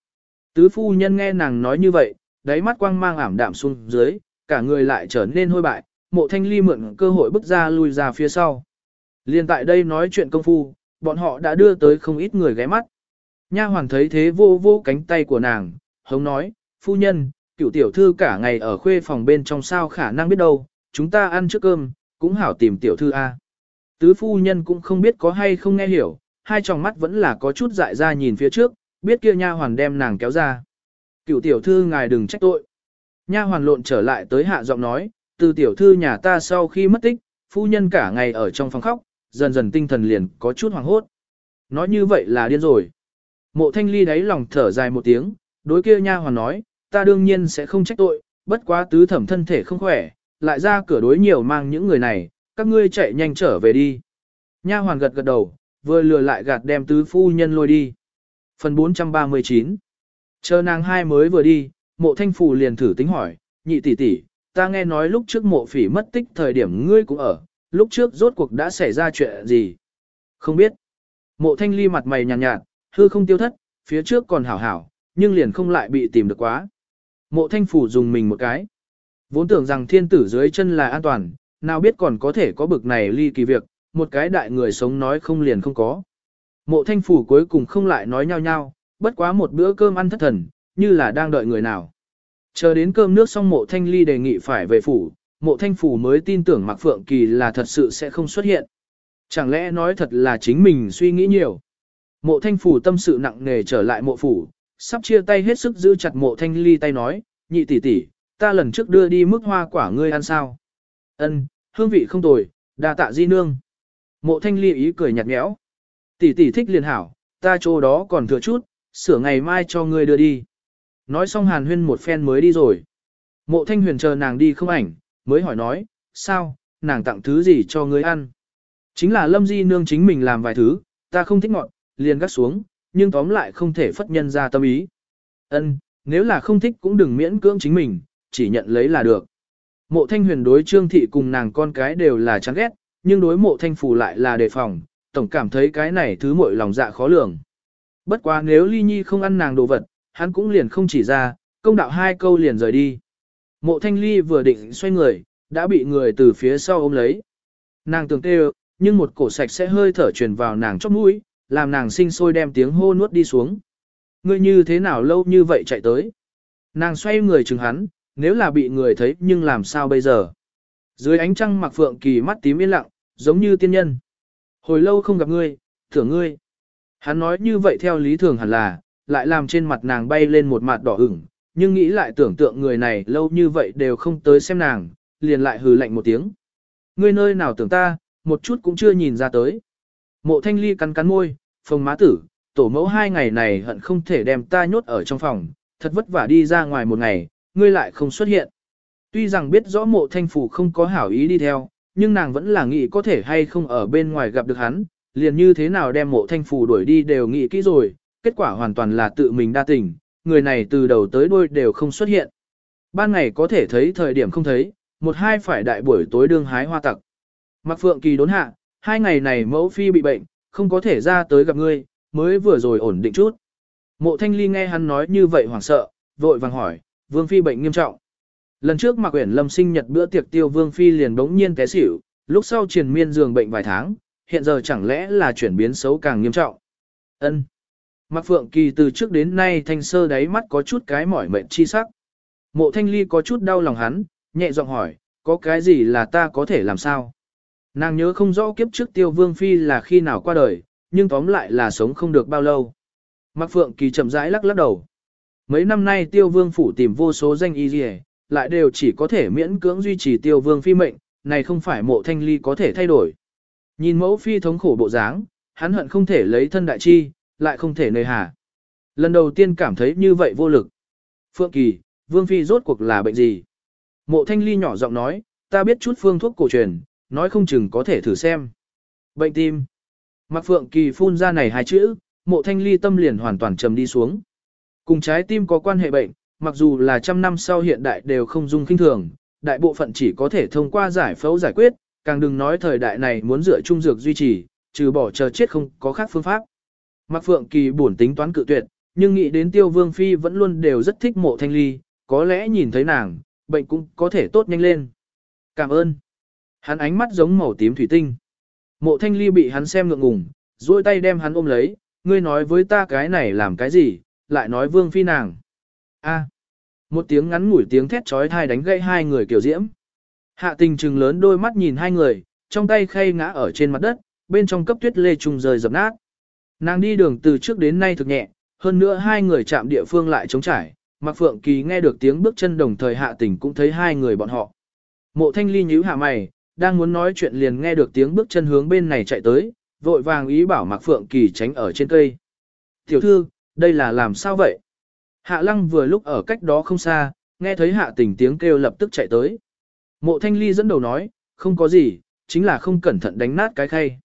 Tứ phu nhân nghe nàng nói như vậy, đáy mắt quang mang ảm đạm xuống dưới, cả người lại trở nên hôi bại, mộ thanh ly mượn cơ hội bước ra lui ra phía sau. Liên tại đây nói chuyện công phu, bọn họ đã đưa tới không ít người ghé mắt. Nha hoàng thấy thế vô vô cánh tay của nàng, hống nói, phu nhân, cựu tiểu thư cả ngày ở khuê phòng bên trong sao khả năng biết đâu, chúng ta ăn trước cơm, cũng hảo tìm tiểu thư A. Tứ phu nhân cũng không biết có hay không nghe hiểu, hai tròng mắt vẫn là có chút dại ra nhìn phía trước, biết kia nha hoàn đem nàng kéo ra. Cựu tiểu thư ngài đừng trách tội. Nha hoàn lộn trở lại tới hạ giọng nói, từ tiểu thư nhà ta sau khi mất tích, phu nhân cả ngày ở trong phòng khóc, dần dần tinh thần liền có chút hoảng hốt. Nói như vậy là điên rồi. Mộ thanh ly đáy lòng thở dài một tiếng, đối kia nha hoàn nói, ta đương nhiên sẽ không trách tội, bất quá tứ thẩm thân thể không khỏe, lại ra cửa đối nhiều mang những người này, các ngươi chạy nhanh trở về đi. Nha hoàn gật gật đầu, vừa lừa lại gạt đem tứ phu nhân lôi đi. Phần 439 Chờ nàng hai mới vừa đi, mộ thanh phù liền thử tính hỏi, nhị tỷ tỷ, ta nghe nói lúc trước mộ phỉ mất tích thời điểm ngươi cũng ở, lúc trước rốt cuộc đã xảy ra chuyện gì? Không biết. Mộ thanh ly mặt mày nhàn nhạt, nhạt, hư không tiêu thất, phía trước còn hảo hảo, nhưng liền không lại bị tìm được quá. Mộ thanh phủ dùng mình một cái. Vốn tưởng rằng thiên tử dưới chân là an toàn, nào biết còn có thể có bực này ly kỳ việc, một cái đại người sống nói không liền không có. Mộ thanh phủ cuối cùng không lại nói nhau nhau, bất quá một bữa cơm ăn thất thần, như là đang đợi người nào. Chờ đến cơm nước xong mộ thanh ly đề nghị phải về phủ, mộ thanh phủ mới tin tưởng Mạc Phượng Kỳ là thật sự sẽ không xuất hiện. Chẳng lẽ nói thật là chính mình suy nghĩ nhiều. Mộ thanh phủ tâm sự nặng nề trở lại mộ phủ, sắp chia tay hết sức giữ chặt mộ thanh ly tay nói, nhị tỷ tỷ, ta lần trước đưa đi mức hoa quả ngươi ăn sao. Ân, hương vị không tồi, đa tạ di nương. Mộ thanh ly ý cười nhạt nhẽo. Tỷ tỷ thích liền hảo, ta chỗ đó còn thừa chút, sửa ngày mai cho ngươi đưa đi. Nói xong hàn huyên một phen mới đi rồi. Mộ thanh huyền chờ nàng đi không ảnh, mới hỏi nói, sao, nàng tặng thứ gì cho ngươi ăn. Chính là lâm di nương chính mình làm vài thứ, ta không thích ngọn, liền gắt xuống, nhưng tóm lại không thể phất nhân ra tâm ý. Ân, nếu là không thích cũng đừng miễn cưỡng chính mình, chỉ nhận lấy là được. Mộ thanh huyền đối trương thị cùng nàng con cái đều là chán ghét, nhưng đối mộ thanh phù lại là đề phòng, tổng cảm thấy cái này thứ mội lòng dạ khó lường. Bất quá nếu ly nhi không ăn nàng đồ vật, hắn cũng liền không chỉ ra, công đạo hai câu liền rời đi. Mộ thanh ly vừa định xoay người, đã bị người từ phía sau ôm lấy. Nàng tưởng tê nhưng một cổ sạch sẽ hơi thở truyền vào nàng chóp mũi, làm nàng sinh sôi đem tiếng hô nuốt đi xuống. Ngươi như thế nào lâu như vậy chạy tới? Nàng xoay người chừng hắn, nếu là bị người thấy nhưng làm sao bây giờ? Dưới ánh trăng mặc phượng kỳ mắt tím yên lặng, giống như tiên nhân. Hồi lâu không gặp ngươi, thưởng ngươi. Hắn nói như vậy theo lý thường hẳn là, lại làm trên mặt nàng bay lên một mặt đỏ ửng, nhưng nghĩ lại tưởng tượng người này lâu như vậy đều không tới xem nàng, liền lại hừ lạnh một tiếng. Ngươi nơi nào tưởng ta, một chút cũng chưa nhìn ra tới. Mộ thanh ly cắn cắn môi, phồng má tử, tổ mẫu hai ngày này hận không thể đem ta nhốt ở trong phòng, thật vất vả đi ra ngoài một ngày, ngươi lại không xuất hiện. Tuy rằng biết rõ mộ thanh phủ không có hảo ý đi theo, nhưng nàng vẫn là nghĩ có thể hay không ở bên ngoài gặp được hắn, liền như thế nào đem mộ thanh phủ đuổi đi đều nghĩ kỹ rồi, kết quả hoàn toàn là tự mình đa tình, người này từ đầu tới đuôi đều không xuất hiện. Ban ngày có thể thấy thời điểm không thấy, một hai phải đại buổi tối đương hái hoa tặc. Mặc phượng kỳ đốn hạ, hai ngày này mẫu phi bị bệnh, không có thể ra tới gặp ngươi, mới vừa rồi ổn định chút. Mộ thanh ly nghe hắn nói như vậy hoảng sợ, vội vàng hỏi, vương phi bệnh nghiêm trọng. Lần trước Mạc Uyển Lâm sinh nhật bữa tiệc tiêu Vương phi liền bỗng nhiên té xỉu, lúc sau triền miên giường bệnh vài tháng, hiện giờ chẳng lẽ là chuyển biến xấu càng nghiêm trọng. Ân. Mạc Phượng Kỳ từ trước đến nay thanh sơ đáy mắt có chút cái mỏi mệt chi sắc. Mộ Thanh Ly có chút đau lòng hắn, nhẹ giọng hỏi, có cái gì là ta có thể làm sao? Nàng nhớ không rõ kiếp trước Tiêu Vương phi là khi nào qua đời, nhưng tóm lại là sống không được bao lâu. Mạc Phượng Kỳ chậm rãi lắc lắc đầu. Mấy năm nay Tiêu Vương phủ tìm vô số danh y liề, lại đều chỉ có thể miễn cưỡng duy trì tiêu vương phi mệnh, này không phải mộ thanh ly có thể thay đổi. Nhìn mẫu phi thống khổ bộ dáng, hắn hận không thể lấy thân đại chi, lại không thể nơi hà. Lần đầu tiên cảm thấy như vậy vô lực. Phượng Kỳ, vương phi rốt cuộc là bệnh gì? Mộ thanh ly nhỏ giọng nói, ta biết chút phương thuốc cổ truyền, nói không chừng có thể thử xem. Bệnh tim. Mặc Phượng Kỳ phun ra này hai chữ, mộ thanh ly tâm liền hoàn toàn trầm đi xuống. Cùng trái tim có quan hệ bệnh, mặc dù là trăm năm sau hiện đại đều không dung kinh thường, đại bộ phận chỉ có thể thông qua giải phẫu giải quyết, càng đừng nói thời đại này muốn dựa trung dược duy trì, trừ bỏ chờ chết không có khác phương pháp. Mạc Phượng Kỳ buồn tính toán cự tuyệt, nhưng nghĩ đến Tiêu Vương Phi vẫn luôn đều rất thích mộ thanh ly, có lẽ nhìn thấy nàng, bệnh cũng có thể tốt nhanh lên. Cảm ơn. Hắn ánh mắt giống màu tím thủy tinh. Mộ thanh ly bị hắn xem ngượng ngùng, duỗi tay đem hắn ôm lấy, ngươi nói với ta cái này làm cái gì, lại nói Vương Phi nàng. A. Một tiếng ngắn ngủi tiếng thét trói thai đánh gãy hai người kiểu diễm. Hạ tình trừng lớn đôi mắt nhìn hai người, trong tay khay ngã ở trên mặt đất, bên trong cấp tuyết lê trùng rời dập nát. Nàng đi đường từ trước đến nay thực nhẹ, hơn nữa hai người chạm địa phương lại chống trải. Mạc Phượng Kỳ nghe được tiếng bước chân đồng thời hạ tình cũng thấy hai người bọn họ. Mộ thanh ly nhíu hạ mày, đang muốn nói chuyện liền nghe được tiếng bước chân hướng bên này chạy tới, vội vàng ý bảo Mạc Phượng Kỳ tránh ở trên cây. Tiểu thư, đây là làm sao vậy? Hạ lăng vừa lúc ở cách đó không xa, nghe thấy hạ tình tiếng kêu lập tức chạy tới. Mộ thanh ly dẫn đầu nói, không có gì, chính là không cẩn thận đánh nát cái khay.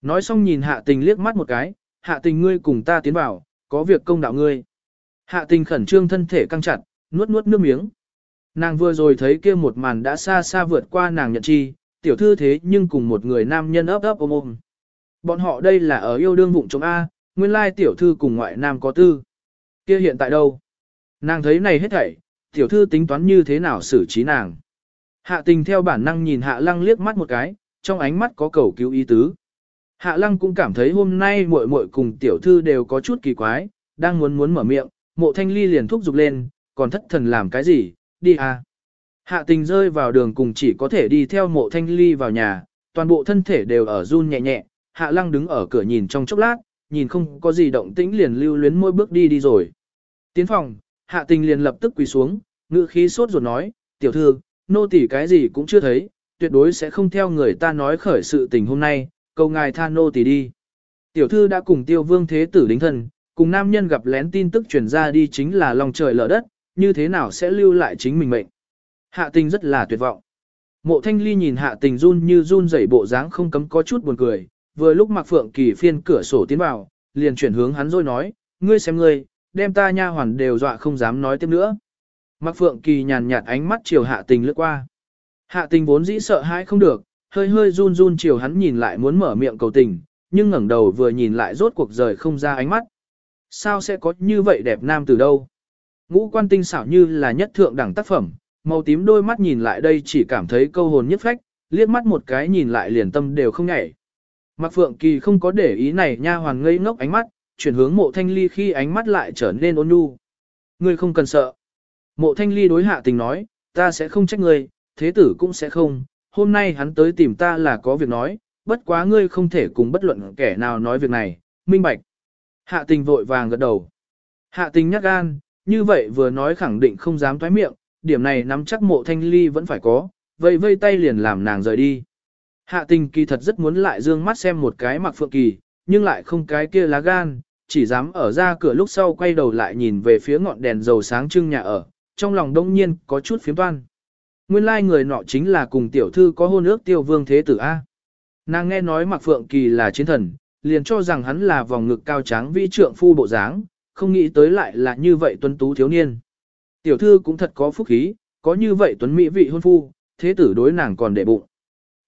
Nói xong nhìn hạ tình liếc mắt một cái, hạ tình ngươi cùng ta tiến vào, có việc công đạo ngươi. Hạ tình khẩn trương thân thể căng chặt, nuốt nuốt nước miếng. Nàng vừa rồi thấy kia một màn đã xa xa vượt qua nàng nhận chi, tiểu thư thế nhưng cùng một người nam nhân ấp ấp ôm ôm. Bọn họ đây là ở yêu đương vụng chống A, nguyên lai tiểu thư cùng ngoại nam có tư. Kia hiện tại đâu? Nàng thấy này hết thảy, tiểu thư tính toán như thế nào xử trí nàng. Hạ tình theo bản năng nhìn hạ lăng liếc mắt một cái, trong ánh mắt có cầu cứu ý tứ. Hạ lăng cũng cảm thấy hôm nay muội muội cùng tiểu thư đều có chút kỳ quái, đang muốn muốn mở miệng, mộ thanh ly liền thúc giục lên, còn thất thần làm cái gì, đi à. Hạ tình rơi vào đường cùng chỉ có thể đi theo mộ thanh ly vào nhà, toàn bộ thân thể đều ở run nhẹ nhẹ, hạ lăng đứng ở cửa nhìn trong chốc lát, nhìn không có gì động tĩnh liền lưu luyến môi bước đi đi rồi. Tiến phòng, hạ tình liền lập tức quỳ xuống, ngữ khí sốt ruột nói, tiểu thư, nô tỉ cái gì cũng chưa thấy, tuyệt đối sẽ không theo người ta nói khởi sự tình hôm nay, cầu ngài tha nô tỉ đi. Tiểu thư đã cùng tiêu vương thế tử đính thân, cùng nam nhân gặp lén tin tức truyền ra đi chính là lòng trời lở đất, như thế nào sẽ lưu lại chính mình mệnh. Hạ tình rất là tuyệt vọng. Mộ thanh ly nhìn hạ tình run như run rẩy bộ dáng không cấm có chút buồn cười, vừa lúc mặc phượng kỳ phiên cửa sổ tiến vào, liền chuyển hướng hắn rồi nói, ngươi xem ngươi, đem ta nha hoàn đều dọa không dám nói tiếp nữa. Mặc phượng kỳ nhàn nhạt ánh mắt chiều hạ tình lướt qua. Hạ tình vốn dĩ sợ hãi không được, hơi hơi run run chiều hắn nhìn lại muốn mở miệng cầu tình, nhưng ngẩng đầu vừa nhìn lại rốt cuộc rời không ra ánh mắt. Sao sẽ có như vậy đẹp nam từ đâu? Ngũ quan tinh xảo như là nhất thượng đẳng tác phẩm, màu tím đôi mắt nhìn lại đây chỉ cảm thấy câu hồn nhất phách, liếc mắt một cái nhìn lại liền tâm đều không nhảy. Mạc Phượng Kỳ không có để ý này nha hoàn ngây ngốc ánh mắt, chuyển hướng mộ thanh ly khi ánh mắt lại trở nên ôn nhu. Ngươi không cần sợ. Mộ thanh ly đối hạ tình nói, ta sẽ không trách ngươi, thế tử cũng sẽ không, hôm nay hắn tới tìm ta là có việc nói, bất quá ngươi không thể cùng bất luận kẻ nào nói việc này, minh bạch. Hạ tình vội vàng gật đầu. Hạ tình nhắc gan, như vậy vừa nói khẳng định không dám thoái miệng, điểm này nắm chắc mộ thanh ly vẫn phải có, vậy vây tay liền làm nàng rời đi. Hạ tình kỳ thật rất muốn lại dương mắt xem một cái mặc phượng kỳ, nhưng lại không cái kia lá gan, chỉ dám ở ra cửa lúc sau quay đầu lại nhìn về phía ngọn đèn dầu sáng trưng nhà ở, trong lòng đông nhiên có chút phiếm toan. Nguyên lai like người nọ chính là cùng tiểu thư có hôn ước tiêu vương thế tử A. Nàng nghe nói mặc phượng kỳ là chiến thần, liền cho rằng hắn là vòng ngực cao tráng vĩ trượng phu bộ dáng, không nghĩ tới lại là như vậy tuấn tú thiếu niên. Tiểu thư cũng thật có phúc khí, có như vậy tuấn mỹ vị hôn phu, thế tử đối nàng còn đệ bụng.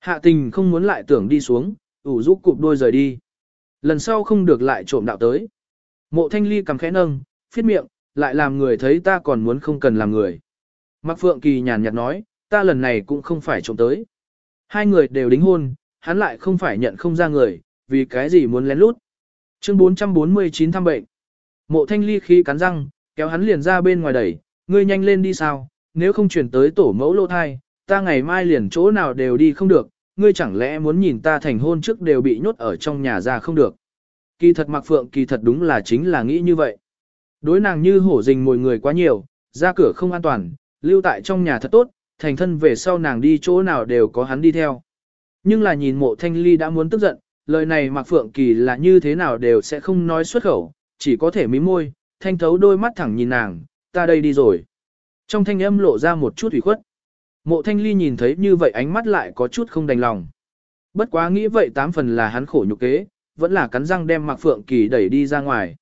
Hạ tình không muốn lại tưởng đi xuống, ủ rũ cụp đôi rời đi. Lần sau không được lại trộm đạo tới. Mộ thanh ly cầm khẽ nâng, phiết miệng, lại làm người thấy ta còn muốn không cần làm người. Mạc Phượng Kỳ nhàn nhạt nói, ta lần này cũng không phải trộm tới. Hai người đều đính hôn, hắn lại không phải nhận không ra người, vì cái gì muốn lén lút. Chương 449 thăm bệnh. Mộ thanh ly khi cắn răng, kéo hắn liền ra bên ngoài đẩy, ngươi nhanh lên đi sao, nếu không chuyển tới tổ mẫu lô thai, ta ngày mai liền chỗ nào đều đi không được, ngươi chẳng lẽ muốn nhìn ta thành hôn trước đều bị nhốt ở trong nhà ra không được. Kỳ thật Mạc Phượng kỳ thật đúng là chính là nghĩ như vậy. Đối nàng như hổ rình mồi người quá nhiều, ra cửa không an toàn, lưu tại trong nhà thật tốt, thành thân về sau nàng đi chỗ nào đều có hắn đi theo. Nhưng là nhìn mộ thanh ly đã muốn tức giận, lời này Mạc Phượng Kỳ là như thế nào đều sẽ không nói xuất khẩu, chỉ có thể mím môi, thanh thấu đôi mắt thẳng nhìn nàng, ta đây đi rồi. Trong thanh âm lộ ra một chút ủy khuất. Mộ thanh ly nhìn thấy như vậy ánh mắt lại có chút không đành lòng. Bất quá nghĩ vậy tám phần là hắn khổ nhục kế, vẫn là cắn răng đem Mạc Phượng Kỳ đẩy đi ra ngoài.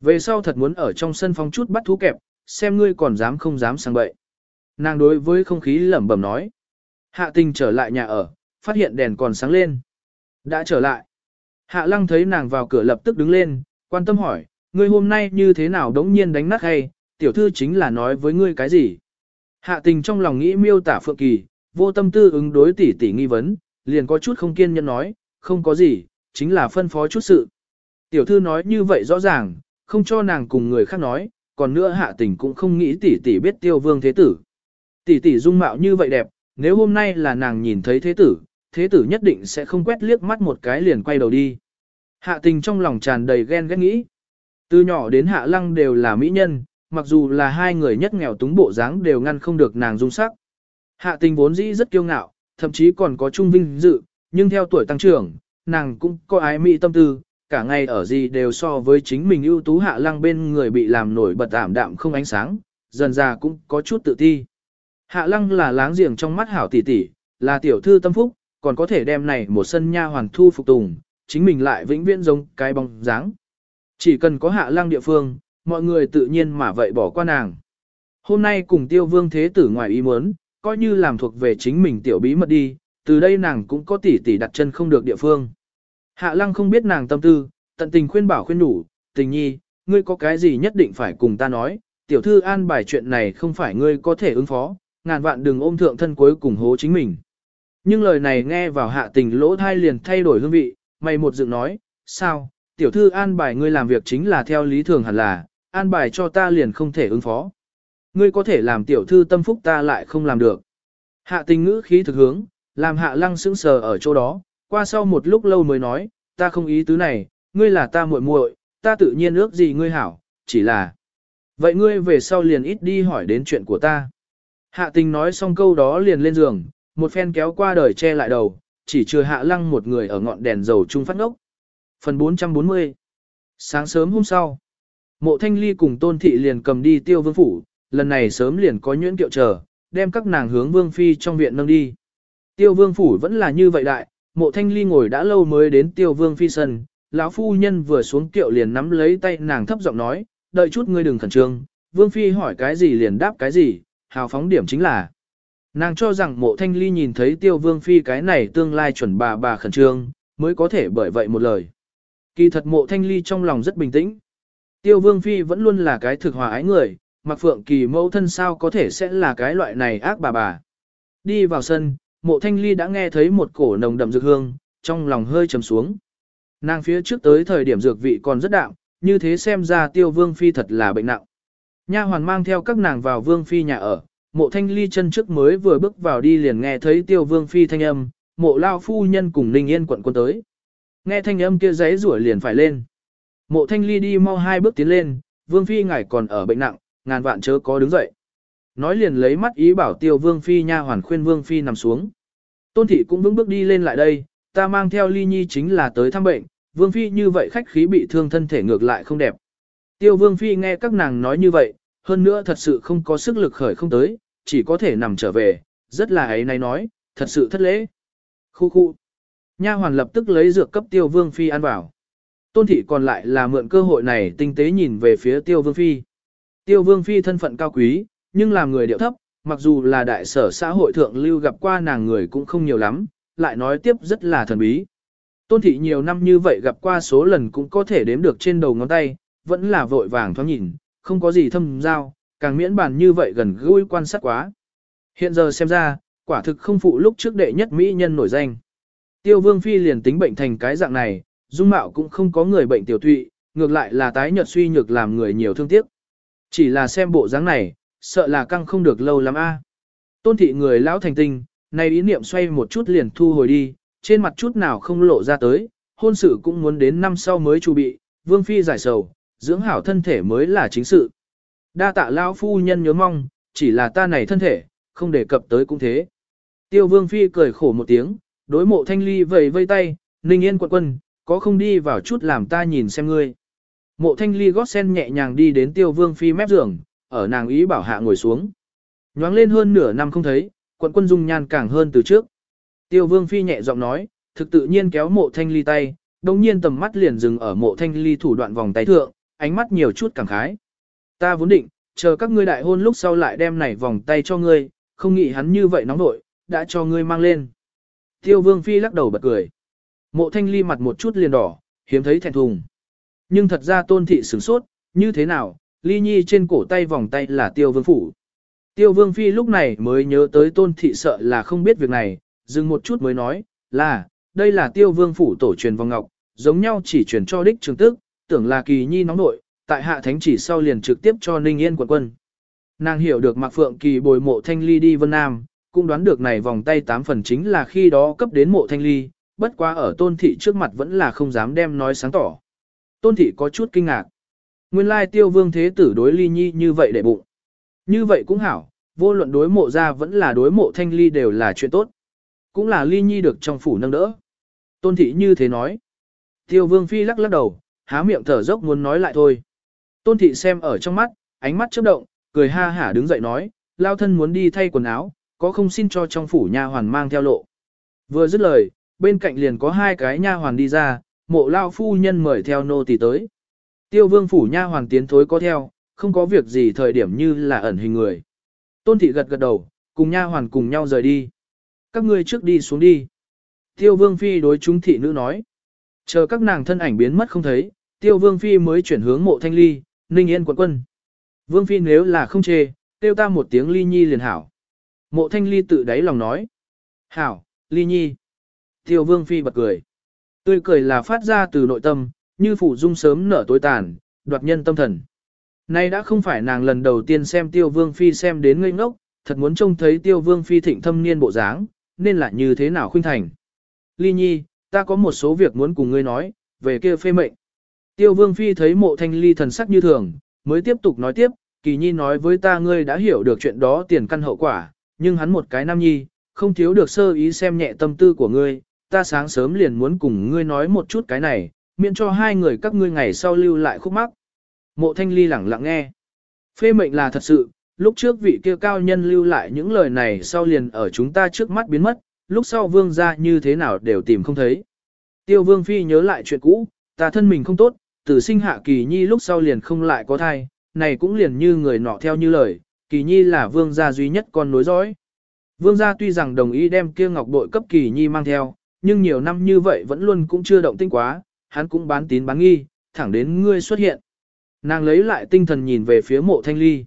Về sau thật muốn ở trong sân phong chút bắt thú kẹp, xem ngươi còn dám không dám sang bậy. Nàng đối với không khí lẩm bẩm nói. Hạ tình trở lại nhà ở, phát hiện đèn còn sáng lên. Đã trở lại. Hạ lăng thấy nàng vào cửa lập tức đứng lên, quan tâm hỏi, ngươi hôm nay như thế nào đống nhiên đánh nát hay, tiểu thư chính là nói với ngươi cái gì. Hạ tình trong lòng nghĩ miêu tả phượng kỳ, vô tâm tư ứng đối tỷ tỷ nghi vấn, liền có chút không kiên nhẫn nói, không có gì, chính là phân phó chút sự. Tiểu thư nói như vậy rõ ràng, không cho nàng cùng người khác nói, còn nữa hạ tình cũng không nghĩ tỷ tỷ biết tiêu vương thế tử. Tỷ tỷ dung mạo như vậy đẹp, nếu hôm nay là nàng nhìn thấy thế tử, thế tử nhất định sẽ không quét liếc mắt một cái liền quay đầu đi. Hạ tình trong lòng tràn đầy ghen ghét nghĩ. Từ nhỏ đến hạ lăng đều là mỹ nhân, mặc dù là hai người nhất nghèo túng bộ dáng đều ngăn không được nàng dung sắc. Hạ tình vốn dĩ rất kiêu ngạo, thậm chí còn có trung vinh dự, nhưng theo tuổi tăng trưởng, nàng cũng có ái mỹ tâm tư, cả ngày ở gì đều so với chính mình ưu tú hạ lăng bên người bị làm nổi bật ảm đạm không ánh sáng, dần ra cũng có chút tự ti. Hạ lăng là láng giềng trong mắt hảo tỷ tỷ, là tiểu thư tâm phúc, còn có thể đem này một sân nha hoàn thu phục tùng, chính mình lại vĩnh viễn giống cái bóng dáng. Chỉ cần có hạ lăng địa phương, mọi người tự nhiên mà vậy bỏ qua nàng. Hôm nay cùng tiêu vương thế tử ngoài ý muốn, coi như làm thuộc về chính mình tiểu bí mật đi, từ đây nàng cũng có tỷ tỷ đặt chân không được địa phương. Hạ lăng không biết nàng tâm tư, tận tình khuyên bảo khuyên đủ, tình nhi, ngươi có cái gì nhất định phải cùng ta nói, tiểu thư an bài chuyện này không phải ngươi có thể ứng phó, ngàn vạn đừng ôm thượng thân cuối cùng hố chính mình. Nhưng lời này nghe vào hạ tình lỗ thai liền thay đổi hương vị, mày một dựng nói, sao, tiểu thư an bài ngươi làm việc chính là theo lý thường hẳn là, an bài cho ta liền không thể ứng phó. Ngươi có thể làm tiểu thư tâm phúc ta lại không làm được. Hạ tình ngữ khí thực hướng, làm hạ lăng sững sờ ở chỗ đó, qua sau một lúc lâu mới nói, ta không ý tứ này, ngươi là ta muội muội, ta tự nhiên ước gì ngươi hảo, chỉ là. Vậy ngươi về sau liền ít đi hỏi đến chuyện của ta. Hạ tình nói xong câu đó liền lên giường, một phen kéo qua đời che lại đầu, chỉ trừ hạ lăng một người ở ngọn đèn dầu trung phát ngốc. Phần 440 Sáng sớm hôm sau, mộ thanh ly cùng tôn thị liền cầm đi tiêu vương phủ, lần này sớm liền có nhuyễn kiệu chờ, đem các nàng hướng vương phi trong viện nâng đi. Tiêu vương phủ vẫn là như vậy đại, mộ thanh ly ngồi đã lâu mới đến tiêu vương phi sân, lão phu nhân vừa xuống kiệu liền nắm lấy tay nàng thấp giọng nói, đợi chút ngươi đừng khẩn trương, vương phi hỏi cái gì liền đáp cái gì, hào phóng điểm chính là. Nàng cho rằng mộ thanh ly nhìn thấy tiêu vương phi cái này tương lai chuẩn bà bà khẩn trương, mới có thể bởi vậy một lời. Kỳ thật mộ thanh ly trong lòng rất bình tĩnh. Tiêu vương phi vẫn luôn là cái thực hòa ái người, mặc phượng kỳ mẫu thân sao có thể sẽ là cái loại này ác bà bà. Đi vào sân, mộ thanh ly đã nghe thấy một cổ nồng đậm dược hương, trong lòng hơi trầm xuống. Nàng phía trước tới thời điểm dược vị còn rất đạm, như thế xem ra tiêu vương phi thật là bệnh nặng. Nha hoàn mang theo các nàng vào vương phi nhà ở, mộ thanh ly chân trước mới vừa bước vào đi liền nghe thấy tiêu vương phi thanh âm, mộ lao phu nhân cùng ninh yên quận quân tới. Nghe thanh âm kia giấy rủa liền phải lên. Mộ thanh ly đi mau hai bước tiến lên, vương phi ngài còn ở bệnh nặng, ngàn vạn chớ có đứng dậy. Nói liền lấy mắt ý bảo tiêu vương phi nha hoàn khuyên vương phi nằm xuống. Tôn thị cũng vững bước đi lên lại đây, ta mang theo ly nhi chính là tới thăm bệnh, vương phi như vậy khách khí bị thương thân thể ngược lại không đẹp. Tiêu vương phi nghe các nàng nói như vậy, hơn nữa thật sự không có sức lực khởi không tới, chỉ có thể nằm trở về, rất là ấy này nói, thật sự thất lễ. Khu khu. Nha hoàn lập tức lấy dược cấp tiêu vương phi ăn vào. Tôn thị còn lại là mượn cơ hội này tinh tế nhìn về phía tiêu vương phi. Tiêu vương phi thân phận cao quý, nhưng làm người điệu thấp, mặc dù là đại sở xã hội thượng lưu gặp qua nàng người cũng không nhiều lắm, lại nói tiếp rất là thần bí. Tôn thị nhiều năm như vậy gặp qua số lần cũng có thể đếm được trên đầu ngón tay, vẫn là vội vàng thoáng nhìn, không có gì thâm giao, càng miễn bàn như vậy gần gũi quan sát quá. Hiện giờ xem ra, quả thực không phụ lúc trước đệ nhất mỹ nhân nổi danh. Tiêu vương phi liền tính bệnh thành cái dạng này, dung mạo cũng không có người bệnh tiểu thụy, ngược lại là tái nhợt suy nhược làm người nhiều thương tiếc. Chỉ là xem bộ dáng này, sợ là căng không được lâu lắm a. À. Tôn thị người lão thành tinh, nay ý niệm xoay một chút liền thu hồi đi, trên mặt chút nào không lộ ra tới, hôn sự cũng muốn đến năm sau mới chu bị, vương phi giải sầu, dưỡng hảo thân thể mới là chính sự. Đa tạ lão phu nhân nhớ mong, chỉ là ta này thân thể, không đề cập tới cũng thế. Tiêu vương phi cười khổ một tiếng, đối mộ thanh ly vầy vây tay, ninh yên quận quân, có không đi vào chút làm ta nhìn xem ngươi. Mộ thanh ly gót sen nhẹ nhàng đi đến tiêu vương phi mép giường, ở nàng ý bảo hạ ngồi xuống. Nhoáng lên hơn nửa năm không thấy, quận quân dung nhan càng hơn từ trước. Tiêu vương phi nhẹ giọng nói, thực tự nhiên kéo mộ thanh ly tay, đồng nhiên tầm mắt liền dừng ở mộ thanh ly thủ đoạn vòng tay thượng, ánh mắt nhiều chút cảm khái. Ta vốn định, chờ các ngươi đại hôn lúc sau lại đem này vòng tay cho ngươi, không nghĩ hắn như vậy nóng nội, đã cho ngươi mang lên. Tiêu vương phi lắc đầu bật cười. Mộ thanh ly mặt một chút liền đỏ, hiếm thấy thẹn thùng. Nhưng thật ra tôn thị sửng sốt, như thế nào, ly nhi trên cổ tay vòng tay là tiêu vương phủ. Tiêu vương phi lúc này mới nhớ tới tôn thị sợ là không biết việc này, dừng một chút mới nói, là, đây là tiêu vương phủ tổ truyền vòng ngọc, giống nhau chỉ truyền cho đích trường tức, tưởng là kỳ nhi nóng nội, tại hạ thánh chỉ sau liền trực tiếp cho ninh yên quận quân. Nàng hiểu được Mạc Phượng Kỳ bồi mộ thanh ly đi Vân Nam, cũng đoán được này vòng tay tám phần chính là khi đó cấp đến mộ thanh ly, bất quá ở tôn thị trước mặt vẫn là không dám đem nói sáng tỏ. Tôn thị có chút kinh ngạc. Nguyên lai tiêu vương thế tử đối ly nhi như vậy để bụng. Như vậy cũng hảo, vô luận đối mộ ra vẫn là đối mộ thanh ly đều là chuyện tốt. Cũng là ly nhi được trong phủ nâng đỡ. Tôn thị như thế nói. Tiêu vương phi lắc lắc đầu, há miệng thở dốc muốn nói lại thôi. Tôn thị xem ở trong mắt, ánh mắt chớp động, cười ha hả đứng dậy nói, lao thân muốn đi thay quần áo, có không xin cho trong phủ nhà hoàn mang theo lộ. Vừa dứt lời, bên cạnh liền có hai cái nha hoàn đi ra, mộ lao phu nhân mời theo nô tỳ tới. Tiêu vương phủ nha hoàn tiến thối có theo, không có việc gì thời điểm như là ẩn hình người. Tôn thị gật gật đầu, cùng nha hoàn cùng nhau rời đi. Các ngươi trước đi xuống đi. Tiêu vương phi đối chúng thị nữ nói. Chờ các nàng thân ảnh biến mất không thấy, tiêu vương phi mới chuyển hướng mộ thanh ly, ninh yên quận quân. Vương phi nếu là không chê, tiêu ta một tiếng ly nhi liền hảo. Mộ thanh ly tự đáy lòng nói. Hảo, ly nhi. Tiêu vương phi bật cười. Tươi cười là phát ra từ nội tâm, như phủ dung sớm nở tối tàn, đoạt nhân tâm thần. Nay đã không phải nàng lần đầu tiên xem tiêu vương phi xem đến ngây ngốc, thật muốn trông thấy tiêu vương phi thịnh thâm niên bộ dáng, nên là như thế nào khuyên thành. Ly nhi, ta có một số việc muốn cùng ngươi nói, về kia phê mệnh. Tiêu vương phi thấy mộ thanh ly thần sắc như thường, mới tiếp tục nói tiếp, kỳ nhi nói với ta ngươi đã hiểu được chuyện đó tiền căn hậu quả, nhưng hắn một cái nam nhi, không thiếu được sơ ý xem nhẹ tâm tư của ngươi, ta sáng sớm liền muốn cùng ngươi nói một chút cái này, miễn cho hai người các ngươi ngày sau lưu lại khúc mắc. Mộ thanh ly lẳng lặng nghe. Phê mệnh là thật sự, lúc trước vị kia cao nhân lưu lại những lời này sau liền ở chúng ta trước mắt biến mất, lúc sau vương ra như thế nào đều tìm không thấy. Tiêu vương phi nhớ lại chuyện cũ, ta thân mình không tốt, từ sinh hạ kỳ nhi lúc sau liền không lại có thai, này cũng liền như người nọ theo như lời, kỳ nhi là vương gia duy nhất con nối dõi. Vương gia tuy rằng đồng ý đem kia ngọc bội cấp kỳ nhi mang theo, nhưng nhiều năm như vậy vẫn luôn cũng chưa động tinh quá, hắn cũng bán tín bán nghi, thẳng đến ngươi xuất hiện. Nàng lấy lại tinh thần nhìn về phía mộ thanh ly.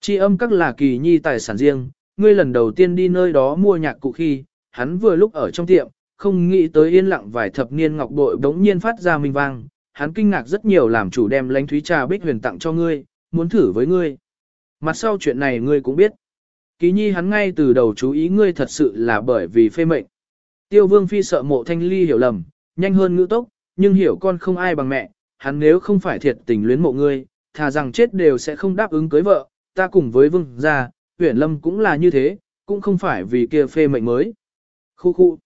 Chi âm các là kỳ nhi tài sản riêng, ngươi lần đầu tiên đi nơi đó mua nhạc cụ khi, hắn vừa lúc ở trong tiệm, không nghĩ tới yên lặng vài thập niên ngọc bội bỗng nhiên phát ra minh vang, hắn kinh ngạc rất nhiều làm chủ đem lánh thúy trà bích huyền tặng cho ngươi, muốn thử với ngươi. Mặt sau chuyện này ngươi cũng biết. Kỳ nhi hắn ngay từ đầu chú ý ngươi thật sự là bởi vì phê mệnh. Tiêu vương phi sợ mộ thanh ly hiểu lầm, nhanh hơn ngữ tốc, nhưng hiểu con không ai bằng mẹ, hắn nếu không phải thiệt tình luyến mộ ngươi, thà rằng chết đều sẽ không đáp ứng cưới vợ, ta cùng với vương gia, huyển lâm cũng là như thế, cũng không phải vì kia phê mệnh mới. Khu khu.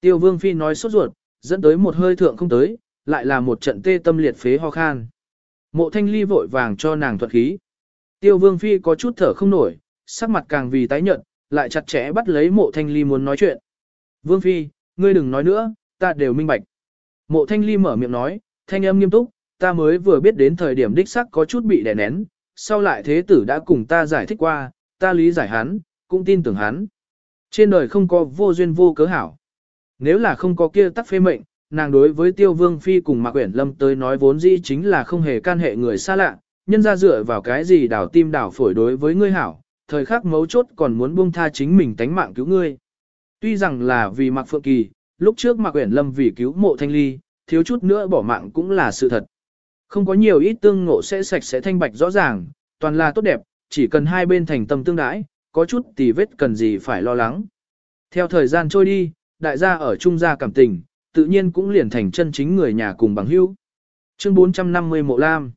Tiêu vương phi nói sốt ruột, dẫn tới một hơi thượng không tới, lại là một trận tê tâm liệt phế ho khan. Mộ thanh ly vội vàng cho nàng thuật khí. Tiêu vương phi có chút thở không nổi, sắc mặt càng vì tái nhợt, lại chặt chẽ bắt lấy mộ thanh ly muốn nói chuyện. Vương phi, ngươi đừng nói nữa, ta đều minh bạch. Mộ thanh ly mở miệng nói, thanh âm nghiêm túc, ta mới vừa biết đến thời điểm đích sắc có chút bị đè nén, sau lại thế tử đã cùng ta giải thích qua, ta lý giải hắn, cũng tin tưởng hắn. Trên đời không có vô duyên vô cớ hảo. Nếu là không có kia tắc phê mệnh, nàng đối với tiêu vương phi cùng mạc quyển lâm tới nói vốn dĩ chính là không hề can hệ người xa lạ, nhân ra dựa vào cái gì đảo tim đảo phổi đối với ngươi hảo, thời khắc mấu chốt còn muốn buông tha chính mình tánh mạng cứu ngươi. Tuy rằng là vì mạc phượng kỳ, lúc trước mạc quyển lâm vì cứu mộ thanh ly, thiếu chút nữa bỏ mạng cũng là sự thật. Không có nhiều ít tương ngộ sẽ sạch sẽ thanh bạch rõ ràng, toàn là tốt đẹp, chỉ cần hai bên thành tâm tương đãi, có chút tì vết cần gì phải lo lắng. Theo thời gian trôi đi, đại gia ở trung gia cảm tình, tự nhiên cũng liền thành chân chính người nhà cùng bằng hữu. Chương 450 Mộ Lam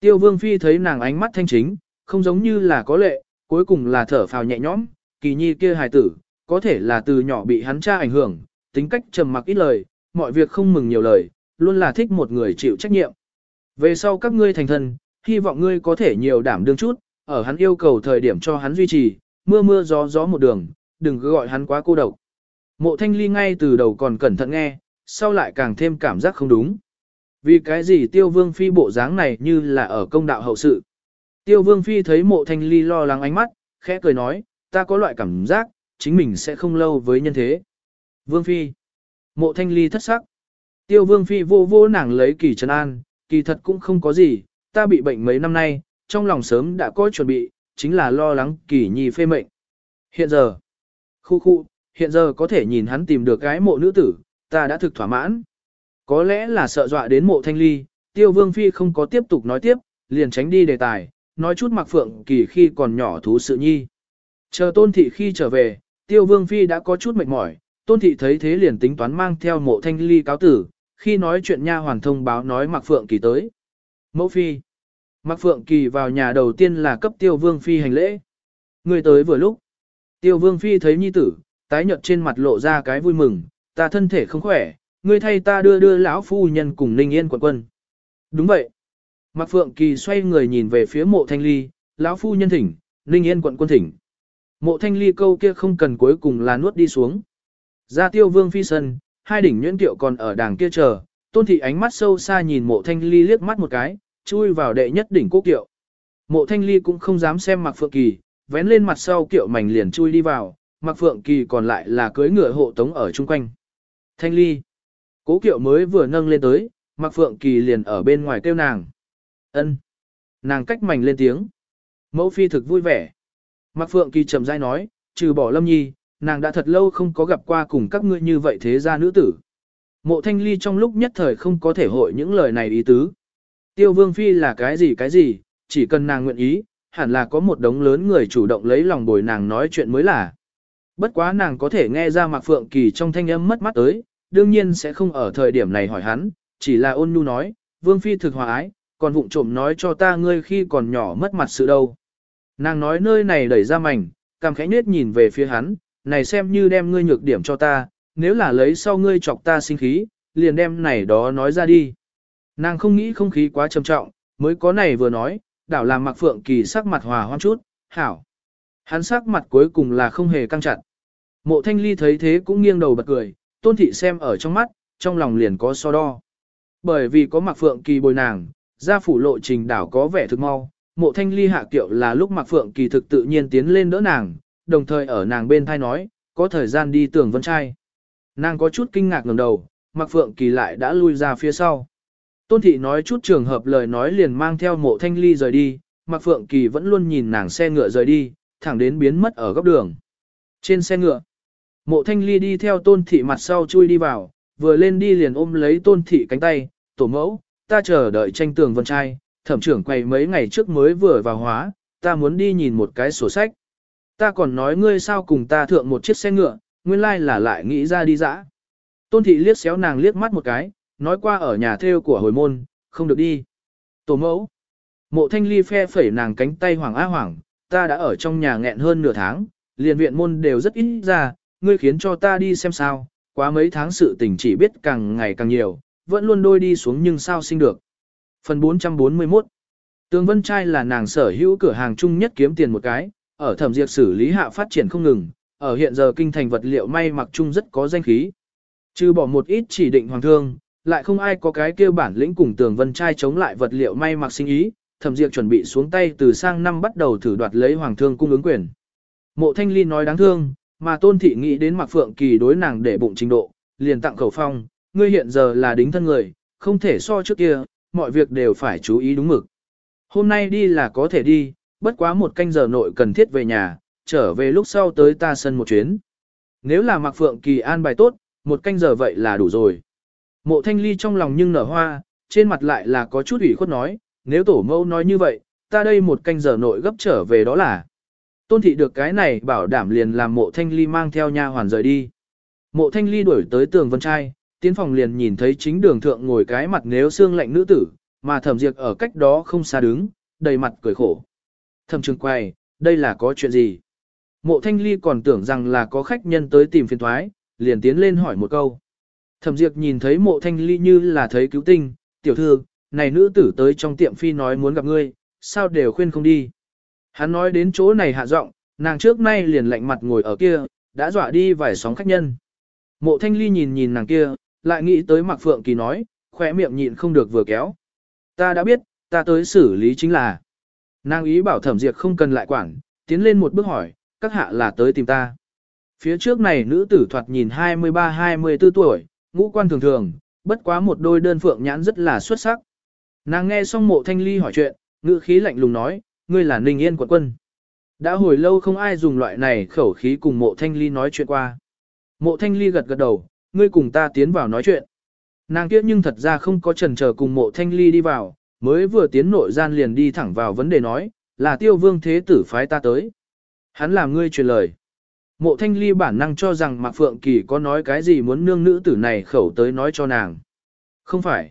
Tiêu Vương Phi thấy nàng ánh mắt thanh chính, không giống như là có lệ, cuối cùng là thở phào nhẹ nhõm, kỳ nhi kia hài tử, có thể là từ nhỏ bị hắn cha ảnh hưởng, tính cách trầm mặc ít lời, mọi việc không mừng nhiều lời, luôn là thích một người chịu trách nhiệm. Về sau các ngươi thành thân, hy vọng ngươi có thể nhiều đảm đương chút, ở hắn yêu cầu thời điểm cho hắn duy trì, mưa mưa gió gió một đường, đừng cứ gọi hắn quá cô độc. Mộ thanh ly ngay từ đầu còn cẩn thận nghe, sau lại càng thêm cảm giác không đúng. Vì cái gì tiêu vương phi bộ dáng này như là ở công đạo hậu sự. Tiêu vương phi thấy mộ thanh ly lo lắng ánh mắt, khẽ cười nói, ta có loại cảm giác, chính mình sẽ không lâu với nhân thế. Vương phi. Mộ thanh ly thất sắc. Tiêu vương phi vô vô nàng lấy kỳ trấn an, kỳ thật cũng không có gì, ta bị bệnh mấy năm nay, trong lòng sớm đã có chuẩn bị, chính là lo lắng kỳ nhi phê mệnh. Hiện giờ, khu khu, hiện giờ có thể nhìn hắn tìm được cái mộ nữ tử, ta đã thực thỏa mãn. Có lẽ là sợ dọa đến mộ thanh ly, tiêu vương phi không có tiếp tục nói tiếp, liền tránh đi đề tài, nói chút mặc phượng kỳ khi còn nhỏ thú sự nhi. Chờ tôn thị khi trở về, tiêu vương phi đã có chút mệt mỏi, tôn thị thấy thế liền tính toán mang theo mộ thanh ly cáo tử, khi nói chuyện nha hoàn thông báo nói mặc phượng kỳ tới. Mẫu phi. Mặc phượng kỳ vào nhà đầu tiên là cấp tiêu vương phi hành lễ. Người tới vừa lúc. Tiêu vương phi thấy nhi tử, tái nhợt trên mặt lộ ra cái vui mừng, ta thân thể không khỏe, ngươi thay ta đưa đưa lão phu nhân cùng Ninh Yên quận quân. Đúng vậy. Mạc Phượng Kỳ xoay người nhìn về phía mộ thanh ly, lão phu nhân thỉnh, Ninh Yên quận quân thỉnh. Mộ thanh ly câu kia không cần cuối cùng là nuốt đi xuống. Ra tiêu vương phi sân, hai đỉnh nhuyễn tiệu còn ở đàng kia chờ, tôn thị ánh mắt sâu xa nhìn mộ thanh ly liếc mắt một cái, chui vào đệ nhất đỉnh cố kiệu. Mộ thanh ly cũng không dám xem mặc phượng kỳ, vén lên mặt sau kiệu mảnh liền chui đi vào, mặc phượng kỳ còn lại là cưới ngựa hộ tống ở chung quanh. Thanh ly, cố kiệu mới vừa nâng lên tới, mặc phượng kỳ liền ở bên ngoài kêu nàng. ân Nàng cách mảnh lên tiếng. Mẫu phi thực vui vẻ. Mạc phượng kỳ trầm dai nói, trừ bỏ lâm nhi, nàng đã thật lâu không có gặp qua cùng các ngươi như vậy thế gia nữ tử. Mộ thanh ly trong lúc nhất thời không có thể hội những lời này ý tứ. Tiêu vương phi là cái gì cái gì, chỉ cần nàng nguyện ý, hẳn là có một đống lớn người chủ động lấy lòng bồi nàng nói chuyện mới là. Bất quá nàng có thể nghe ra Mạc Phượng Kỳ trong thanh âm mất mắt tới, đương nhiên sẽ không ở thời điểm này hỏi hắn, chỉ là ôn nhu nói, vương phi thực hòa ái, còn vụng trộm nói cho ta ngươi khi còn nhỏ mất mặt sự đâu. Nàng nói nơi này đẩy ra mảnh, cằm khẽ nết nhìn về phía hắn, này xem như đem ngươi nhược điểm cho ta, nếu là lấy sau ngươi chọc ta sinh khí, liền đem này đó nói ra đi. Nàng không nghĩ không khí quá trầm trọng, mới có này vừa nói, đảo làm mặc phượng kỳ sắc mặt hòa hoan chút, hảo. Hắn sắc mặt cuối cùng là không hề căng chặt. Mộ thanh ly thấy thế cũng nghiêng đầu bật cười, tôn thị xem ở trong mắt, trong lòng liền có so đo. Bởi vì có mặc phượng kỳ bồi nàng, gia phủ lộ trình đảo có vẻ thực mau, mộ thanh ly hạ kiệu là lúc mặc phượng kỳ thực tự nhiên tiến lên đỡ nàng, đồng thời ở nàng bên thai nói, có thời gian đi tưởng vân trai. Nàng có chút kinh ngạc ngầm đầu, mặc phượng kỳ lại đã lui ra phía sau. Tôn thị nói chút trường hợp lời nói liền mang theo mộ thanh ly rời đi, mặc phượng kỳ vẫn luôn nhìn nàng xe ngựa rời đi, thẳng đến biến mất ở góc đường. Trên xe ngựa, mộ thanh ly đi theo tôn thị mặt sau chui đi vào, vừa lên đi liền ôm lấy tôn thị cánh tay, tổ mẫu, ta chờ đợi tranh tường vân trai, thẩm trưởng quay mấy ngày trước mới vừa vào hóa, ta muốn đi nhìn một cái sổ sách. Ta còn nói ngươi sao cùng ta thượng một chiếc xe ngựa, nguyên lai là lại nghĩ ra đi dã. Tôn thị liếc xéo nàng liếc mắt một cái, nói qua ở nhà theo của hồi môn, không được đi. Tổ mẫu. Mộ thanh ly phe phẩy nàng cánh tay hoàng á hoàng, ta đã ở trong nhà nghẹn hơn nửa tháng, liền viện môn đều rất ít ra, ngươi khiến cho ta đi xem sao, quá mấy tháng sự tình chỉ biết càng ngày càng nhiều, vẫn luôn đôi đi xuống nhưng sao sinh được. Phần 441 Tường Vân Trai là nàng sở hữu cửa hàng chung nhất kiếm tiền một cái, ở thẩm diệt xử lý hạ phát triển không ngừng, ở hiện giờ kinh thành vật liệu may mặc chung rất có danh khí. Trừ bỏ một ít chỉ định hoàng thương, lại không ai có cái kêu bản lĩnh cùng tường vân trai chống lại vật liệu may mặc sinh ý, thẩm diệt chuẩn bị xuống tay từ sang năm bắt đầu thử đoạt lấy hoàng thương cung ứng quyền. Mộ thanh ly nói đáng thương, mà tôn thị nghĩ đến mặc phượng kỳ đối nàng để bụng trình độ, liền tặng khẩu phong, ngươi hiện giờ là đính thân người, không thể so trước kia, mọi việc đều phải chú ý đúng mực. Hôm nay đi là có thể đi, bất quá một canh giờ nội cần thiết về nhà, trở về lúc sau tới ta sân một chuyến. Nếu là mặc phượng kỳ an bài tốt, một canh giờ vậy là đủ rồi. Mộ thanh ly trong lòng nhưng nở hoa, trên mặt lại là có chút ủy khuất nói, nếu tổ mẫu nói như vậy, ta đây một canh giờ nội gấp trở về đó là. Tôn thị được cái này bảo đảm liền làm mộ thanh ly mang theo nha hoàn rời đi. Mộ thanh ly đuổi tới tường vân trai, tiến phòng liền nhìn thấy chính đường thượng ngồi cái mặt nếu xương lạnh nữ tử, mà thẩm diệt ở cách đó không xa đứng, đầy mặt cười khổ. Thẩm trường quay, đây là có chuyện gì? Mộ thanh ly còn tưởng rằng là có khách nhân tới tìm phiền thoái, liền tiến lên hỏi một câu. Thẩm diệt nhìn thấy mộ thanh ly như là thấy cứu tinh, tiểu thư, này nữ tử tới trong tiệm phi nói muốn gặp ngươi, sao đều khuyên không đi. Hắn nói đến chỗ này hạ giọng, nàng trước nay liền lạnh mặt ngồi ở kia, đã dọa đi vài sóng khách nhân. Mộ thanh ly nhìn nhìn nàng kia, lại nghĩ tới Mạc Phượng Kỳ nói, khỏe miệng nhịn không được vừa kéo. Ta đã biết, ta tới xử lý chính là. Nàng ý bảo thẩm diệt không cần lại quản, tiến lên một bước hỏi, các hạ là tới tìm ta. Phía trước này nữ tử thoạt nhìn 23-24 tuổi, ngũ quan thường thường, bất quá một đôi đơn phượng nhãn rất là xuất sắc. Nàng nghe xong mộ thanh ly hỏi chuyện, ngữ khí lạnh lùng nói, ngươi là Ninh Yên quận quân. Đã hồi lâu không ai dùng loại này khẩu khí cùng mộ thanh ly nói chuyện qua. Mộ thanh ly gật gật đầu, ngươi cùng ta tiến vào nói chuyện. Nàng kia nhưng thật ra không có trần chờ cùng mộ thanh ly đi vào, mới vừa tiến nội gian liền đi thẳng vào vấn đề nói, là tiêu vương thế tử phái ta tới. Hắn làm ngươi truyền lời. Mộ thanh ly bản năng cho rằng Mạc Phượng Kỳ có nói cái gì muốn nương nữ tử này khẩu tới nói cho nàng. Không phải.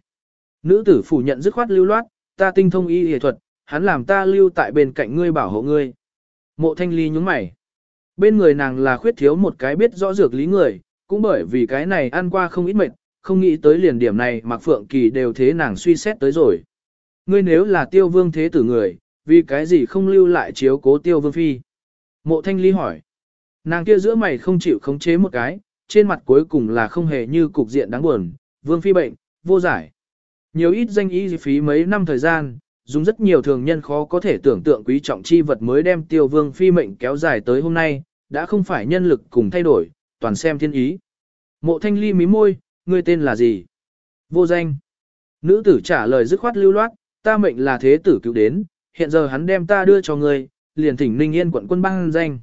Nữ tử phủ nhận dứt khoát lưu loát, ta tinh thông y y thuật, hắn làm ta lưu tại bên cạnh ngươi bảo hộ ngươi. Mộ thanh ly nhúng mày. Bên người nàng là khuyết thiếu một cái biết rõ dược lý người, cũng bởi vì cái này ăn qua không ít mệt, không nghĩ tới liền điểm này Mạc Phượng Kỳ đều thế nàng suy xét tới rồi. Ngươi nếu là tiêu vương thế tử người, vì cái gì không lưu lại chiếu cố tiêu vương phi. Mộ thanh ly hỏi. Nàng kia giữa mày không chịu khống chế một cái, trên mặt cuối cùng là không hề như cục diện đáng buồn, vương phi bệnh, vô giải. Nhiều ít danh y phí mấy năm thời gian, dùng rất nhiều thường nhân khó có thể tưởng tượng quý trọng chi vật mới đem tiêu vương phi mệnh kéo dài tới hôm nay, đã không phải nhân lực cùng thay đổi, toàn xem thiên ý. Mộ thanh ly mí môi, ngươi tên là gì? Vô danh. Nữ tử trả lời dứt khoát lưu loát, ta mệnh là thế tử cứu đến, hiện giờ hắn đem ta đưa cho ngươi, liền thỉnh ninh yên quận quân băng danh.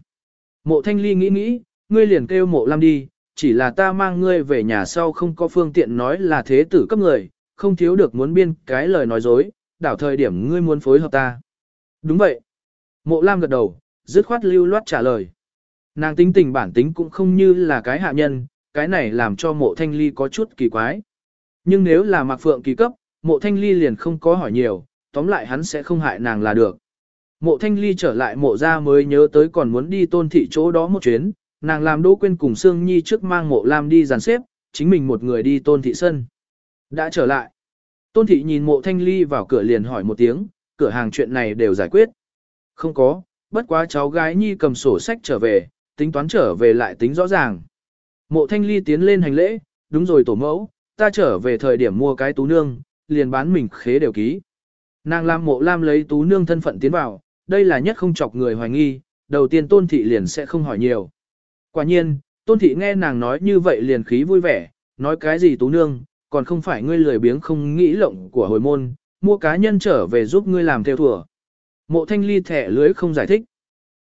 Mộ thanh ly nghĩ nghĩ, ngươi liền kêu mộ lam đi, chỉ là ta mang ngươi về nhà sau không có phương tiện nói là thế tử cấp người, không thiếu được muốn biên cái lời nói dối, đảo thời điểm ngươi muốn phối hợp ta. Đúng vậy. Mộ lam gật đầu, dứt khoát lưu loát trả lời. Nàng tính tình bản tính cũng không như là cái hạ nhân, cái này làm cho mộ thanh ly có chút kỳ quái. Nhưng nếu là mạc phượng kỳ cấp, mộ thanh ly liền không có hỏi nhiều, tóm lại hắn sẽ không hại nàng là được. Mộ thanh ly trở lại mộ ra mới nhớ tới còn muốn đi tôn thị chỗ đó một chuyến, nàng làm đỗ quên cùng Sương Nhi trước mang mộ lam đi dàn xếp, chính mình một người đi tôn thị sân. Đã trở lại. Tôn thị nhìn mộ thanh ly vào cửa liền hỏi một tiếng, cửa hàng chuyện này đều giải quyết. Không có, bất quá cháu gái Nhi cầm sổ sách trở về, tính toán trở về lại tính rõ ràng. Mộ thanh ly tiến lên hành lễ, đúng rồi tổ mẫu, ta trở về thời điểm mua cái tú nương, liền bán mình khế đều ký. Nàng Lam mộ Lam lấy tú nương thân phận tiến vào, đây là nhất không chọc người hoài nghi, đầu tiên tôn thị liền sẽ không hỏi nhiều. Quả nhiên, tôn thị nghe nàng nói như vậy liền khí vui vẻ, nói cái gì tú nương, còn không phải ngươi lười biếng không nghĩ lộng của hồi môn, mua cá nhân trở về giúp ngươi làm theo thừa. Mộ thanh ly thẻ lưới không giải thích.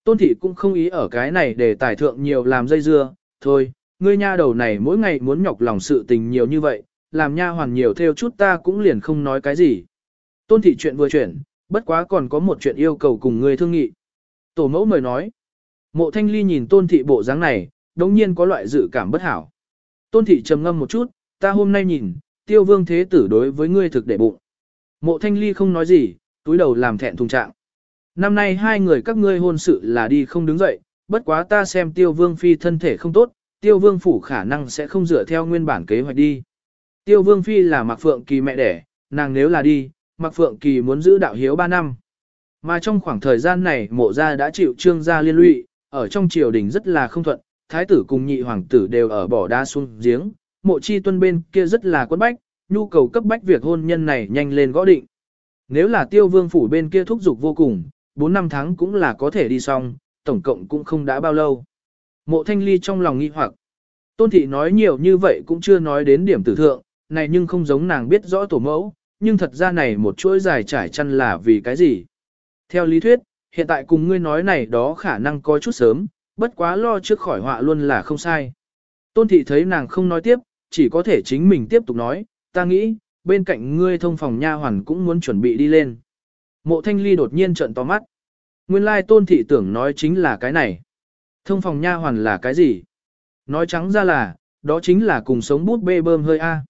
Tôn thị cũng không ý ở cái này để tài thượng nhiều làm dây dưa, thôi, ngươi nha đầu này mỗi ngày muốn nhọc lòng sự tình nhiều như vậy, làm nha hoàn nhiều theo chút ta cũng liền không nói cái gì. Tôn thị chuyện vừa chuyển, bất quá còn có một chuyện yêu cầu cùng ngươi thương nghị. Tổ mẫu mời nói. Mộ thanh ly nhìn tôn thị bộ dáng này, đồng nhiên có loại dự cảm bất hảo. Tôn thị trầm ngâm một chút, ta hôm nay nhìn, tiêu vương thế tử đối với ngươi thực để bụng. Mộ thanh ly không nói gì, túi đầu làm thẹn thùng trạng. Năm nay hai người các ngươi hôn sự là đi không đứng dậy, bất quá ta xem tiêu vương phi thân thể không tốt, tiêu vương phủ khả năng sẽ không dựa theo nguyên bản kế hoạch đi. Tiêu vương phi là Mạc Phượng Kỳ mẹ đẻ, nàng nếu là đi, Mạc Phượng Kỳ muốn giữ đạo hiếu 3 năm. Mà trong khoảng thời gian này mộ gia đã chịu trương gia liên lụy, ở trong triều đình rất là không thuận, thái tử cùng nhị hoàng tử đều ở bỏ đa xuống giếng, mộ chi tuân bên kia rất là quấn bách, nhu cầu cấp bách việc hôn nhân này nhanh lên gõ định. Nếu là tiêu vương phủ bên kia thúc giục vô cùng, 4 năm tháng cũng là có thể đi xong, tổng cộng cũng không đã bao lâu. Mộ thanh ly trong lòng nghi hoặc. Tôn thị nói nhiều như vậy cũng chưa nói đến điểm tử thượng, này nhưng không giống nàng biết rõ tổ mẫu, nhưng thật ra này một chuỗi dài trải chăn là vì cái gì. Theo lý thuyết, hiện tại cùng ngươi nói này đó khả năng có chút sớm, bất quá lo trước khỏi họa luôn là không sai. Tôn thị thấy nàng không nói tiếp, chỉ có thể chính mình tiếp tục nói, ta nghĩ, bên cạnh ngươi thông phòng nha hoàn cũng muốn chuẩn bị đi lên. Mộ thanh ly đột nhiên trợn to mắt. Nguyên lai tôn thị tưởng nói chính là cái này. Thông phòng nha hoàn là cái gì? Nói trắng ra là, đó chính là cùng sống bút bê bơm hơi A.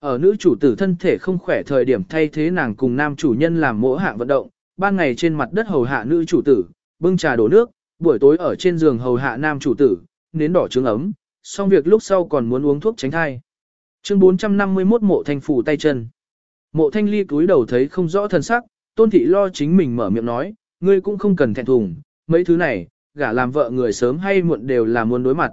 Ở nữ chủ tử thân thể không khỏe thời điểm thay thế nàng cùng nam chủ nhân làm mỗi hạng vận động, ban ngày trên mặt đất hầu hạ nữ chủ tử, bưng trà đổ nước, buổi tối ở trên giường hầu hạ nam chủ tử, nến đỏ trứng ấm, xong việc lúc sau còn muốn uống thuốc tránh thai. Chương 451 mộ thanh phủ tay chân. Mộ thanh ly cúi đầu thấy không rõ thân sắc, tôn thị lo chính mình mở miệng nói, ngươi cũng không cần thẹn thùng, mấy thứ này, gả làm vợ người sớm hay muộn đều là muốn đối mặt.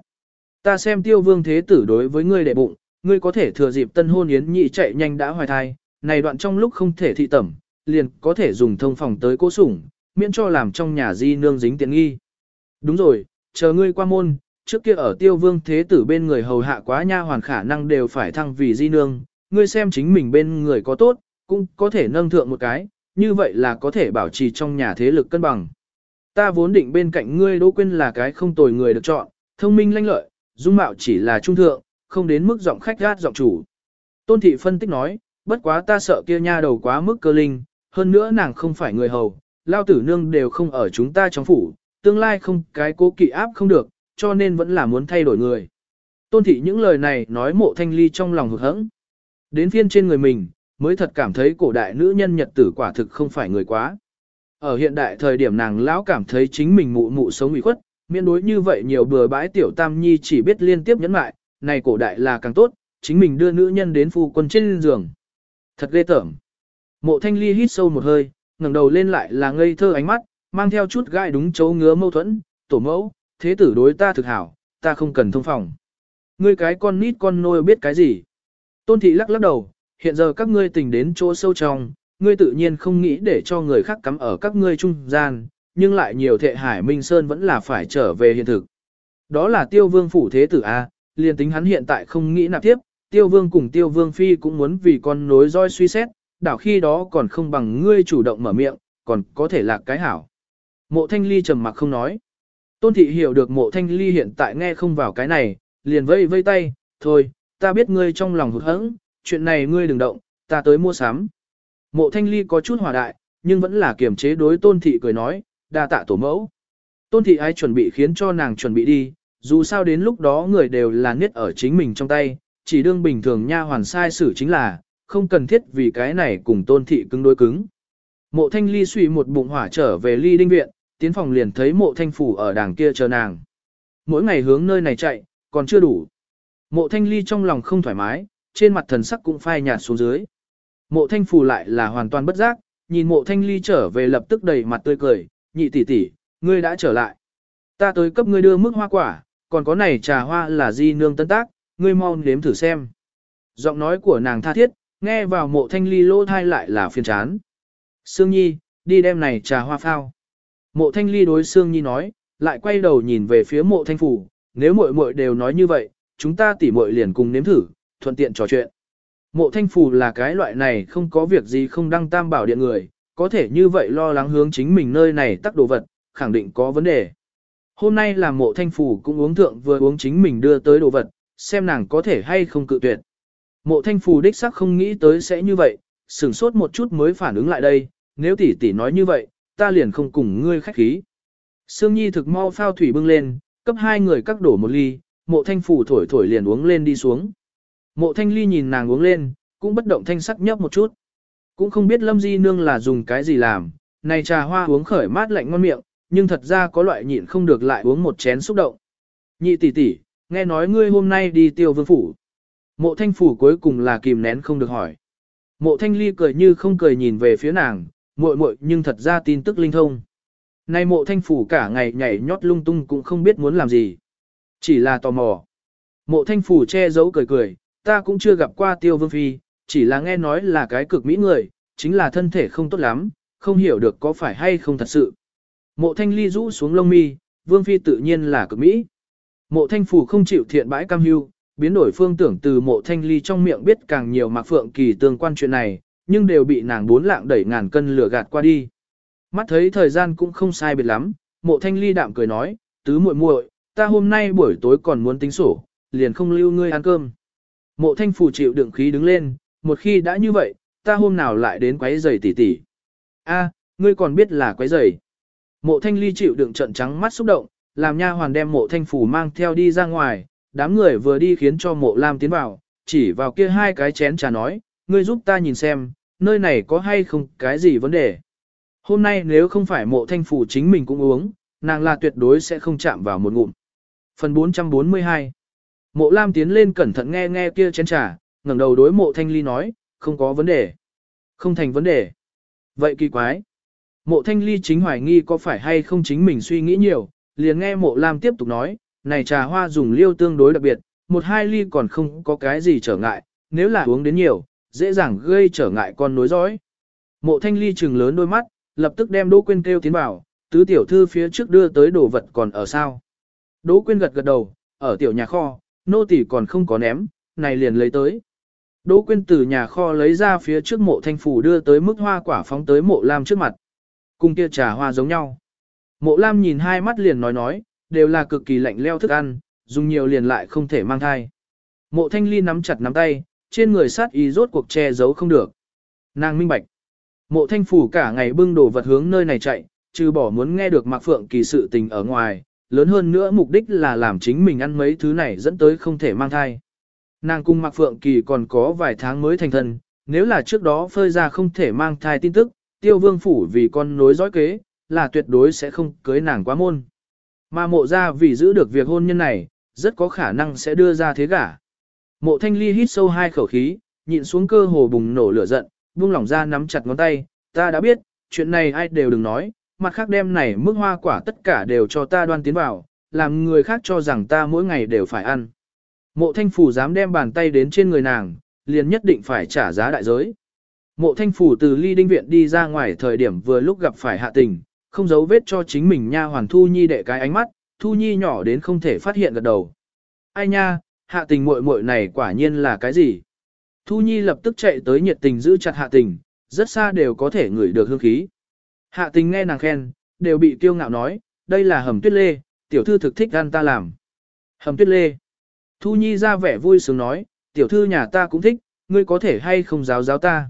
Ta xem tiêu vương thế tử đối với ngươi đệ bụng, ngươi có thể thừa dịp tân hôn yến nhị chạy nhanh đã hoài thai, này đoạn trong lúc không thể thị tẩm, liền có thể dùng thông phòng tới cố sủng, miễn cho làm trong nhà di nương dính tiện nghi. Đúng rồi, chờ ngươi qua môn, trước kia ở tiêu vương thế tử bên người hầu hạ quá nha hoàn khả năng đều phải thăng vì di nương, ngươi xem chính mình bên người có tốt, cũng có thể nâng thượng một cái, như vậy là có thể bảo trì trong nhà thế lực cân bằng. Ta vốn định bên cạnh ngươi Đỗ Quyên là cái không tồi người được chọn, thông minh lanh lợi, dung mạo chỉ là trung thượng, không đến mức giọng khách gát giọng chủ. Tôn thị phân tích nói, bất quá ta sợ kia nha đầu quá mức cơ linh, hơn nữa nàng không phải người hầu, lao tử nương đều không ở chúng ta trong phủ, tương lai không cái cố kỵ áp không được, cho nên vẫn là muốn thay đổi người. Tôn thị những lời này nói mộ thanh ly trong lòng hực hẫng. Đến phiên trên người mình, mới thật cảm thấy cổ đại nữ nhân nhật tử quả thực không phải người quá. Ở hiện đại thời điểm nàng lão cảm thấy chính mình mụ mụ sống ủy khuất, miễn đối như vậy nhiều bừa bãi tiểu tam nhi chỉ biết liên tiếp nhấn mại, này cổ đại là càng tốt, chính mình đưa nữ nhân đến phu quân trên giường. Thật ghê tởm. Mộ thanh ly hít sâu một hơi, ngẩng đầu lên lại là ngây thơ ánh mắt, mang theo chút gai đúng chấu ngứa mâu thuẫn, tổ mẫu, thế tử đối ta thực hảo, ta không cần thông phòng. Ngươi cái con nít con nôi biết cái gì. Tôn thị lắc lắc đầu, hiện giờ các ngươi tình đến chỗ sâu trong, ngươi tự nhiên không nghĩ để cho người khác cắm ở các ngươi trung gian, nhưng lại nhiều thệ hải Minh Sơn vẫn là phải trở về hiện thực. Đó là tiêu vương phủ thế tử A, liền tính hắn hiện tại không nghĩ nạp tiếp, tiêu vương cùng tiêu vương phi cũng muốn vì con nối roi suy xét, đảo khi đó còn không bằng ngươi chủ động mở miệng, còn có thể là cái hảo. Mộ thanh ly trầm mặc không nói. Tôn thị hiểu được mộ thanh ly hiện tại nghe không vào cái này, liền vây vây tay, thôi, ta biết ngươi trong lòng hụt hẫng, chuyện này ngươi đừng động, ta tới mua sắm. Mộ thanh ly có chút hòa đại, nhưng vẫn là kiềm chế đối tôn thị cười nói, đa tạ tổ mẫu. Tôn thị ai chuẩn bị khiến cho nàng chuẩn bị đi, dù sao đến lúc đó người đều là niết ở chính mình trong tay, chỉ đương bình thường nha hoàn sai xử chính là, không cần thiết vì cái này cùng tôn thị cứng đối cứng. Mộ thanh ly suy một bụng hỏa trở về ly đinh viện, tiến phòng liền thấy mộ thanh phủ ở đàng kia chờ nàng. Mỗi ngày hướng nơi này chạy, còn chưa đủ. Mộ thanh ly trong lòng không thoải mái, trên mặt thần sắc cũng phai nhạt xuống dưới. Mộ thanh phủ lại là hoàn toàn bất giác, nhìn mộ thanh ly trở về lập tức đầy mặt tươi cười, nhị tỷ tỷ, ngươi đã trở lại. Ta tới cấp ngươi đưa mức hoa quả, còn có này trà hoa là di nương tân tác, ngươi mau nếm thử xem. Giọng nói của nàng tha thiết, nghe vào mộ thanh ly lô thai lại là phiền chán. Sương Nhi, đi đem này trà hoa phao. Mộ thanh ly đối Sương Nhi nói, lại quay đầu nhìn về phía mộ thanh phủ, nếu muội muội đều nói như vậy, chúng ta tỉ muội liền cùng nếm thử, thuận tiện trò chuyện. Mộ thanh Phù là cái loại này không có việc gì không đăng tam bảo điện người, có thể như vậy lo lắng hướng chính mình nơi này tắc đồ vật, khẳng định có vấn đề. Hôm nay là mộ thanh Phù cũng uống thượng vừa uống chính mình đưa tới đồ vật, xem nàng có thể hay không cự tuyệt. Mộ thanh Phù đích sắc không nghĩ tới sẽ như vậy, sửng sốt một chút mới phản ứng lại đây, nếu tỷ tỷ nói như vậy, ta liền không cùng ngươi khách khí. Sương Nhi thực mau phao thủy bưng lên, cấp hai người các đổ một ly, mộ thanh Phù thổi thổi liền uống lên đi xuống. Mộ thanh ly nhìn nàng uống lên, cũng bất động thanh sắc nhấp một chút. Cũng không biết lâm di nương là dùng cái gì làm, này trà hoa uống khởi mát lạnh ngon miệng, nhưng thật ra có loại nhịn không được lại uống một chén xúc động. Nhị tỷ tỷ, nghe nói ngươi hôm nay đi tiêu vương phủ. Mộ thanh phủ cuối cùng là kìm nén không được hỏi. Mộ thanh ly cười như không cười nhìn về phía nàng, muội muội nhưng thật ra tin tức linh thông. Này mộ thanh phủ cả ngày nhảy nhót lung tung cũng không biết muốn làm gì. Chỉ là tò mò. Mộ thanh phủ che giấu cười cười, ta cũng chưa gặp qua tiêu vương phi, chỉ là nghe nói là cái cực mỹ người, chính là thân thể không tốt lắm, không hiểu được có phải hay không thật sự. Mộ thanh ly rũ xuống lông mi, vương phi tự nhiên là cực mỹ. Mộ thanh phủ không chịu thiện bãi cam hưu, biến đổi phương tưởng từ mộ thanh ly trong miệng biết càng nhiều mạc phượng kỳ tương quan chuyện này, nhưng đều bị nàng bốn lạng đẩy ngàn cân lửa gạt qua đi. Mắt thấy thời gian cũng không sai biệt lắm, mộ thanh ly đạm cười nói, tứ muội muội, ta hôm nay buổi tối còn muốn tính sổ, liền không lưu ngươi ăn cơm. Mộ thanh Phù chịu đựng khí đứng lên, một khi đã như vậy, ta hôm nào lại đến quấy giày tỉ tỉ. A, ngươi còn biết là quấy giày. Mộ thanh ly chịu đựng trận trắng mắt xúc động, làm nha hoàn đem mộ thanh Phù mang theo đi ra ngoài, đám người vừa đi khiến cho mộ lam tiến vào, chỉ vào kia hai cái chén trà nói, ngươi giúp ta nhìn xem, nơi này có hay không cái gì vấn đề. Hôm nay nếu không phải mộ thanh phủ chính mình cũng uống, nàng là tuyệt đối sẽ không chạm vào một ngụm. Phần 442 Mộ lam tiến lên cẩn thận nghe nghe kia chén trà, ngẩng đầu đối mộ thanh ly nói, không có vấn đề. Không thành vấn đề. Vậy kỳ quái. Mộ thanh ly chính hoài nghi có phải hay không chính mình suy nghĩ nhiều, liền nghe mộ lam tiếp tục nói, này trà hoa dùng liêu tương đối đặc biệt, một hai ly còn không có cái gì trở ngại, nếu là uống đến nhiều, dễ dàng gây trở ngại con nối dõi. Mộ thanh ly trừng lớn đôi mắt, lập tức đem Đỗ Quyên kêu tiến vào, tứ tiểu thư phía trước đưa tới đồ vật còn ở sao. Đỗ Quyên gật gật đầu, ở tiểu nhà kho, nô tỷ còn không có ném, này liền lấy tới. Đỗ Quyên từ nhà kho lấy ra phía trước mộ thanh phủ đưa tới mức hoa quả phóng tới mộ lam trước mặt. Cùng kia trà hoa giống nhau. Mộ lam nhìn hai mắt liền nói nói, đều là cực kỳ lạnh leo thức ăn, dùng nhiều liền lại không thể mang thai. Mộ thanh ly nắm chặt nắm tay, trên người sát ý rốt cuộc che giấu không được. Nàng minh bạch. Mộ thanh phủ cả ngày bưng đồ vật hướng nơi này chạy, trừ bỏ muốn nghe được Mạc Phượng kỳ sự tình ở ngoài, lớn hơn nữa mục đích là làm chính mình ăn mấy thứ này dẫn tới không thể mang thai. Nàng cùng Mạc Phượng Kỳ còn có vài tháng mới thành thân, nếu là trước đó phơi ra không thể mang thai tin tức, tiêu vương phủ vì con nối dõi kế, là tuyệt đối sẽ không cưới nàng quá môn. Mà mộ ra vì giữ được việc hôn nhân này, rất có khả năng sẽ đưa ra thế gả. Mộ thanh ly hít sâu hai khẩu khí, nhịn xuống cơ hồ bùng nổ lửa giận, buông lỏng ra nắm chặt ngón tay, ta đã biết, chuyện này ai đều đừng nói, mặt khác đem này mức hoa quả tất cả đều cho ta đoan tiến vào, làm người khác cho rằng ta mỗi ngày đều phải ăn. Mộ thanh phủ dám đem bàn tay đến trên người nàng, liền nhất định phải trả giá đại giới. Mộ thanh phủ từ ly đinh viện đi ra ngoài thời điểm vừa lúc gặp phải hạ tình, không giấu vết cho chính mình nha hoàn thu nhi đệ cái ánh mắt, thu nhi nhỏ đến không thể phát hiện gật đầu. Ai nha, hạ tình muội muội này quả nhiên là cái gì? Thu nhi lập tức chạy tới nhiệt tình giữ chặt hạ tình, rất xa đều có thể ngửi được hương khí. Hạ tình nghe nàng khen, đều bị kiêu ngạo nói, đây là hầm tuyết lê, tiểu thư thực thích ăn ta làm. Hầm tuyết lê. Thu nhi ra vẻ vui sướng nói, tiểu thư nhà ta cũng thích, ngươi có thể hay không giáo giáo ta.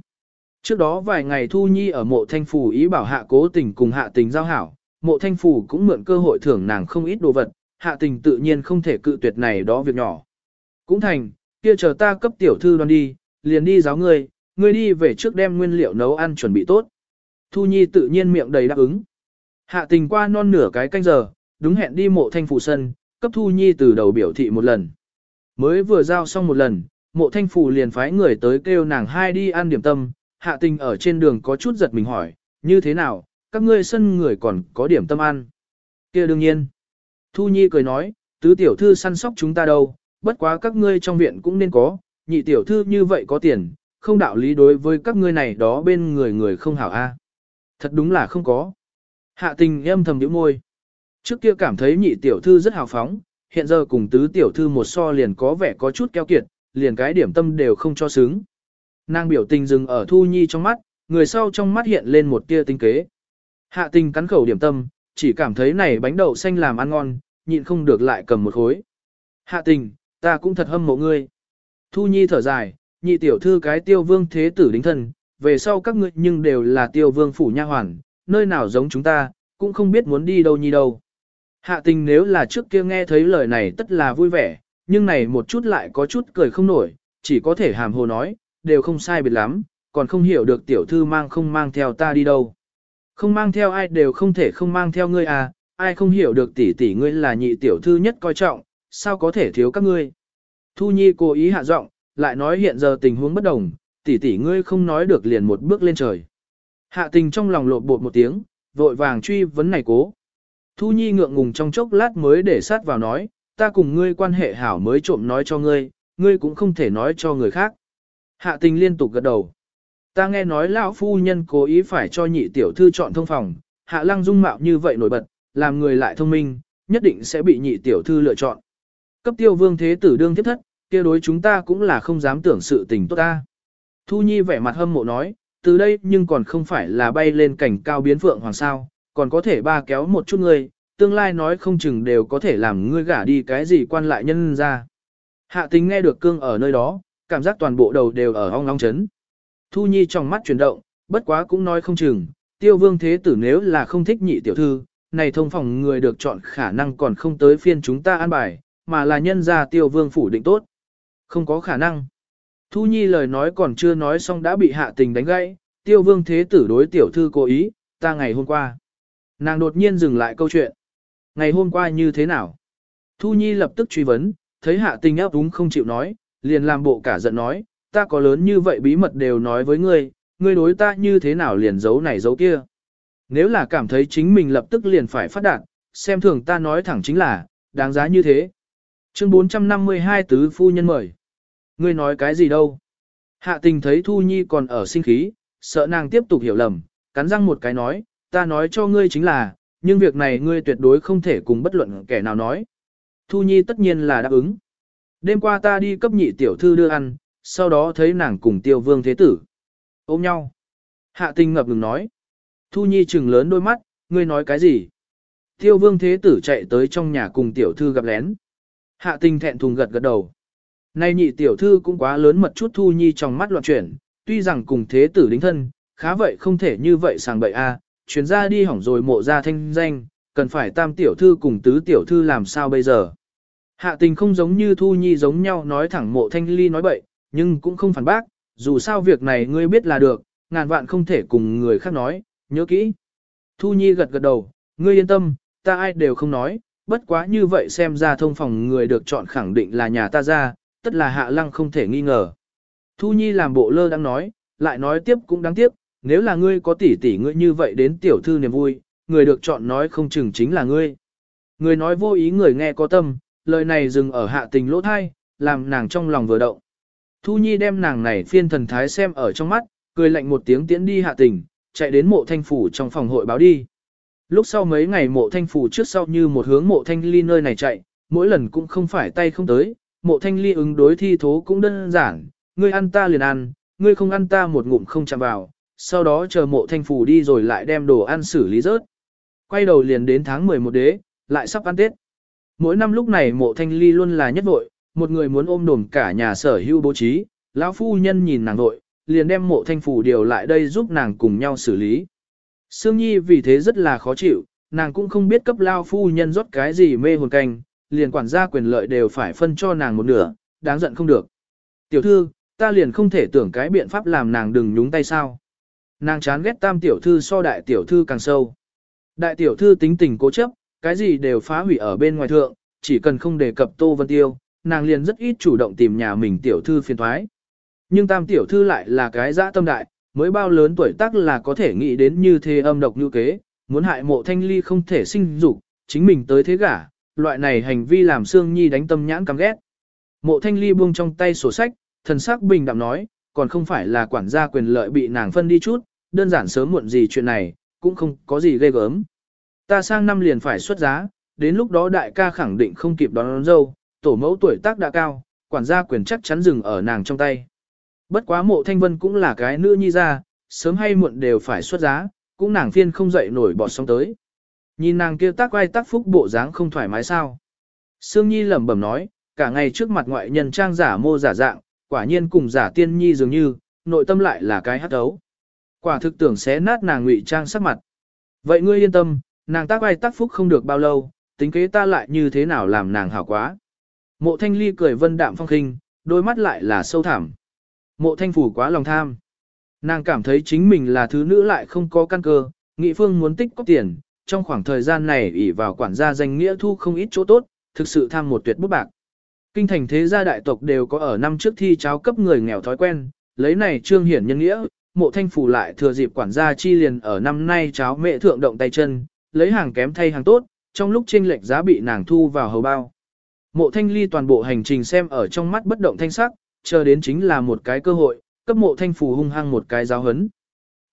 Trước đó vài ngày Thu Nhi ở mộ thanh phủ ý bảo hạ cố tình cùng hạ tình giao hảo, mộ thanh phủ cũng mượn cơ hội thưởng nàng không ít đồ vật, hạ tình tự nhiên không thể cự tuyệt này đó việc nhỏ. Cũng thành, kia chờ ta cấp tiểu thư đoan đi, liền đi giáo ngươi, ngươi đi về trước đem nguyên liệu nấu ăn chuẩn bị tốt. Thu Nhi tự nhiên miệng đầy đáp ứng. Hạ tình qua non nửa cái canh giờ, đúng hẹn đi mộ thanh phủ sân, cấp Thu Nhi từ đầu biểu thị một lần. Mới vừa giao xong một lần, mộ thanh phủ liền phái người tới kêu nàng hai đi ăn điểm tâm, hạ tình ở trên đường có chút giật mình hỏi, như thế nào, các ngươi sân người còn có điểm tâm ăn. kia đương nhiên. Thu Nhi cười nói, tứ tiểu thư săn sóc chúng ta đâu, bất quá các ngươi trong viện cũng nên có, nhị tiểu thư như vậy có tiền, không đạo lý đối với các ngươi này đó bên người người không hảo a. Thật đúng là không có. Hạ tình em thầm nhíu môi. Trước kia cảm thấy nhị tiểu thư rất hào phóng, hiện giờ cùng tứ tiểu thư một so liền có vẻ có chút keo kiệt, liền cái điểm tâm đều không cho xứng. Nàng biểu tình dừng ở Thu Nhi trong mắt, người sau trong mắt hiện lên một tia tinh kế. Hạ tình cắn khẩu điểm tâm, chỉ cảm thấy này bánh đậu xanh làm ăn ngon, nhịn không được lại cầm một khối. Hạ tình, ta cũng thật hâm mộ ngươi. Thu Nhi thở dài, nhị tiểu thư cái tiêu vương thế tử đính thân, về sau các ngươi nhưng đều là tiêu vương phủ nha hoàn, nơi nào giống chúng ta, cũng không biết muốn đi đâu nhi đâu. Hạ tình nếu là trước kia nghe thấy lời này tất là vui vẻ, nhưng này một chút lại có chút cười không nổi, chỉ có thể hàm hồ nói, đều không sai biệt lắm, còn không hiểu được tiểu thư mang không mang theo ta đi đâu. Không mang theo ai đều không thể không mang theo ngươi à, ai không hiểu được tỷ tỷ ngươi là nhị tiểu thư nhất coi trọng, sao có thể thiếu các ngươi. Thu Nhi cố ý hạ giọng, lại nói hiện giờ tình huống bất đồng, tỷ tỷ ngươi không nói được liền một bước lên trời. Hạ tình trong lòng lột bột một tiếng, vội vàng truy vấn này cố. Thu Nhi ngượng ngùng trong chốc lát mới để sát vào nói, ta cùng ngươi quan hệ hảo mới trộm nói cho ngươi, ngươi cũng không thể nói cho người khác. Hạ tình liên tục gật đầu. Ta nghe nói lão phu nhân cố ý phải cho nhị tiểu thư chọn thông phòng, hạ lăng dung mạo như vậy nổi bật, làm người lại thông minh, nhất định sẽ bị nhị tiểu thư lựa chọn. Cấp tiêu vương thế tử đương thiết thất, kia đối chúng ta cũng là không dám tưởng sự tình tốt ta. Thu Nhi vẻ mặt hâm mộ nói, từ đây nhưng còn không phải là bay lên cảnh cao biến phượng hoàng sao, còn có thể ba kéo một chút ngươi, tương lai nói không chừng đều có thể làm ngươi gả đi cái gì quan lại nhân ra. Hạ tính nghe được cương ở nơi đó, cảm giác toàn bộ đầu đều ở ong long chấn. Thu Nhi trong mắt chuyển động, bất quá cũng nói không chừng, tiêu vương thế tử nếu là không thích nhị tiểu thư, này thông phòng người được chọn khả năng còn không tới phiên chúng ta an bài, mà là nhân ra tiêu vương phủ định tốt. Không có khả năng. Thu Nhi lời nói còn chưa nói xong đã bị hạ tình đánh gãy, tiêu vương thế tử đối tiểu thư cố ý, ta ngày hôm qua. Nàng đột nhiên dừng lại câu chuyện. Ngày hôm qua như thế nào? Thu Nhi lập tức truy vấn, thấy hạ tình áp đúng không chịu nói, liền làm bộ cả giận nói, ta có lớn như vậy bí mật đều nói với ngươi, ngươi đối ta như thế nào liền giấu này giấu kia. Nếu là cảm thấy chính mình lập tức liền phải phát đạt, xem thường ta nói thẳng chính là, đáng giá như thế. Chương 452 tứ phu nhân mời. Ngươi nói cái gì đâu? Hạ tình thấy Thu Nhi còn ở sinh khí, sợ nàng tiếp tục hiểu lầm, cắn răng một cái nói, ta nói cho ngươi chính là, nhưng việc này ngươi tuyệt đối không thể cùng bất luận kẻ nào nói. Thu Nhi tất nhiên là đáp ứng. Đêm qua ta đi cấp nhị tiểu thư đưa ăn, sau đó thấy nàng cùng tiêu vương thế tử. Ôm nhau. Hạ tình ngập ngừng nói. Thu Nhi chừng lớn đôi mắt, ngươi nói cái gì? Tiêu vương thế tử chạy tới trong nhà cùng tiểu thư gặp lén. Hạ tình thẹn thùng gật gật đầu. Nay nhị tiểu thư cũng quá lớn mật chút Thu Nhi trong mắt loạn chuyển, tuy rằng cùng thế tử đính thân, khá vậy không thể như vậy sàng bậy a, à, chuyến ra đi hỏng rồi mộ ra thanh danh, cần phải tam tiểu thư cùng tứ tiểu thư làm sao bây giờ. Hạ tình không giống như Thu Nhi giống nhau nói thẳng mộ thanh ly nói bậy, nhưng cũng không phản bác, dù sao việc này ngươi biết là được, ngàn vạn không thể cùng người khác nói, nhớ kỹ. Thu Nhi gật gật đầu, ngươi yên tâm, ta ai đều không nói, bất quá như vậy xem ra thông phòng người được chọn khẳng định là nhà ta ra, tất là hạ lăng không thể nghi ngờ. Thu Nhi làm bộ lơ đang nói, lại nói tiếp cũng đáng tiếc, nếu là ngươi có tỷ tỷ ngươi như vậy đến tiểu thư niềm vui, người được chọn nói không chừng chính là ngươi. Người nói vô ý người nghe có tâm, lời này dừng ở hạ tình lỗ thai, làm nàng trong lòng vừa động. Thu Nhi đem nàng này phiên thần thái xem ở trong mắt, cười lạnh một tiếng tiễn đi hạ tình, chạy đến mộ thanh phủ trong phòng hội báo đi. Lúc sau mấy ngày mộ thanh phủ trước sau như một hướng mộ thanh ly nơi này chạy, mỗi lần cũng không phải tay không tới, mộ thanh ly ứng đối thi thố cũng đơn giản, ngươi ăn ta liền ăn, ngươi không ăn ta một ngụm không chạm vào, sau đó chờ mộ thanh phủ đi rồi lại đem đồ ăn xử lý rớt. Quay đầu liền đến tháng 11 đế, lại sắp ăn Tết. Mỗi năm lúc này mộ thanh ly luôn là nhất vội, một người muốn ôm đồm cả nhà sở hữu bố trí, lão phu nhân nhìn nàng vội, liền đem mộ thanh phủ điều lại đây giúp nàng cùng nhau xử lý. Sương Nhi vì thế rất là khó chịu, nàng cũng không biết cấp lao phu nhân rót cái gì mê hồn canh, liền quản gia quyền lợi đều phải phân cho nàng một nửa, đáng giận không được. Tiểu thư, ta liền không thể tưởng cái biện pháp làm nàng đừng nhúng tay sao. Nàng chán ghét tam tiểu thư so đại tiểu thư càng sâu. Đại tiểu thư tính tình cố chấp, cái gì đều phá hủy ở bên ngoài thượng, chỉ cần không đề cập Tô Vân Tiêu, nàng liền rất ít chủ động tìm nhà mình tiểu thư phiền thoái. Nhưng tam tiểu thư lại là cái dã tâm đại, mới bao lớn tuổi tác là có thể nghĩ đến như thế âm độc như kế, muốn hại mộ thanh ly không thể sinh dục, chính mình tới thế gả, loại này hành vi làm Sương Nhi đánh tâm nhãn căm ghét. Mộ thanh ly buông trong tay sổ sách, thần sắc bình đạm nói, còn không phải là quản gia quyền lợi bị nàng phân đi chút, đơn giản sớm muộn gì chuyện này, cũng không có gì ghê gớm. Ta sang năm liền phải xuất giá, đến lúc đó đại ca khẳng định không kịp đón, đón dâu, tổ mẫu tuổi tác đã cao, quản gia quyền chắc chắn dừng ở nàng trong tay. Bất quá mộ thanh vân cũng là cái nữ nhi ra, sớm hay muộn đều phải xuất giá, cũng nàng phiên không dậy nổi bọt sóng tới. Nhìn nàng kia tác quay tác phúc bộ dáng không thoải mái sao. Sương Nhi lẩm bẩm nói, cả ngày trước mặt ngoại nhân trang giả mô giả dạng, quả nhiên cùng giả tiên nhi dường như, nội tâm lại là cái hát ấu. Quả thực tưởng xé nát nàng ngụy trang sắc mặt. Vậy ngươi yên tâm, nàng tác quay tác phúc không được bao lâu, tính kế ta lại như thế nào làm nàng hảo quá. Mộ thanh ly cười vân đạm phong khinh, đôi mắt lại là sâu thẳm. Mộ thanh phủ quá lòng tham. Nàng cảm thấy chính mình là thứ nữ lại không có căn cơ, nghị phương muốn tích có tiền, trong khoảng thời gian này ỷ vào quản gia danh nghĩa thu không ít chỗ tốt, thực sự tham một tuyệt bút bạc. Kinh thành thế gia đại tộc đều có ở năm trước thi cháo cấp người nghèo thói quen, lấy này trương hiển nhân nghĩa, mộ thanh phủ lại thừa dịp quản gia chi liền ở năm nay cháo mẹ thượng động tay chân, lấy hàng kém thay hàng tốt, trong lúc chênh lệch giá bị nàng thu vào hầu bao. Mộ thanh ly toàn bộ hành trình xem ở trong mắt bất động thanh sắc, chờ đến chính là một cái cơ hội, cấp mộ thanh phủ hung hăng một cái giáo hấn.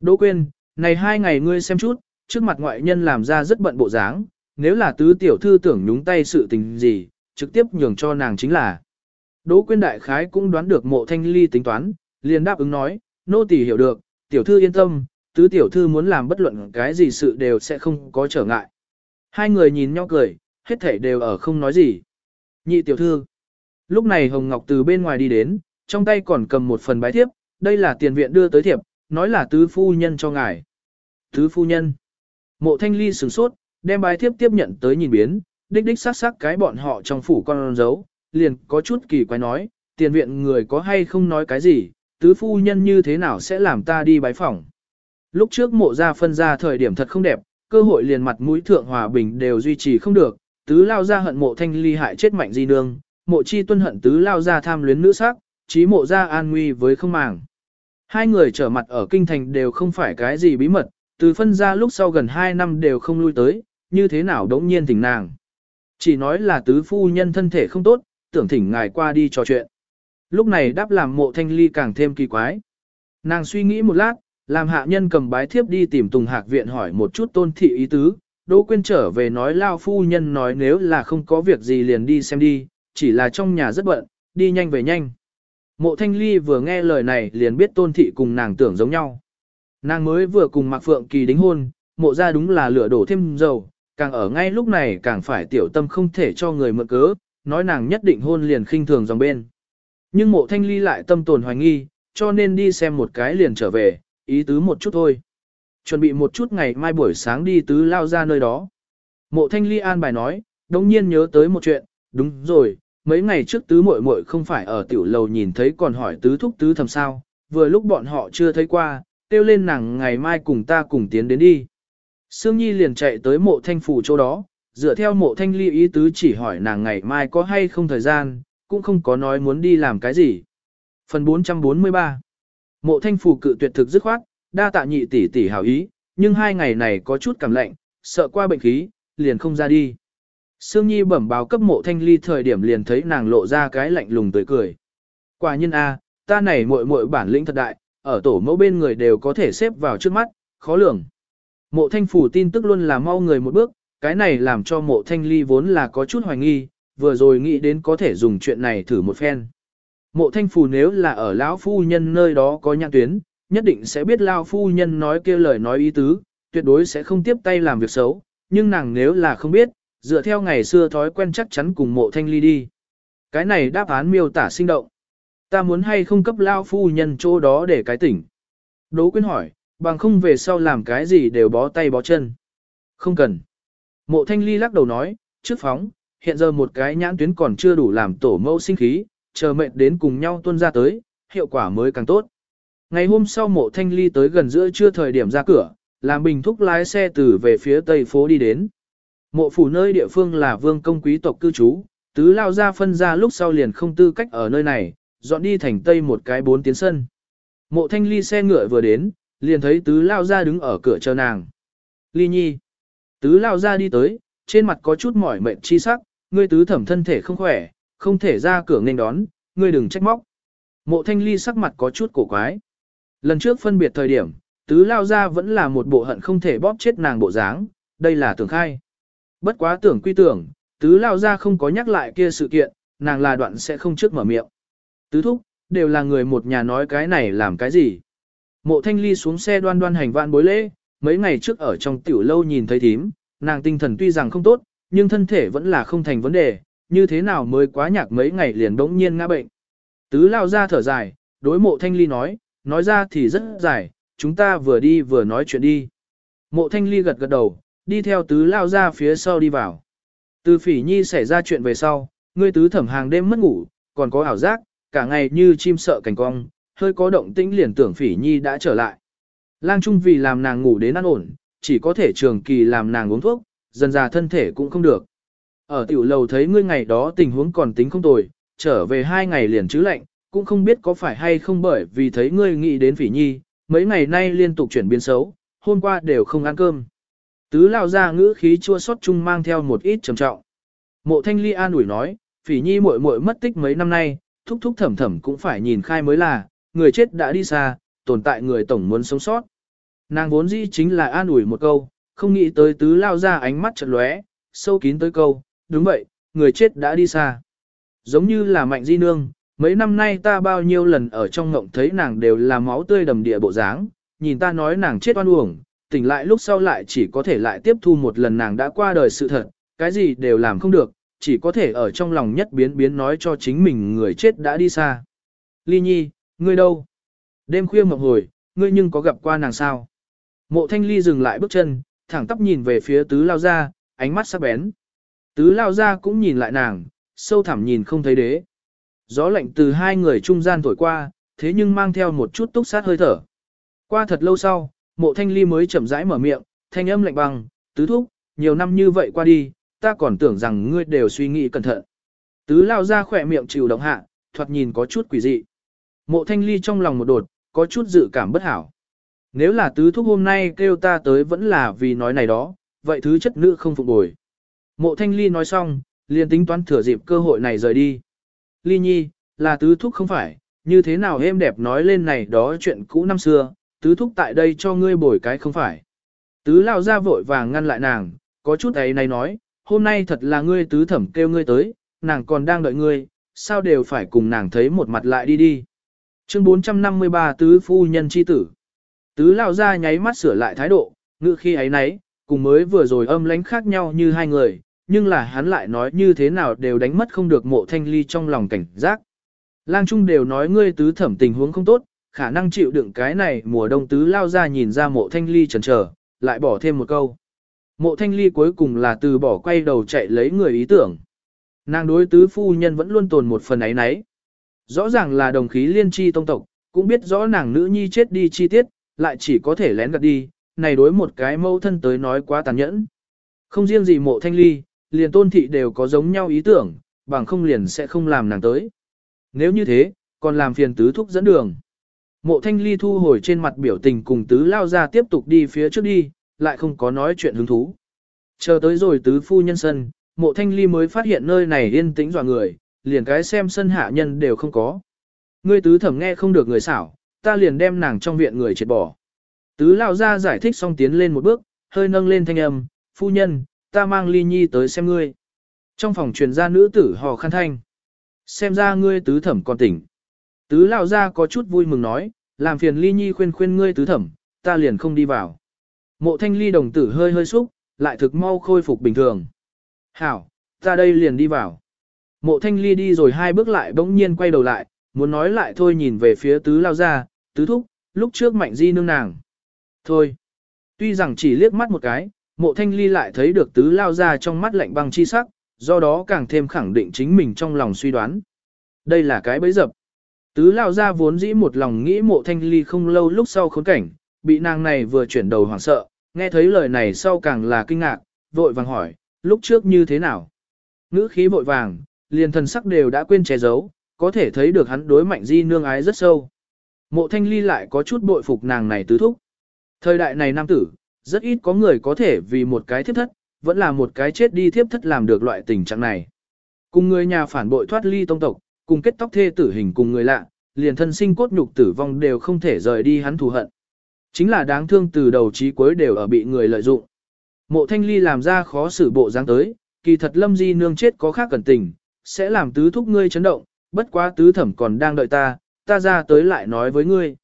Đỗ quên, này hai ngày ngươi xem chút, trước mặt ngoại nhân làm ra rất bận bộ dáng, nếu là tứ tiểu thư tưởng nhúng tay sự tình gì, trực tiếp nhường cho nàng chính là. Đỗ quyên đại khái cũng đoán được mộ thanh ly tính toán, liền đáp ứng nói, nô tỳ hiểu được, tiểu thư yên tâm, tứ tiểu thư muốn làm bất luận cái gì sự đều sẽ không có trở ngại. Hai người nhìn nhau cười, hết thể đều ở không nói gì. Nhị tiểu thư. Lúc này Hồng Ngọc từ bên ngoài đi đến, trong tay còn cầm một phần bái thiếp, đây là tiền viện đưa tới thiệp, nói là tứ phu nhân cho ngài. Tứ phu nhân. Mộ thanh ly sửng sốt, đem bái thiếp tiếp nhận tới nhìn biến, đích đích sắc sắc cái bọn họ trong phủ con dấu, liền có chút kỳ quái nói, tiền viện người có hay không nói cái gì, tứ phu nhân như thế nào sẽ làm ta đi bái phỏng. Lúc trước mộ ra phân ra thời điểm thật không đẹp, cơ hội liền mặt mũi thượng hòa bình đều duy trì không được, tứ lao ra hận mộ thanh ly hại chết mạnh di nương, mộ chi tuân hận tứ lao ra tham luyến nữ sắc, trí mộ ra an nguy với không màng. Hai người trở mặt ở kinh thành đều không phải cái gì bí mật, từ phân ra lúc sau gần hai năm đều không lui tới, như thế nào đống nhiên thỉnh nàng. Chỉ nói là tứ phu nhân thân thể không tốt, tưởng thỉnh ngài qua đi trò chuyện. Lúc này đáp làm mộ thanh ly càng thêm kỳ quái. Nàng suy nghĩ một lát, làm hạ nhân cầm bái thiếp đi tìm Tùng Hạc Viện hỏi một chút tôn thị ý tứ, Đỗ Quyên trở về nói lao phu nhân nói nếu là không có việc gì liền đi xem đi, chỉ là trong nhà rất bận, đi nhanh về nhanh. Mộ Thanh Ly vừa nghe lời này liền biết tôn thị cùng nàng tưởng giống nhau. Nàng mới vừa cùng Mạc Phượng Kỳ đính hôn, mộ ra đúng là lửa đổ thêm dầu, càng ở ngay lúc này càng phải tiểu tâm không thể cho người mượn cớ, nói nàng nhất định hôn liền khinh thường dòng bên. Nhưng mộ thanh ly lại tâm tồn hoài nghi, cho nên đi xem một cái liền trở về, ý tứ một chút thôi. Chuẩn bị một chút ngày mai buổi sáng đi tứ lao ra nơi đó. Mộ thanh ly an bài nói, đồng nhiên nhớ tới một chuyện, đúng rồi, mấy ngày trước tứ muội muội không phải ở tiểu lầu nhìn thấy còn hỏi tứ thúc tứ thầm sao, vừa lúc bọn họ chưa thấy qua, kêu lên nàng ngày mai cùng ta cùng tiến đến đi. Sương Nhi liền chạy tới mộ thanh phủ chỗ đó, dựa theo mộ thanh ly ý tứ chỉ hỏi nàng ngày mai có hay không thời gian, cũng không có nói muốn đi làm cái gì. Phần 443 Mộ thanh phủ cự tuyệt thực dứt khoát, đa tạ nhị tỷ tỷ hảo ý, nhưng hai ngày này có chút cảm lạnh, sợ qua bệnh khí, liền không ra đi. Sương Nhi bẩm báo cấp mộ thanh ly thời điểm liền thấy nàng lộ ra cái lạnh lùng tươi cười. Quả nhiên a, ta này muội muội bản lĩnh thật đại, ở tổ mẫu bên người đều có thể xếp vào trước mắt, khó lường. Mộ thanh phủ tin tức luôn là mau người một bước, cái này làm cho mộ thanh ly vốn là có chút hoài nghi, vừa rồi nghĩ đến có thể dùng chuyện này thử một phen. Mộ thanh phủ nếu là ở lão phu nhân nơi đó có nhãn tuyến, nhất định sẽ biết lão phu nhân nói kia lời nói ý tứ, tuyệt đối sẽ không tiếp tay làm việc xấu, nhưng nàng nếu là không biết, dựa theo ngày xưa thói quen chắc chắn cùng mộ thanh ly đi. Cái này đáp án miêu tả sinh động. Ta muốn hay không cấp lao phu nhân chỗ đó để cái tỉnh. Đỗ quyên hỏi, bằng không về sau làm cái gì đều bó tay bó chân. Không cần. Mộ thanh ly lắc đầu nói, trước phóng, hiện giờ một cái nhãn tuyến còn chưa đủ làm tổ mẫu sinh khí, chờ mệnh đến cùng nhau tuân ra tới, hiệu quả mới càng tốt. Ngày hôm sau mộ thanh ly tới gần giữa trưa thời điểm ra cửa, làm bình thúc lái xe từ về phía tây phố đi đến. Mộ phủ nơi địa phương là vương công quý tộc cư trú, tứ lao ra phân ra lúc sau liền không tư cách ở nơi này, dọn đi thành tây một cái bốn tiến sân. Mộ thanh ly xe ngựa vừa đến, liền thấy tứ lao ra đứng ở cửa chờ nàng. Ly nhi. Tứ lao ra đi tới, trên mặt có chút mỏi mệt chi sắc, ngươi tứ thẩm thân thể không khỏe, không thể ra cửa nên đón, ngươi đừng trách móc. Mộ thanh ly sắc mặt có chút cổ quái. Lần trước phân biệt thời điểm, tứ lao ra vẫn là một bộ hận không thể bóp chết nàng bộ dáng, đây là tưởng khai. Bất quá tưởng quy tưởng, tứ lao ra không có nhắc lại kia sự kiện, nàng là đoạn sẽ không trước mở miệng. Tứ thúc, đều là người một nhà nói cái này làm cái gì. Mộ thanh ly xuống xe đoan đoan hành vạn bối lễ, mấy ngày trước ở trong tiểu lâu nhìn thấy thím, nàng tinh thần tuy rằng không tốt, nhưng thân thể vẫn là không thành vấn đề, như thế nào mới quá nhạc mấy ngày liền bỗng nhiên ngã bệnh. Tứ lao ra thở dài, đối mộ thanh ly nói, nói ra thì rất dài, chúng ta vừa đi vừa nói chuyện đi. Mộ thanh ly gật gật đầu, đi theo tứ lao ra phía sau đi vào. Từ phỉ nhi xảy ra chuyện về sau, ngươi tứ thẩm hàng đêm mất ngủ, còn có ảo giác, cả ngày như chim sợ cảnh cong, hơi có động tĩnh liền tưởng phỉ nhi đã trở lại. Lang Trung vì làm nàng ngủ đến ăn ổn, chỉ có thể trường kỳ làm nàng uống thuốc, dần già thân thể cũng không được. Ở tiểu lầu thấy ngươi ngày đó tình huống còn tính không tồi, trở về hai ngày liền chứ lạnh, cũng không biết có phải hay không bởi vì thấy ngươi nghĩ đến phỉ nhi, mấy ngày nay liên tục chuyển biến xấu, hôm qua đều không ăn cơm. Tứ lao ra ngữ khí chua xót chung mang theo một ít trầm trọng. Mộ thanh ly an ủi nói, phỉ nhi muội muội mất tích mấy năm nay, thúc thúc thẩm thẩm cũng phải nhìn khai mới là, người chết đã đi xa, tồn tại người tổng muốn sống sót. Nàng vốn dĩ chính là an ủi một câu, không nghĩ tới tứ lao ra ánh mắt chật lóe, sâu kín tới câu, đúng vậy, người chết đã đi xa. Giống như là mạnh di nương, mấy năm nay ta bao nhiêu lần ở trong ngộng thấy nàng đều là máu tươi đầm địa bộ dáng, nhìn ta nói nàng chết oan uổng, tỉnh lại lúc sau lại chỉ có thể lại tiếp thu một lần nàng đã qua đời sự thật, cái gì đều làm không được, chỉ có thể ở trong lòng nhất biến biến nói cho chính mình người chết đã đi xa. Ly Nhi, ngươi đâu? Đêm khuya mộng hồi, ngươi nhưng có gặp qua nàng sao? Mộ thanh ly dừng lại bước chân, thẳng tóc nhìn về phía tứ lao ra, ánh mắt sắc bén. Tứ lao ra cũng nhìn lại nàng, sâu thẳm nhìn không thấy đế. Gió lạnh từ hai người trung gian thổi qua, thế nhưng mang theo một chút túc sát hơi thở. Qua thật lâu sau, mộ thanh ly mới chậm rãi mở miệng, thanh âm lạnh băng, tứ thúc, nhiều năm như vậy qua đi, ta còn tưởng rằng ngươi đều suy nghĩ cẩn thận. Tứ lao ra khỏe miệng chịu động hạ, thoạt nhìn có chút quỷ dị. Mộ thanh ly trong lòng một đột, có chút dự cảm bất hảo. Nếu là tứ thúc hôm nay kêu ta tới vẫn là vì nói này đó, vậy thứ chất nữ không phục bồi. Mộ thanh ly nói xong, liền tính toán thừa dịp cơ hội này rời đi. Ly nhi, là tứ thúc không phải, như thế nào êm đẹp nói lên này đó chuyện cũ năm xưa, tứ thúc tại đây cho ngươi bồi cái không phải. Tứ lao ra vội vàng ngăn lại nàng, có chút ấy này nói, hôm nay thật là ngươi tứ thẩm kêu ngươi tới, nàng còn đang đợi ngươi, sao đều phải cùng nàng thấy một mặt lại đi đi. Chương 453 Tứ Phu Nhân Chi Tử Tứ lao ra nháy mắt sửa lại thái độ, ngự khi ấy nấy, cùng mới vừa rồi âm lánh khác nhau như hai người, nhưng là hắn lại nói như thế nào đều đánh mất không được mộ thanh ly trong lòng cảnh giác. Lang Trung đều nói ngươi tứ thẩm tình huống không tốt, khả năng chịu đựng cái này mùa đông tứ lao ra nhìn ra mộ thanh ly chần trở, lại bỏ thêm một câu. Mộ thanh ly cuối cùng là từ bỏ quay đầu chạy lấy người ý tưởng. Nàng đối tứ phu nhân vẫn luôn tồn một phần ấy nấy. Rõ ràng là đồng khí liên tri tông tộc, cũng biết rõ nàng nữ nhi chết đi chi tiết, lại chỉ có thể lén gạt đi, này đối một cái mâu thân tới nói quá tàn nhẫn. Không riêng gì mộ thanh ly, liền tôn thị đều có giống nhau ý tưởng, bằng không liền sẽ không làm nàng tới. Nếu như thế, còn làm phiền tứ thúc dẫn đường. Mộ thanh ly thu hồi trên mặt biểu tình cùng tứ lao ra tiếp tục đi phía trước đi, lại không có nói chuyện hứng thú. Chờ tới rồi tứ phu nhân sân, mộ thanh ly mới phát hiện nơi này yên tĩnh dọa người, liền cái xem sân hạ nhân đều không có. Ngươi tứ thẩm nghe không được người xảo, ta liền đem nàng trong viện người triệt bỏ. Tứ lao ra giải thích xong tiến lên một bước, hơi nâng lên thanh âm, phu nhân, ta mang ly nhi tới xem ngươi. Trong phòng truyền ra nữ tử hò khăn thanh. Xem ra ngươi tứ thẩm còn tỉnh. Tứ lao ra có chút vui mừng nói, làm phiền ly nhi khuyên khuyên ngươi tứ thẩm, ta liền không đi vào. Mộ thanh ly đồng tử hơi hơi xúc, lại thực mau khôi phục bình thường. Hảo, ta đây liền đi vào. Mộ thanh ly đi rồi hai bước lại bỗng nhiên quay đầu lại, muốn nói lại thôi nhìn về phía tứ lao ra, tứ thúc, lúc trước mạnh di nương nàng. Thôi, tuy rằng chỉ liếc mắt một cái, mộ thanh ly lại thấy được tứ lao ra trong mắt lạnh băng chi sắc, do đó càng thêm khẳng định chính mình trong lòng suy đoán. Đây là cái bẫy dập. Tứ lao ra vốn dĩ một lòng nghĩ mộ thanh ly không lâu lúc sau khốn cảnh, bị nàng này vừa chuyển đầu hoảng sợ, nghe thấy lời này sau càng là kinh ngạc, vội vàng hỏi, lúc trước như thế nào? Ngữ khí vội vàng, liền thần sắc đều đã quên che giấu, có thể thấy được hắn đối mạnh di nương ái rất sâu. Mộ thanh ly lại có chút bội phục nàng này tứ thúc. Thời đại này nam tử, rất ít có người có thể vì một cái thiếp thất, vẫn là một cái chết đi thiếp thất làm được loại tình trạng này. Cùng người nhà phản bội thoát ly tông tộc, cùng kết tóc thê tử hình cùng người lạ, liền thân sinh cốt nhục tử vong đều không thể rời đi hắn thù hận. Chính là đáng thương từ đầu chí cuối đều ở bị người lợi dụng. Mộ thanh ly làm ra khó xử bộ dáng tới, kỳ thật lâm di nương chết có khác cẩn tình, sẽ làm tứ thúc ngươi chấn động, bất quá tứ thẩm còn đang đợi ta, ta ra tới lại nói với ngươi.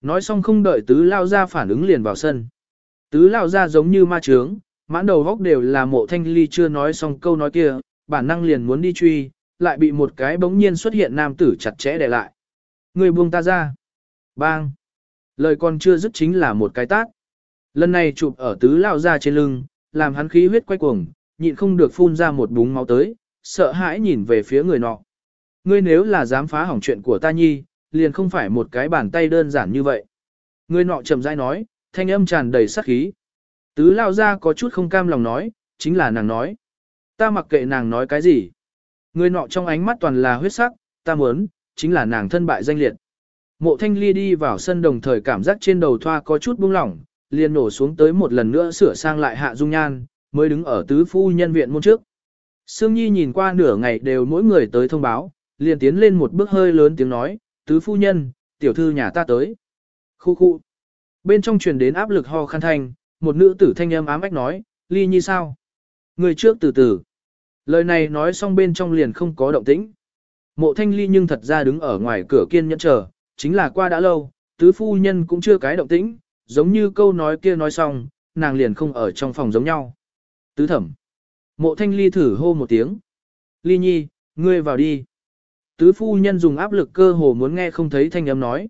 Nói xong không đợi tứ lao ra phản ứng liền vào sân. Tứ lao ra giống như ma trướng, mãn đầu góc đều là mộ thanh ly chưa nói xong câu nói kia, bản năng liền muốn đi truy, lại bị một cái bỗng nhiên xuất hiện nam tử chặt chẽ để lại. Người buông ta ra. Bang. Lời còn chưa dứt chính là một cái tát. Lần này chụp ở tứ lao ra trên lưng, làm hắn khí huyết quay cuồng, nhịn không được phun ra một búng máu tới, sợ hãi nhìn về phía người nọ. Ngươi nếu là dám phá hỏng chuyện của ta nhi, liền không phải một cái bàn tay đơn giản như vậy. Người nọ chậm rãi nói, thanh âm tràn đầy sát khí. Tứ lao ra có chút không cam lòng nói, chính là nàng nói. Ta mặc kệ nàng nói cái gì. Người nọ trong ánh mắt toàn là huyết sắc, ta muốn, chính là nàng thân bại danh liệt. Mộ thanh ly đi vào sân đồng thời cảm giác trên đầu thoa có chút buông lỏng, liền nổ xuống tới một lần nữa sửa sang lại hạ dung nhan, mới đứng ở tứ phu nhân viện môn trước. Sương Nhi nhìn qua nửa ngày đều mỗi người tới thông báo, liền tiến lên một bước hơi lớn tiếng nói, tứ phu nhân, tiểu thư nhà ta tới. Khu khu. Bên trong truyền đến áp lực ho khăn thanh, một nữ tử thanh âm ám ách nói, ly nhi sao? Người trước từ từ. Lời này nói xong bên trong liền không có động tĩnh. Mộ thanh ly nhưng thật ra đứng ở ngoài cửa kiên nhẫn chờ, chính là qua đã lâu, tứ phu nhân cũng chưa cái động tĩnh, giống như câu nói kia nói xong, nàng liền không ở trong phòng giống nhau. Tứ thẩm. Mộ thanh ly thử hô một tiếng. Ly nhi, ngươi vào đi. Tứ phu nhân dùng áp lực cơ hồ muốn nghe không thấy thanh âm nói.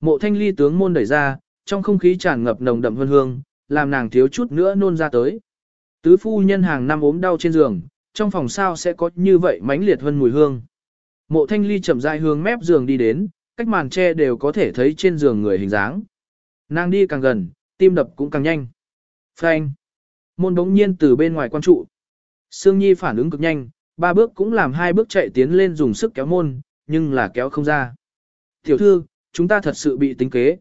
Mộ thanh ly tướng môn đẩy ra, trong không khí tràn ngập nồng đậm hương hương, làm nàng thiếu chút nữa nôn ra tới. Tứ phu nhân hàng năm ốm đau trên giường, trong phòng sao sẽ có như vậy mãnh liệt hơn mùi hương. Mộ thanh ly chậm rãi hướng mép giường đi đến, cách màn tre đều có thể thấy trên giường người hình dáng. Nàng đi càng gần, tim đập cũng càng nhanh. Phanh. Môn đống nhiên từ bên ngoài quan trụ. Sương Nhi phản ứng cực nhanh, ba bước cũng làm hai bước chạy tiến lên dùng sức kéo môn, nhưng là kéo không ra. Tiểu thư, chúng ta thật sự bị tính kế.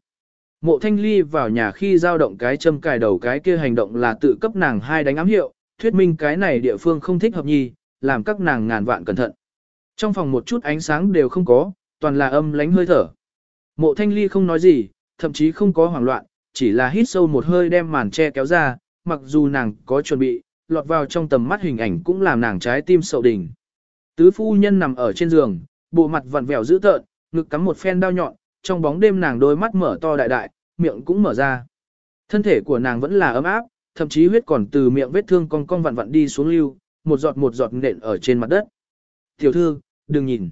Mộ thanh ly vào nhà khi giao động cái châm cài đầu cái kia hành động là tự cấp nàng hai đánh ám hiệu, thuyết minh cái này địa phương không thích hợp nhi, làm các nàng ngàn vạn cẩn thận. Trong phòng một chút ánh sáng đều không có, toàn là âm lánh hơi thở. Mộ thanh ly không nói gì, thậm chí không có hoảng loạn, chỉ là hít sâu một hơi đem màn che kéo ra, mặc dù nàng có chuẩn bị, lọt vào trong tầm mắt hình ảnh cũng làm nàng trái tim sậu đỉnh. Tứ phu nhân nằm ở trên giường, bộ mặt vặn vẹo dữ tợn, ngực cắm một phen đao nhọn, trong bóng đêm nàng đôi mắt mở to đại đại, miệng cũng mở ra. Thân thể của nàng vẫn là ấm áp, thậm chí huyết còn từ miệng vết thương cong cong vặn vặn đi xuống lưu, một giọt một giọt nện ở trên mặt đất. Tiểu thư, đừng nhìn.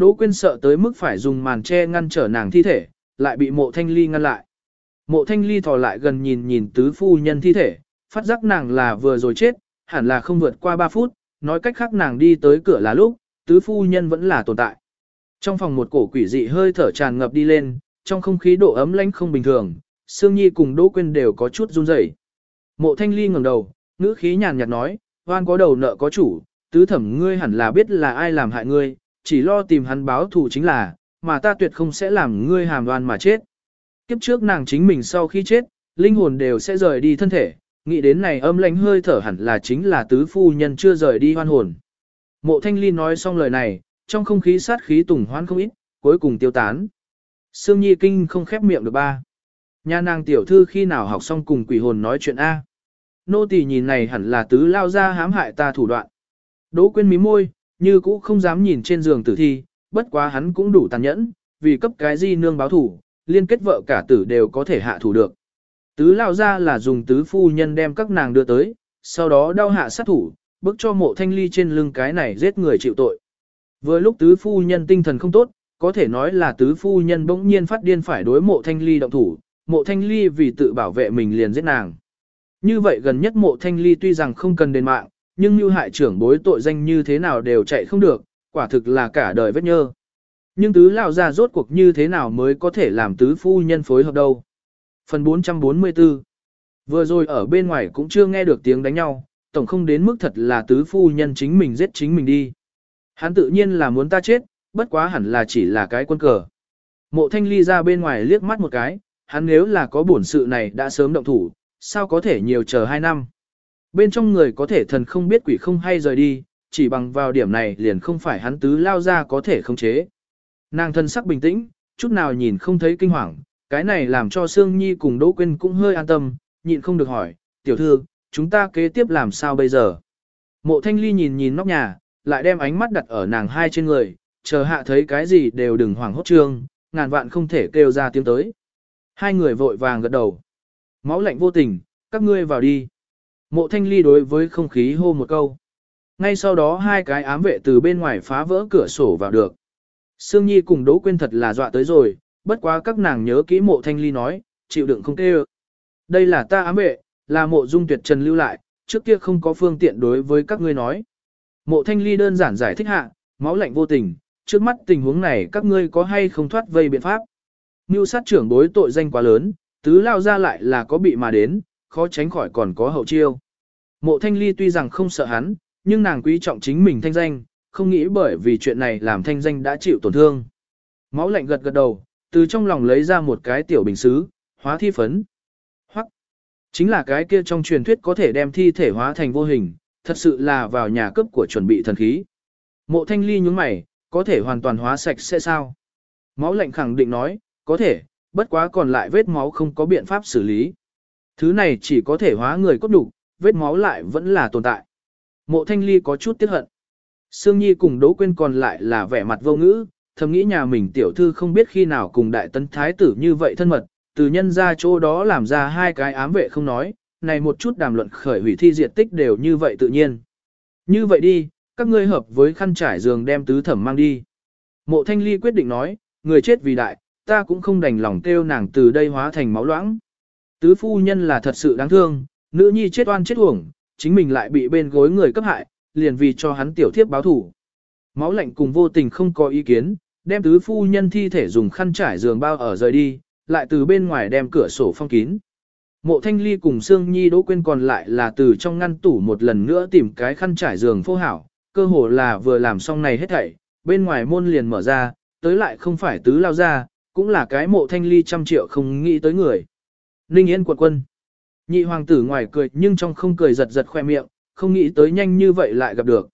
Đỗ Quyên sợ tới mức phải dùng màn che ngăn trở nàng thi thể, lại bị mộ thanh ly ngăn lại. Mộ thanh ly thò lại gần nhìn nhìn tứ phu nhân thi thể, phát giác nàng là vừa rồi chết, hẳn là không vượt qua 3 phút, nói cách khác nàng đi tới cửa là lúc, tứ phu nhân vẫn là tồn tại. Trong phòng một cổ quỷ dị hơi thở tràn ngập đi lên, trong không khí độ ấm lãnh không bình thường, Sương Nhi cùng Đỗ Quyên đều có chút run rẩy. Mộ Thanh Ly ngẩng đầu, ngữ khí nhàn nhạt nói, "Oan có đầu nợ có chủ, tứ thẩm ngươi hẳn là biết là ai làm hại ngươi, chỉ lo tìm hắn báo thù chính là, mà ta tuyệt không sẽ làm ngươi hàm đoan mà chết." Kiếp trước nàng chính mình sau khi chết, linh hồn đều sẽ rời đi thân thể, nghĩ đến này âm lãnh hơi thở hẳn là chính là tứ phu nhân chưa rời đi hoan hồn. Mộ thanh ly nói xong lời này, trong không khí sát khí tùng hoan không ít, cuối cùng tiêu tán. Sương Nhi Kinh không khép miệng được ba. Nhà nàng tiểu thư khi nào học xong cùng quỷ hồn nói chuyện A. Nô tỳ nhìn này hẳn là tứ lao ra hãm hại ta thủ đoạn. Đỗ quyên mí môi, như cũ không dám nhìn trên giường tử thi, bất quá hắn cũng đủ tàn nhẫn, vì cấp cái gì nương báo thủ, liên kết vợ cả tử đều có thể hạ thủ được. Tứ lao ra là dùng tứ phu nhân đem các nàng đưa tới, sau đó đau hạ sát thủ, bức cho mộ thanh ly trên lưng cái này giết người chịu tội. Vừa lúc tứ phu nhân tinh thần không tốt, có thể nói là tứ phu nhân bỗng nhiên phát điên phải đối mộ thanh ly động thủ, mộ thanh ly vì tự bảo vệ mình liền giết nàng. Như vậy gần nhất mộ thanh ly tuy rằng không cần đền mạng, nhưng như hại trưởng bối tội danh như thế nào đều chạy không được, quả thực là cả đời vết nhơ. Nhưng tứ lão ra rốt cuộc như thế nào mới có thể làm tứ phu nhân phối hợp đâu. Phần 444 Vừa rồi ở bên ngoài cũng chưa nghe được tiếng đánh nhau, tổng không đến mức thật là tứ phu nhân chính mình giết chính mình đi. Hắn tự nhiên là muốn ta chết, bất quá hẳn là chỉ là cái quân cờ. Mộ thanh ly ra bên ngoài liếc mắt một cái, hắn nếu là có bổn sự này đã sớm động thủ, sao có thể nhiều chờ hai năm. Bên trong người có thể thần không biết quỷ không hay rời đi, chỉ bằng vào điểm này liền không phải hắn tứ lao ra có thể khống chế. Nàng thân sắc bình tĩnh, chút nào nhìn không thấy kinh hoàng, cái này làm cho Sương Nhi cùng Đỗ Quyên cũng hơi an tâm, nhịn không được hỏi, tiểu thư, chúng ta kế tiếp làm sao bây giờ? Mộ thanh ly nhìn nhìn nóc nhà, lại đem ánh mắt đặt ở nàng hai trên người, chờ hạ thấy cái gì đều đừng hoảng hốt trương, ngàn vạn không thể kêu ra tiếng tới. Hai người vội vàng gật đầu. Máu lạnh vô tình, các ngươi vào đi. Mộ thanh ly đối với không khí hô một câu. Ngay sau đó hai cái ám vệ từ bên ngoài phá vỡ cửa sổ vào được. Sương Nhi cùng Đỗ Quyên thật là dọa tới rồi, bất quá các nàng nhớ kỹ mộ thanh ly nói, chịu đựng không kêu. Đây là ta ám vệ, là mộ dung tuyệt trần lưu lại, trước kia không có phương tiện đối với các ngươi nói. Mộ thanh ly đơn giản giải thích hạ, máu lạnh vô tình, trước mắt tình huống này các ngươi có hay không thoát vây biện pháp. Như sát trưởng đối tội danh quá lớn, tứ lao ra lại là có bị mà đến, khó tránh khỏi còn có hậu chiêu. Mộ thanh ly tuy rằng không sợ hắn, nhưng nàng quý trọng chính mình thanh danh, không nghĩ bởi vì chuyện này làm thanh danh đã chịu tổn thương. Máu lạnh gật gật đầu, từ trong lòng lấy ra một cái tiểu bình xứ, hóa thi phấn. Hoặc, chính là cái kia trong truyền thuyết có thể đem thi thể hóa thành vô hình, thật sự là vào nhà cấp của chuẩn bị thần khí. Mộ thanh ly nhúng mày, có thể hoàn toàn hóa sạch sẽ sao? Máu lạnh khẳng định nói, có thể, bất quá còn lại vết máu không có biện pháp xử lý. Thứ này chỉ có thể hóa người cốt đủ, vết máu lại vẫn là tồn tại. Mộ thanh ly có chút tiếc hận. Sương Nhi cùng Đỗ Quyên còn lại là vẻ mặt vô ngữ, thầm nghĩ nhà mình tiểu thư không biết khi nào cùng đại tấn thái tử như vậy thân mật, từ nhân ra chỗ đó làm ra hai cái ám vệ không nói, này một chút đàm luận khởi hủy thi diệt tích đều như vậy tự nhiên. Như vậy đi, các ngươi hợp với khăn trải giường đem tứ thẩm mang đi. Mộ thanh ly quyết định nói, người chết vì đại, ta cũng không đành lòng kêu nàng từ đây hóa thành máu loãng. Tứ phu nhân là thật sự đáng thương, nữ nhi chết oan chết uổng, chính mình lại bị bên gối người cấp hại, liền vì cho hắn tiểu thiếp báo thủ. Máu lạnh cùng vô tình không có ý kiến, đem tứ phu nhân thi thể dùng khăn trải giường bao ở rời đi, lại từ bên ngoài đem cửa sổ phong kín. Mộ thanh ly cùng Sương Nhi Đỗ Quyên còn lại là từ trong ngăn tủ một lần nữa tìm cái khăn trải giường phô hảo, cơ hồ là vừa làm xong này hết thảy, bên ngoài môn liền mở ra, tới lại không phải tứ lao ra, cũng là cái mộ thanh ly trăm triệu không nghĩ tới người. Ninh Yên quật quân. Nhị hoàng tử ngoài cười nhưng trong không cười giật giật khoe miệng, không nghĩ tới nhanh như vậy lại gặp được.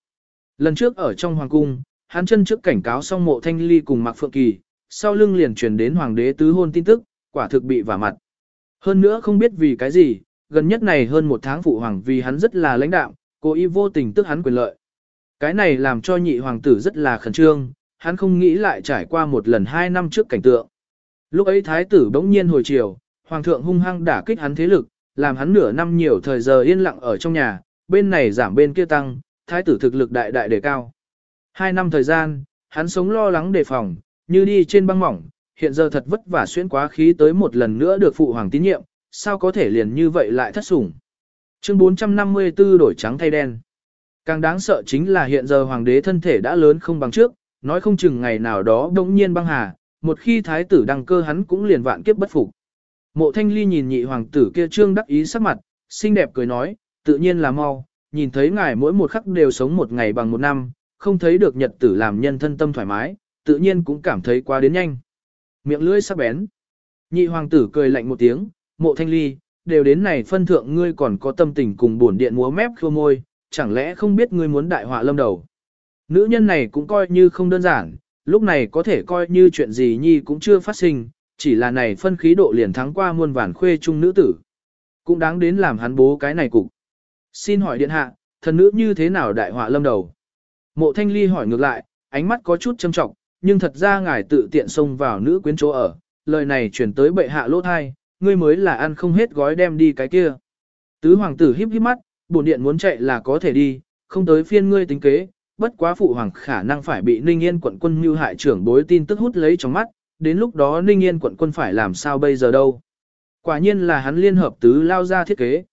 Lần trước ở trong hoàng cung, hắn chân trước cảnh cáo xong mộ thanh ly cùng Mạc Phượng Kỳ, sau lưng liền truyền đến hoàng đế tứ hôn tin tức, quả thực bị vả mặt. Hơn nữa không biết vì cái gì, gần nhất này hơn một tháng phụ hoàng vì hắn rất là lãnh đạm, cố ý vô tình tức hắn quyền lợi. Cái này làm cho nhị hoàng tử rất là khẩn trương, hắn không nghĩ lại trải qua một lần hai năm trước cảnh tượng. Lúc ấy thái tử bỗng nhiên hồi chiều, hoàng thượng hung hăng đả kích hắn thế lực, làm hắn nửa năm nhiều thời giờ yên lặng ở trong nhà, bên này giảm bên kia tăng, thái tử thực lực đại đại đề cao. Hai năm thời gian, hắn sống lo lắng đề phòng, như đi trên băng mỏng, hiện giờ thật vất vả xuyên quá khí tới một lần nữa được phụ hoàng tín nhiệm, sao có thể liền như vậy lại thất sủng. Chương 454 đổi trắng thay đen. Càng đáng sợ chính là hiện giờ hoàng đế thân thể đã lớn không bằng trước, nói không chừng ngày nào đó đống nhiên băng hà, một khi thái tử đăng cơ hắn cũng liền vạn kiếp bất phục. Mộ thanh ly nhìn nhị hoàng tử kia trương đắc ý sắc mặt, xinh đẹp cười nói, tự nhiên là mau, nhìn thấy ngài mỗi một khắc đều sống một ngày bằng một năm, không thấy được nhật tử làm nhân thân tâm thoải mái, tự nhiên cũng cảm thấy quá đến nhanh. Miệng lưỡi sắc bén. Nhị hoàng tử cười lạnh một tiếng, mộ thanh ly, đều đến này phân thượng ngươi còn có tâm tình cùng buồn điện múa mép khô môi, chẳng lẽ không biết ngươi muốn đại họa lâm đầu. Nữ nhân này cũng coi như không đơn giản, lúc này có thể coi như chuyện gì nhi cũng chưa phát sinh, chỉ là này phân khí độ liền thắng qua muôn vàn khuê trung nữ tử. Cũng đáng đến làm hắn bố cái này cục. Xin hỏi điện hạ, thần nữ như thế nào đại họa lâm đầu? Mộ thanh ly hỏi ngược lại, ánh mắt có chút châm trọng, nhưng thật ra ngài tự tiện xông vào nữ quyến chỗ ở, lời này chuyển tới bệ hạ lỗ thai, ngươi mới là ăn không hết gói đem đi cái kia. Tứ hoàng tử híp híp mắt, bổn điện muốn chạy là có thể đi, không tới phiên ngươi tính kế, bất quá phụ hoàng khả năng phải bị Ninh Yên quận quân mưu hại trưởng bối tin tức hút lấy trong mắt, đến lúc đó Ninh Yên quận quân phải làm sao bây giờ đâu. Quả nhiên là hắn liên hợp tứ lao ra thiết kế.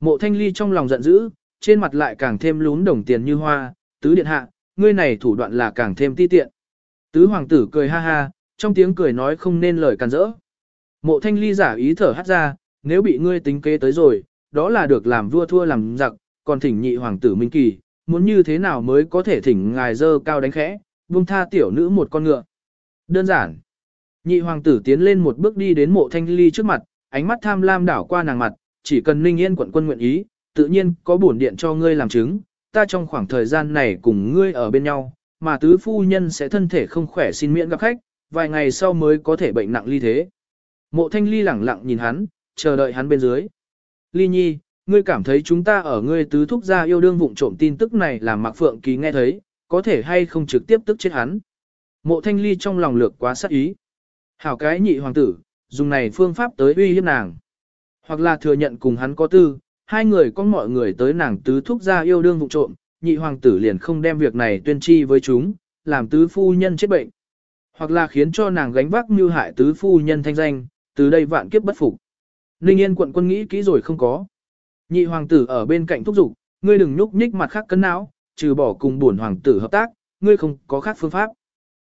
Mộ thanh ly trong lòng giận dữ, trên mặt lại càng thêm lún đồng tiền như hoa, tứ điện hạ, ngươi này thủ đoạn là càng thêm ti tiện. Tứ hoàng tử cười ha ha, trong tiếng cười nói không nên lời càn rỡ. Mộ thanh ly giả ý thở hát ra, nếu bị ngươi tính kế tới rồi, đó là được làm vua thua làm giặc, còn thỉnh nhị hoàng tử Minh Kỳ, muốn như thế nào mới có thể thỉnh ngài dơ cao đánh khẽ, buông tha tiểu nữ một con ngựa. Đơn giản. Nhị hoàng tử tiến lên một bước đi đến mộ thanh ly trước mặt, ánh mắt tham lam đảo qua nàng mặt, chỉ cần ninh yên quận quân nguyện ý, tự nhiên có bổn điện cho ngươi làm chứng, ta trong khoảng thời gian này cùng ngươi ở bên nhau, mà tứ phu nhân sẽ thân thể không khỏe xin miễn gặp khách, vài ngày sau mới có thể bệnh nặng ly thế. Mộ thanh ly lẳng lặng nhìn hắn, chờ đợi hắn bên dưới. Ly nhi, ngươi cảm thấy chúng ta ở ngươi tứ thúc gia yêu đương vụng trộm tin tức này làm Mạc Phượng Kỳ nghe thấy, có thể hay không trực tiếp tức chết hắn. Mộ thanh ly trong lòng lược quá sắc ý. Hảo cái nhị hoàng tử, dùng này phương pháp tới uy hiếp nàng. Hoặc là thừa nhận cùng hắn có tư, hai người có mọi người tới nàng tứ thúc gia yêu đương vụ trộm, nhị hoàng tử liền không đem việc này tuyên chi với chúng, làm tứ phu nhân chết bệnh. Hoặc là khiến cho nàng gánh vác mưu hại tứ phu nhân thanh danh, từ đây vạn kiếp bất phục. Ninh Yên quận quân nghĩ kỹ rồi không có. Nhị hoàng tử ở bên cạnh thúc giục, ngươi đừng nhúc nhích mặt khác cân não, trừ bỏ cùng bổn hoàng tử hợp tác, ngươi không có khác phương pháp.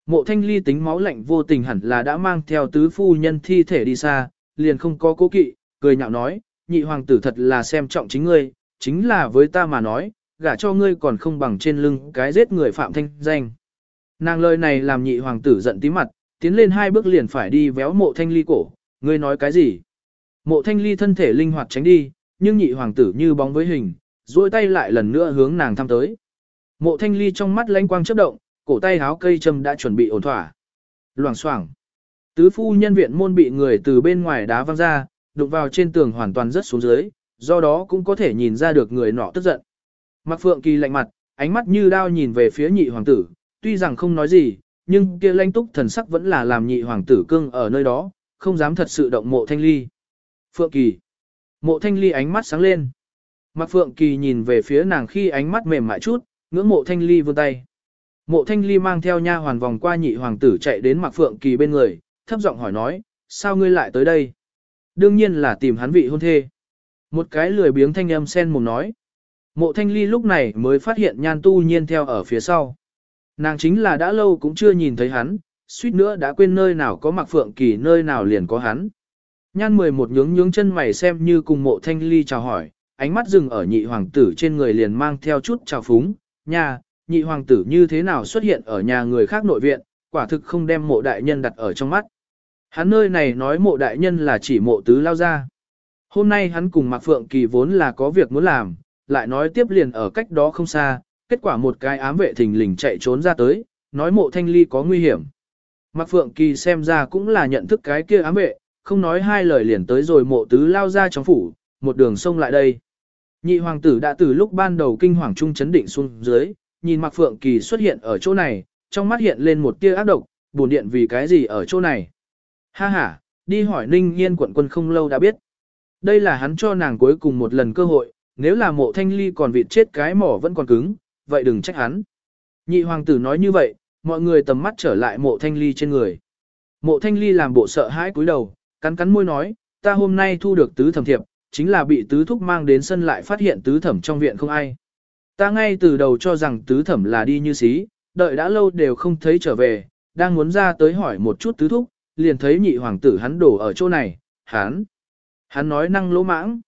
Mộ thanh ly tính máu lạnh vô tình hẳn là đã mang theo tứ phu nhân thi thể đi xa, liền không có cố kỵ, cười nhạo nói, nhị hoàng tử thật là xem trọng chính ngươi, chính là với ta mà nói, gả cho ngươi còn không bằng trên lưng cái giết người phạm thanh danh. Nàng lời này làm nhị hoàng tử giận tí mặt, tiến lên hai bước liền phải đi véo mộ thanh ly cổ, ngươi nói cái gì? Mộ thanh ly thân thể linh hoạt tránh đi, nhưng nhị hoàng tử như bóng với hình, duỗi tay lại lần nữa hướng nàng thăm tới. Mộ thanh ly trong mắt lánh quang chớp động, cổ tay háo cây châm đã chuẩn bị ổn thỏa. Loảng xoảng Tứ phu nhân viện môn bị người từ bên ngoài đá văng ra, đụng vào trên tường hoàn toàn rất xuống dưới, do đó cũng có thể nhìn ra được người nọ tức giận. Mạc Phượng Kỳ lạnh mặt, ánh mắt như đao nhìn về phía nhị hoàng tử, tuy rằng không nói gì, nhưng kia lanh túc thần sắc vẫn là làm nhị hoàng tử cưng ở nơi đó, không dám thật sự động mộ thanh ly. Phượng Kỳ. Mộ thanh ly ánh mắt sáng lên. Mạc Phượng Kỳ nhìn về phía nàng khi ánh mắt mềm mại chút, ngưỡng mộ thanh ly vươn tay. Mộ thanh ly mang theo nha hoàn vòng qua nhị hoàng tử chạy đến Mạc Phượng Kỳ bên người, thấp giọng hỏi nói, sao ngươi lại tới đây? Đương nhiên là tìm hắn vị hôn thê. Một cái lười biếng thanh âm sen mồm nói. Mộ thanh ly lúc này mới phát hiện nhan tu nhiên theo ở phía sau. Nàng chính là đã lâu cũng chưa nhìn thấy hắn, suýt nữa đã quên nơi nào có Mạc Phượng Kỳ nơi nào liền có hắn. Nhan mười một nhướng nhướng chân mày xem như cùng mộ thanh ly chào hỏi, ánh mắt dừng ở nhị hoàng tử trên người liền mang theo chút chào phúng, nha, nhị hoàng tử như thế nào xuất hiện ở nhà người khác nội viện, quả thực không đem mộ đại nhân đặt ở trong mắt. Hắn nơi này nói mộ đại nhân là chỉ mộ tứ lao ra. Hôm nay hắn cùng Mạc Phượng Kỳ vốn là có việc muốn làm, lại nói tiếp liền ở cách đó không xa, kết quả một cái ám vệ thình lình chạy trốn ra tới, nói mộ thanh ly có nguy hiểm. Mạc Phượng Kỳ xem ra cũng là nhận thức cái kia ám vệ, không nói hai lời liền tới rồi mộ tứ lao ra trong phủ, một đường sông lại đây. Nhị hoàng tử đã từ lúc ban đầu kinh hoàng trung chấn định xuống dưới, nhìn Mạc Phượng Kỳ xuất hiện ở chỗ này, trong mắt hiện lên một tia ác độc, buồn điện vì cái gì ở chỗ này. Ha ha, đi hỏi Ninh Yên quận quân không lâu đã biết. Đây là hắn cho nàng cuối cùng một lần cơ hội, nếu là mộ thanh ly còn vịt chết cái mỏ vẫn còn cứng, vậy đừng trách hắn. Nhị hoàng tử nói như vậy, mọi người tầm mắt trở lại mộ thanh ly trên người. Mộ thanh ly làm bộ sợ hãi cúi đầu, cắn cắn môi nói, ta hôm nay thu được tứ thẩm thiệp, chính là bị tứ thúc mang đến sân lại phát hiện tứ thẩm trong viện không ai. Ta ngay từ đầu cho rằng tứ thẩm là đi như xí, đợi đã lâu đều không thấy trở về, đang muốn ra tới hỏi một chút tứ thúc, liền thấy nhị hoàng tử hắn đổ ở chỗ này, hắn. Hắn nói năng lỗ mãng.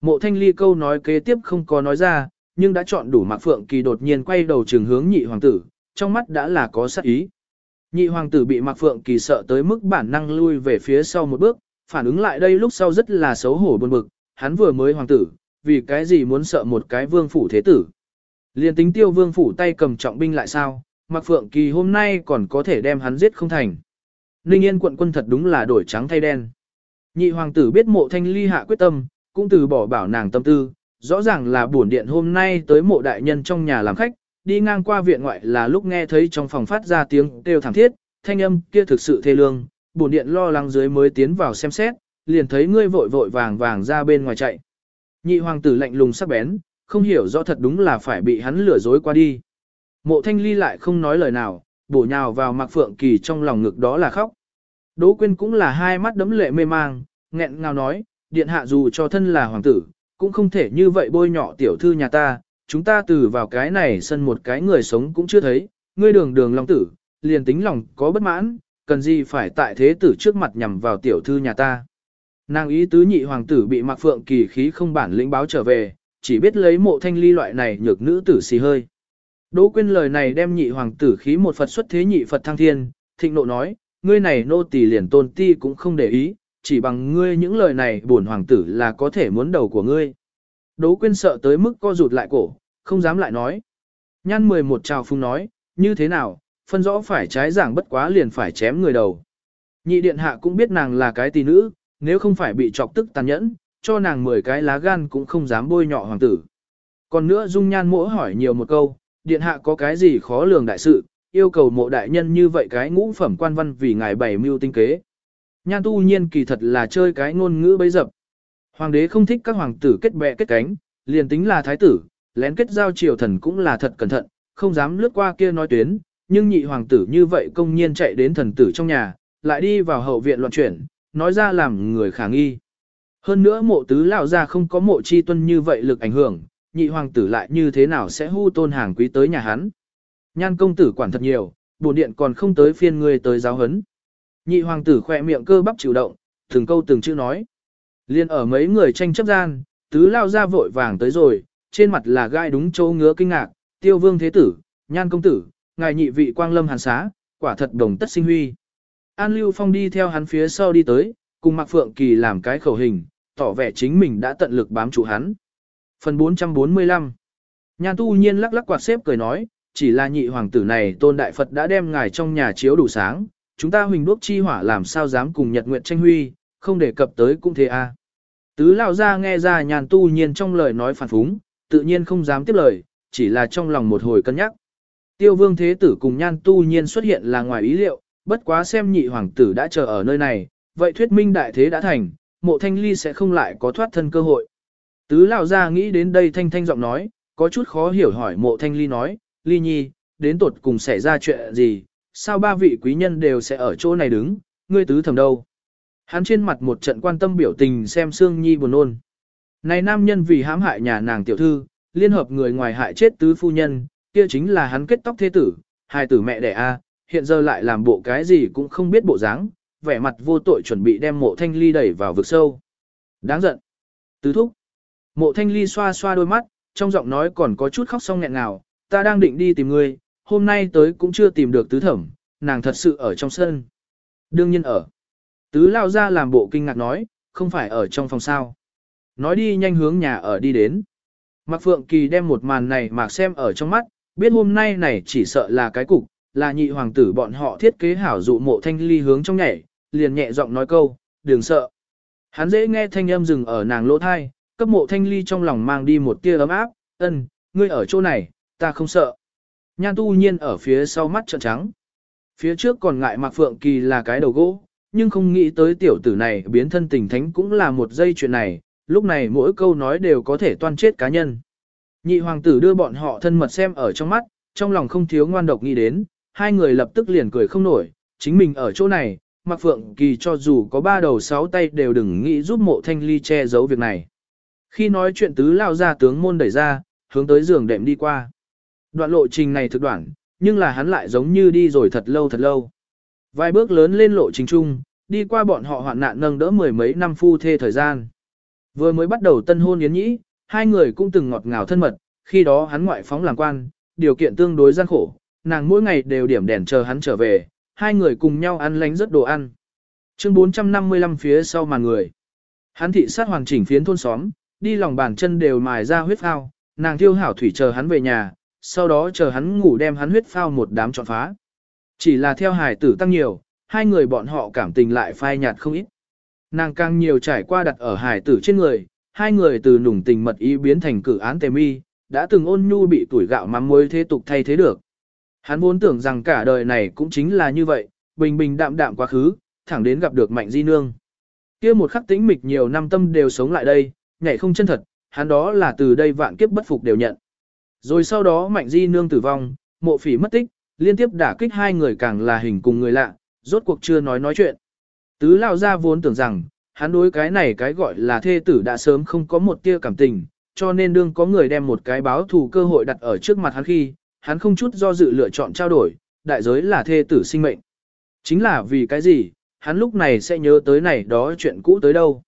Mộ thanh ly câu nói kế tiếp không có nói ra, nhưng đã chọn đủ mạc phượng kỳ đột nhiên quay đầu trường hướng nhị hoàng tử, trong mắt đã là có sát ý. Nhị hoàng tử bị mạc phượng kỳ sợ tới mức bản năng lui về phía sau một bước, phản ứng lại đây lúc sau rất là xấu hổ buồn bực, hắn vừa mới hoàng tử, vì cái gì muốn sợ một cái vương phủ thế tử. Liên tính tiêu vương phủ tay cầm trọng binh lại sao, Mạc Phượng Kỳ hôm nay còn có thể đem hắn giết không thành. Ninh Yên quận quân thật đúng là đổi trắng thay đen. Nhị hoàng tử biết mộ thanh ly hạ quyết tâm, cũng từ bỏ bảo nàng tâm tư, rõ ràng là buồn điện hôm nay tới mộ đại nhân trong nhà làm khách, đi ngang qua viện ngoại là lúc nghe thấy trong phòng phát ra tiếng kêu thảm thiết, thanh âm kia thực sự thê lương, buồn điện lo lắng dưới mới tiến vào xem xét, liền thấy ngươi vội vội vàng vàng ra bên ngoài chạy. Nhị hoàng tử lạnh lùng sắc bén, không hiểu rõ thật đúng là phải bị hắn lừa dối qua đi. Mộ thanh ly lại không nói lời nào, bổ nhào vào mặc phượng kỳ trong lòng ngực đó là khóc. Đỗ quyên cũng là hai mắt đấm lệ mê mang, nghẹn ngào nói, điện hạ dù cho thân là hoàng tử, cũng không thể như vậy bôi nhọ tiểu thư nhà ta, chúng ta từ vào cái này sân một cái người sống cũng chưa thấy, ngươi đường đường long tử, liền tính lòng có bất mãn, cần gì phải tại thế tử trước mặt nhằm vào tiểu thư nhà ta. Nàng ý tứ nhị hoàng tử bị mặc phượng kỳ khí không bản lĩnh báo trở về, chỉ biết lấy mộ thanh ly loại này nhược nữ tử xì hơi. Đỗ quyên lời này đem nhị hoàng tử khí một Phật xuất thế nhị Phật thăng thiên, thịnh nộ nói, ngươi này nô tỳ liền tôn ti cũng không để ý, chỉ bằng ngươi những lời này bổn hoàng tử là có thể muốn đầu của ngươi. Đỗ quyên sợ tới mức co rụt lại cổ, không dám lại nói. Nhan 11 trào phung nói, như thế nào, phân rõ phải trái giảng bất quá liền phải chém người đầu. Nhị điện hạ cũng biết nàng là cái tỷ nữ, nếu không phải bị chọc tức tàn nhẫn, cho nàng 10 cái lá gan cũng không dám bôi nhọ hoàng tử. Còn nữa dung nhan mỗi hỏi nhiều một câu, điện hạ có cái gì khó lường đại sự, yêu cầu mộ đại nhân như vậy cái ngũ phẩm quan văn vì ngài bảy mưu tinh kế. Nhan tu nhiên kỳ thật là chơi cái ngôn ngữ bấy dập. Hoàng đế không thích các hoàng tử kết bè kết cánh, liền tính là thái tử, lén kết giao triều thần cũng là thật cẩn thận, không dám lướt qua kia nói tuyến, nhưng nhị hoàng tử như vậy công nhiên chạy đến thần tử trong nhà, lại đi vào hậu viện loạn chuyển, nói ra làm người khả nghi. Hơn nữa mộ tứ lão ra không có mộ chi tuân như vậy lực ảnh hưởng, nhị hoàng tử lại như thế nào sẽ hưu tôn hàng quý tới nhà hắn. Nhan công tử quản thật nhiều, bổn điện còn không tới phiên ngươi tới giáo hấn. Nhị hoàng tử khỏe miệng cơ bắp chịu động, từng câu từng chữ nói. Liên ở mấy người tranh chấp gian, tứ lao ra vội vàng tới rồi, trên mặt là gai đúng chỗ ngứa kinh ngạc, tiêu vương thế tử, nhan công tử, ngài nhị vị quang lâm hàn xá, quả thật đồng tất sinh huy. An Lưu Phong đi theo hắn phía sau đi tới, cùng Mạc Phượng Kỳ làm cái khẩu hình, tỏ vẻ chính mình đã tận lực bám trụ hắn. Phần 445 Nhan tu nhiên lắc lắc quạt xếp cười nói, chỉ là nhị hoàng tử này tôn đại Phật đã đem ngài trong nhà chiếu đủ sáng, chúng ta huỳnh đuốc chi hỏa làm sao dám cùng nhật nguyện tranh huy, không đề cập tới cũng thế a. À. Tứ lão ra nghe ra nhàn tu nhiên trong lời nói phản phúng, tự nhiên không dám tiếp lời, chỉ là trong lòng một hồi cân nhắc. Tiêu vương thế tử cùng nhan tu nhiên xuất hiện là ngoài ý liệu, bất quá xem nhị hoàng tử đã chờ ở nơi này, vậy thuyết minh đại thế đã thành, mộ thanh ly sẽ không lại có thoát thân cơ hội. Tứ lão ra nghĩ đến đây thanh thanh giọng nói, có chút khó hiểu hỏi mộ thanh ly nói, ly nhi, đến tột cùng xảy ra chuyện gì, sao ba vị quý nhân đều sẽ ở chỗ này đứng, ngươi tứ thầm đâu. Hắn trên mặt một trận quan tâm biểu tình xem Sương Nhi buồn nôn. Này nam nhân vì hãm hại nhà nàng tiểu thư, liên hợp người ngoài hại chết tứ phu nhân, kia chính là hắn kết tóc thế tử, hai tử mẹ đẻ a, hiện giờ lại làm bộ cái gì cũng không biết bộ dáng, vẻ mặt vô tội chuẩn bị đem mộ thanh ly đẩy vào vực sâu. Đáng giận. Tứ thúc. Mộ thanh ly xoa xoa đôi mắt, trong giọng nói còn có chút khóc xong nghẹn nào, ta đang định đi tìm ngươi, hôm nay tới cũng chưa tìm được tứ thẩm, nàng thật sự ở trong sân. Đương nhiên ở. Tứ lao ra làm bộ kinh ngạc nói, không phải ở trong phòng sao. Nói đi nhanh hướng nhà ở đi đến. Mạc Phượng Kỳ đem một màn này mạc xem ở trong mắt, biết hôm nay này chỉ sợ là cái cục, là nhị hoàng tử bọn họ thiết kế hảo dụ mộ thanh ly hướng trong nhảy, liền nhẹ giọng nói câu, đừng sợ. Hắn dễ nghe thanh âm dừng ở nàng lỗ thai, cấp mộ thanh ly trong lòng mang đi một tia ấm áp, ân, ngươi ở chỗ này, ta không sợ. Nhan tu nhiên ở phía sau mắt trợn trắng. Phía trước còn ngại Mạc Phượng Kỳ là cái đầu gỗ, nhưng không nghĩ tới tiểu tử này biến thân tình thánh cũng là một dây chuyện này, lúc này mỗi câu nói đều có thể toan chết cá nhân. Nhị hoàng tử đưa bọn họ thân mật xem ở trong mắt, trong lòng không thiếu ngoan độc nghĩ đến, hai người lập tức liền cười không nổi, chính mình ở chỗ này, Mạc Phượng Kỳ cho dù có ba đầu sáu tay đều đừng nghĩ giúp mộ thanh ly che giấu việc này. Khi nói chuyện tứ lao ra tướng môn đẩy ra, hướng tới giường đệm đi qua. Đoạn lộ trình này thực đoạn, nhưng là hắn lại giống như đi rồi thật lâu thật lâu. Vài bước lớn lên lộ trình chung, đi qua bọn họ hoạn nạn nâng đỡ mười mấy năm phu thê thời gian. Vừa mới bắt đầu tân hôn yến nhĩ, hai người cũng từng ngọt ngào thân mật, khi đó hắn ngoại phóng làm quan, điều kiện tương đối gian khổ, nàng mỗi ngày đều điểm đèn chờ hắn trở về, hai người cùng nhau ăn lánh rất đồ ăn. Chương 455 phía sau màn người. Hắn thị sát hoàn chỉnh phiến thôn xóm, đi lòng bàn chân đều mài ra huyết phao, nàng thiêu hảo thủy chờ hắn về nhà, sau đó chờ hắn ngủ đem hắn huyết phao một đám trọn phá. Chỉ là theo hài tử tăng nhiều, hai người bọn họ cảm tình lại phai nhạt không ít. Nàng càng nhiều trải qua đặt ở hài tử trên người, hai người từ nùng tình mật ý biến thành cử án tề mi, đã từng ôn nhu bị tuổi gạo mắm muối thế tục thay thế được. Hắn vốn tưởng rằng cả đời này cũng chính là như vậy, bình bình đạm đạm quá khứ, thẳng đến gặp được mạnh di nương. kia một khắc tĩnh mịch nhiều năm tâm đều sống lại đây, nhảy không chân thật, hắn đó là từ đây vạn kiếp bất phục đều nhận. Rồi sau đó mạnh di nương tử vong, mộ phỉ mất tích, liên tiếp đả kích hai người càng là hình cùng người lạ, rốt cuộc chưa nói nói chuyện. Tứ lao ra vốn tưởng rằng, hắn đối cái này cái gọi là thê tử đã sớm không có một tia cảm tình, cho nên đương có người đem một cái báo thù cơ hội đặt ở trước mặt hắn khi, hắn không chút do dự lựa chọn trao đổi, đại giới là thê tử sinh mệnh. Chính là vì cái gì, hắn lúc này sẽ nhớ tới này đó chuyện cũ tới đâu.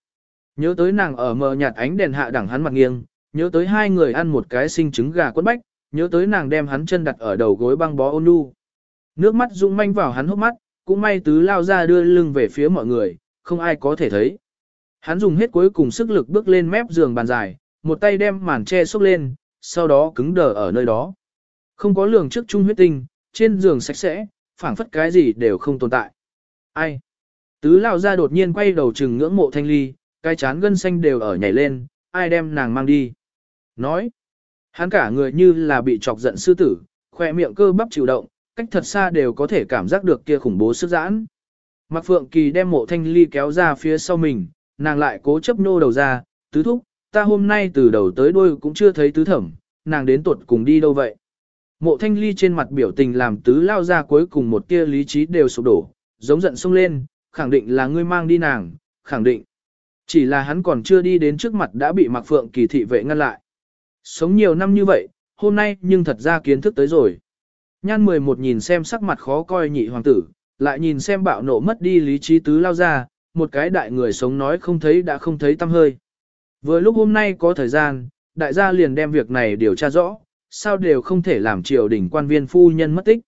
Nhớ tới nàng ở mờ nhạt ánh đèn hạ đẳng hắn mặt nghiêng, nhớ tới hai người ăn một cái sinh trứng gà quất bách, nhớ tới nàng đem hắn chân đặt ở đầu gối băng bó ôn nhu. Nước mắt rung manh vào hắn hốc mắt, cũng may tứ lao ra đưa lưng về phía mọi người, không ai có thể thấy. Hắn dùng hết cuối cùng sức lực bước lên mép giường bàn dài, một tay đem màn che xốc lên, sau đó cứng đờ ở nơi đó. Không có lường trước trung huyết tinh, trên giường sạch sẽ, phảng phất cái gì đều không tồn tại. Ai? Tứ lao ra đột nhiên quay đầu trừng ngưỡng mộ thanh ly, cái chán gân xanh đều ở nhảy lên, ai đem nàng mang đi. Nói, hắn cả người như là bị chọc giận sư tử, khoe miệng cơ bắp chịu động, cách thật xa đều có thể cảm giác được kia khủng bố sức giãn. Mạc Phượng Kỳ đem mộ thanh ly kéo ra phía sau mình, nàng lại cố chấp nô đầu ra, tứ thúc, ta hôm nay từ đầu tới đuôi cũng chưa thấy tứ thẩm, nàng đến tuột cùng đi đâu vậy. Mộ thanh ly trên mặt biểu tình làm tứ lao ra cuối cùng một tia lý trí đều sụp đổ, giống giận sung lên, khẳng định là ngươi mang đi nàng, khẳng định. Chỉ là hắn còn chưa đi đến trước mặt đã bị Mạc Phượng Kỳ thị vệ ngăn lại. Sống nhiều năm như vậy, hôm nay nhưng thật ra kiến thức tới rồi. Nhan 11 nhìn xem sắc mặt khó coi nhị hoàng tử, lại nhìn xem bạo nộ mất đi lý trí tứ lao ra, một cái đại người sống nói không thấy đã không thấy tâm hơi. Vừa lúc hôm nay có thời gian, đại gia liền đem việc này điều tra rõ, sao đều không thể làm triều đình quan viên phu nhân mất tích.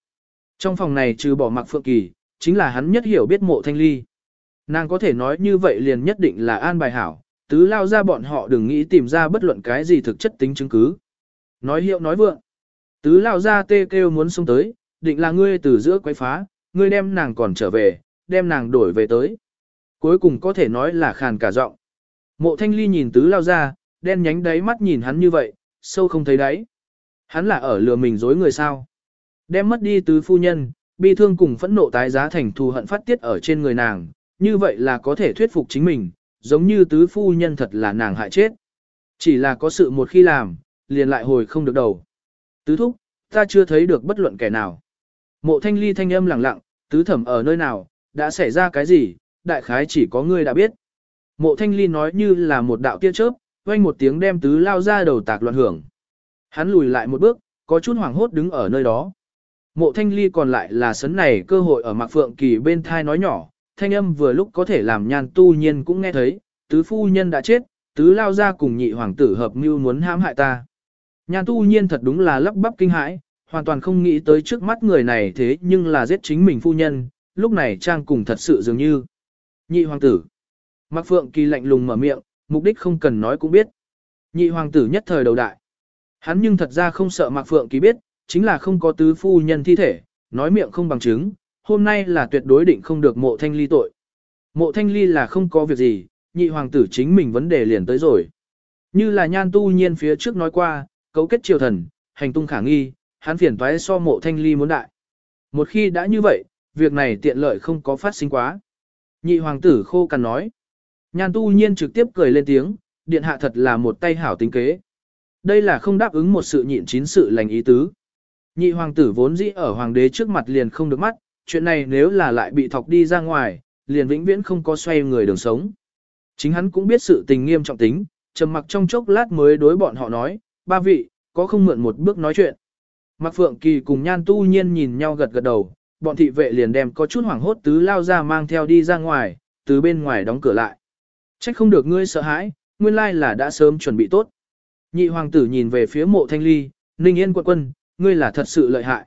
Trong phòng này trừ bỏ mặc phượng kỳ, chính là hắn nhất hiểu biết mộ thanh ly. Nàng có thể nói như vậy liền nhất định là an bài hảo, tứ lao ra bọn họ đừng nghĩ tìm ra bất luận cái gì thực chất tính chứng cứ. Nói hiệu nói vượng. Tứ lao ra tê kêu muốn xông tới, định là ngươi từ giữa quấy phá, ngươi đem nàng còn trở về, đem nàng đổi về tới. Cuối cùng có thể nói là khàn cả giọng. Mộ thanh ly nhìn tứ lao ra, đen nhánh đáy mắt nhìn hắn như vậy, sâu không thấy đáy. Hắn là ở lừa mình dối người sao. Đem mất đi tứ phu nhân, bi thương cùng phẫn nộ tái giá thành thù hận phát tiết ở trên người nàng, như vậy là có thể thuyết phục chính mình, giống như tứ phu nhân thật là nàng hại chết. Chỉ là có sự một khi làm, liền lại hồi không được đầu. Tứ thúc, ta chưa thấy được bất luận kẻ nào. Mộ thanh ly thanh âm lặng lặng, tứ thẩm ở nơi nào, đã xảy ra cái gì, đại khái chỉ có ngươi đã biết. Mộ thanh ly nói như là một đạo tia chớp, quanh một tiếng đem tứ lao ra đầu tạc loạn hưởng. Hắn lùi lại một bước, có chút hoảng hốt đứng ở nơi đó. Mộ thanh ly còn lại là sấn này cơ hội ở mạc phượng kỳ bên thai nói nhỏ, thanh âm vừa lúc có thể làm nhan tu nhiên cũng nghe thấy, tứ phu nhân đã chết, tứ lao ra cùng nhị hoàng tử hợp mưu muốn hãm hại ta. Nhan tu nhiên thật đúng là lắp bắp kinh hãi, hoàn toàn không nghĩ tới trước mắt người này thế nhưng là giết chính mình phu nhân, lúc này trang cùng thật sự dường như. Nhị hoàng tử. Mạc Phượng Kỳ lạnh lùng mở miệng, mục đích không cần nói cũng biết. Nhị hoàng tử nhất thời đầu đại. Hắn nhưng thật ra không sợ Mạc Phượng Kỳ biết, chính là không có tứ phu nhân thi thể, nói miệng không bằng chứng, hôm nay là tuyệt đối định không được mộ thanh ly tội. Mộ thanh ly là không có việc gì, nhị hoàng tử chính mình vấn đề liền tới rồi. Như là nhan tu nhiên phía trước nói qua, cấu kết triều thần, hành tung khả nghi, hắn phiền toái so mộ thanh ly muốn đại. Một khi đã như vậy, việc này tiện lợi không có phát sinh quá. Nhị hoàng tử khô cằn nói. Nhan tu nhiên trực tiếp cười lên tiếng, điện hạ thật là một tay hảo tính kế. Đây là không đáp ứng một sự nhịn chín sự lành ý tứ. Nhị hoàng tử vốn dĩ ở hoàng đế trước mặt liền không được mắt, chuyện này nếu là lại bị thọc đi ra ngoài, liền vĩnh viễn không có xoay người đường sống. Chính hắn cũng biết sự tình nghiêm trọng tính, trầm mặc trong chốc lát mới đối bọn họ nói, ba vị, có không mượn một bước nói chuyện. Mạc Phượng Kỳ cùng Nhan Tu Nhiên nhìn nhau gật gật đầu, bọn thị vệ liền đem có chút hoảng hốt tứ lao ra mang theo đi ra ngoài, từ bên ngoài đóng cửa lại. Trách không được ngươi sợ hãi, nguyên lai là đã sớm chuẩn bị tốt. Nhị hoàng tử nhìn về phía mộ thanh ly, ninh yên quận quân, ngươi là thật sự lợi hại.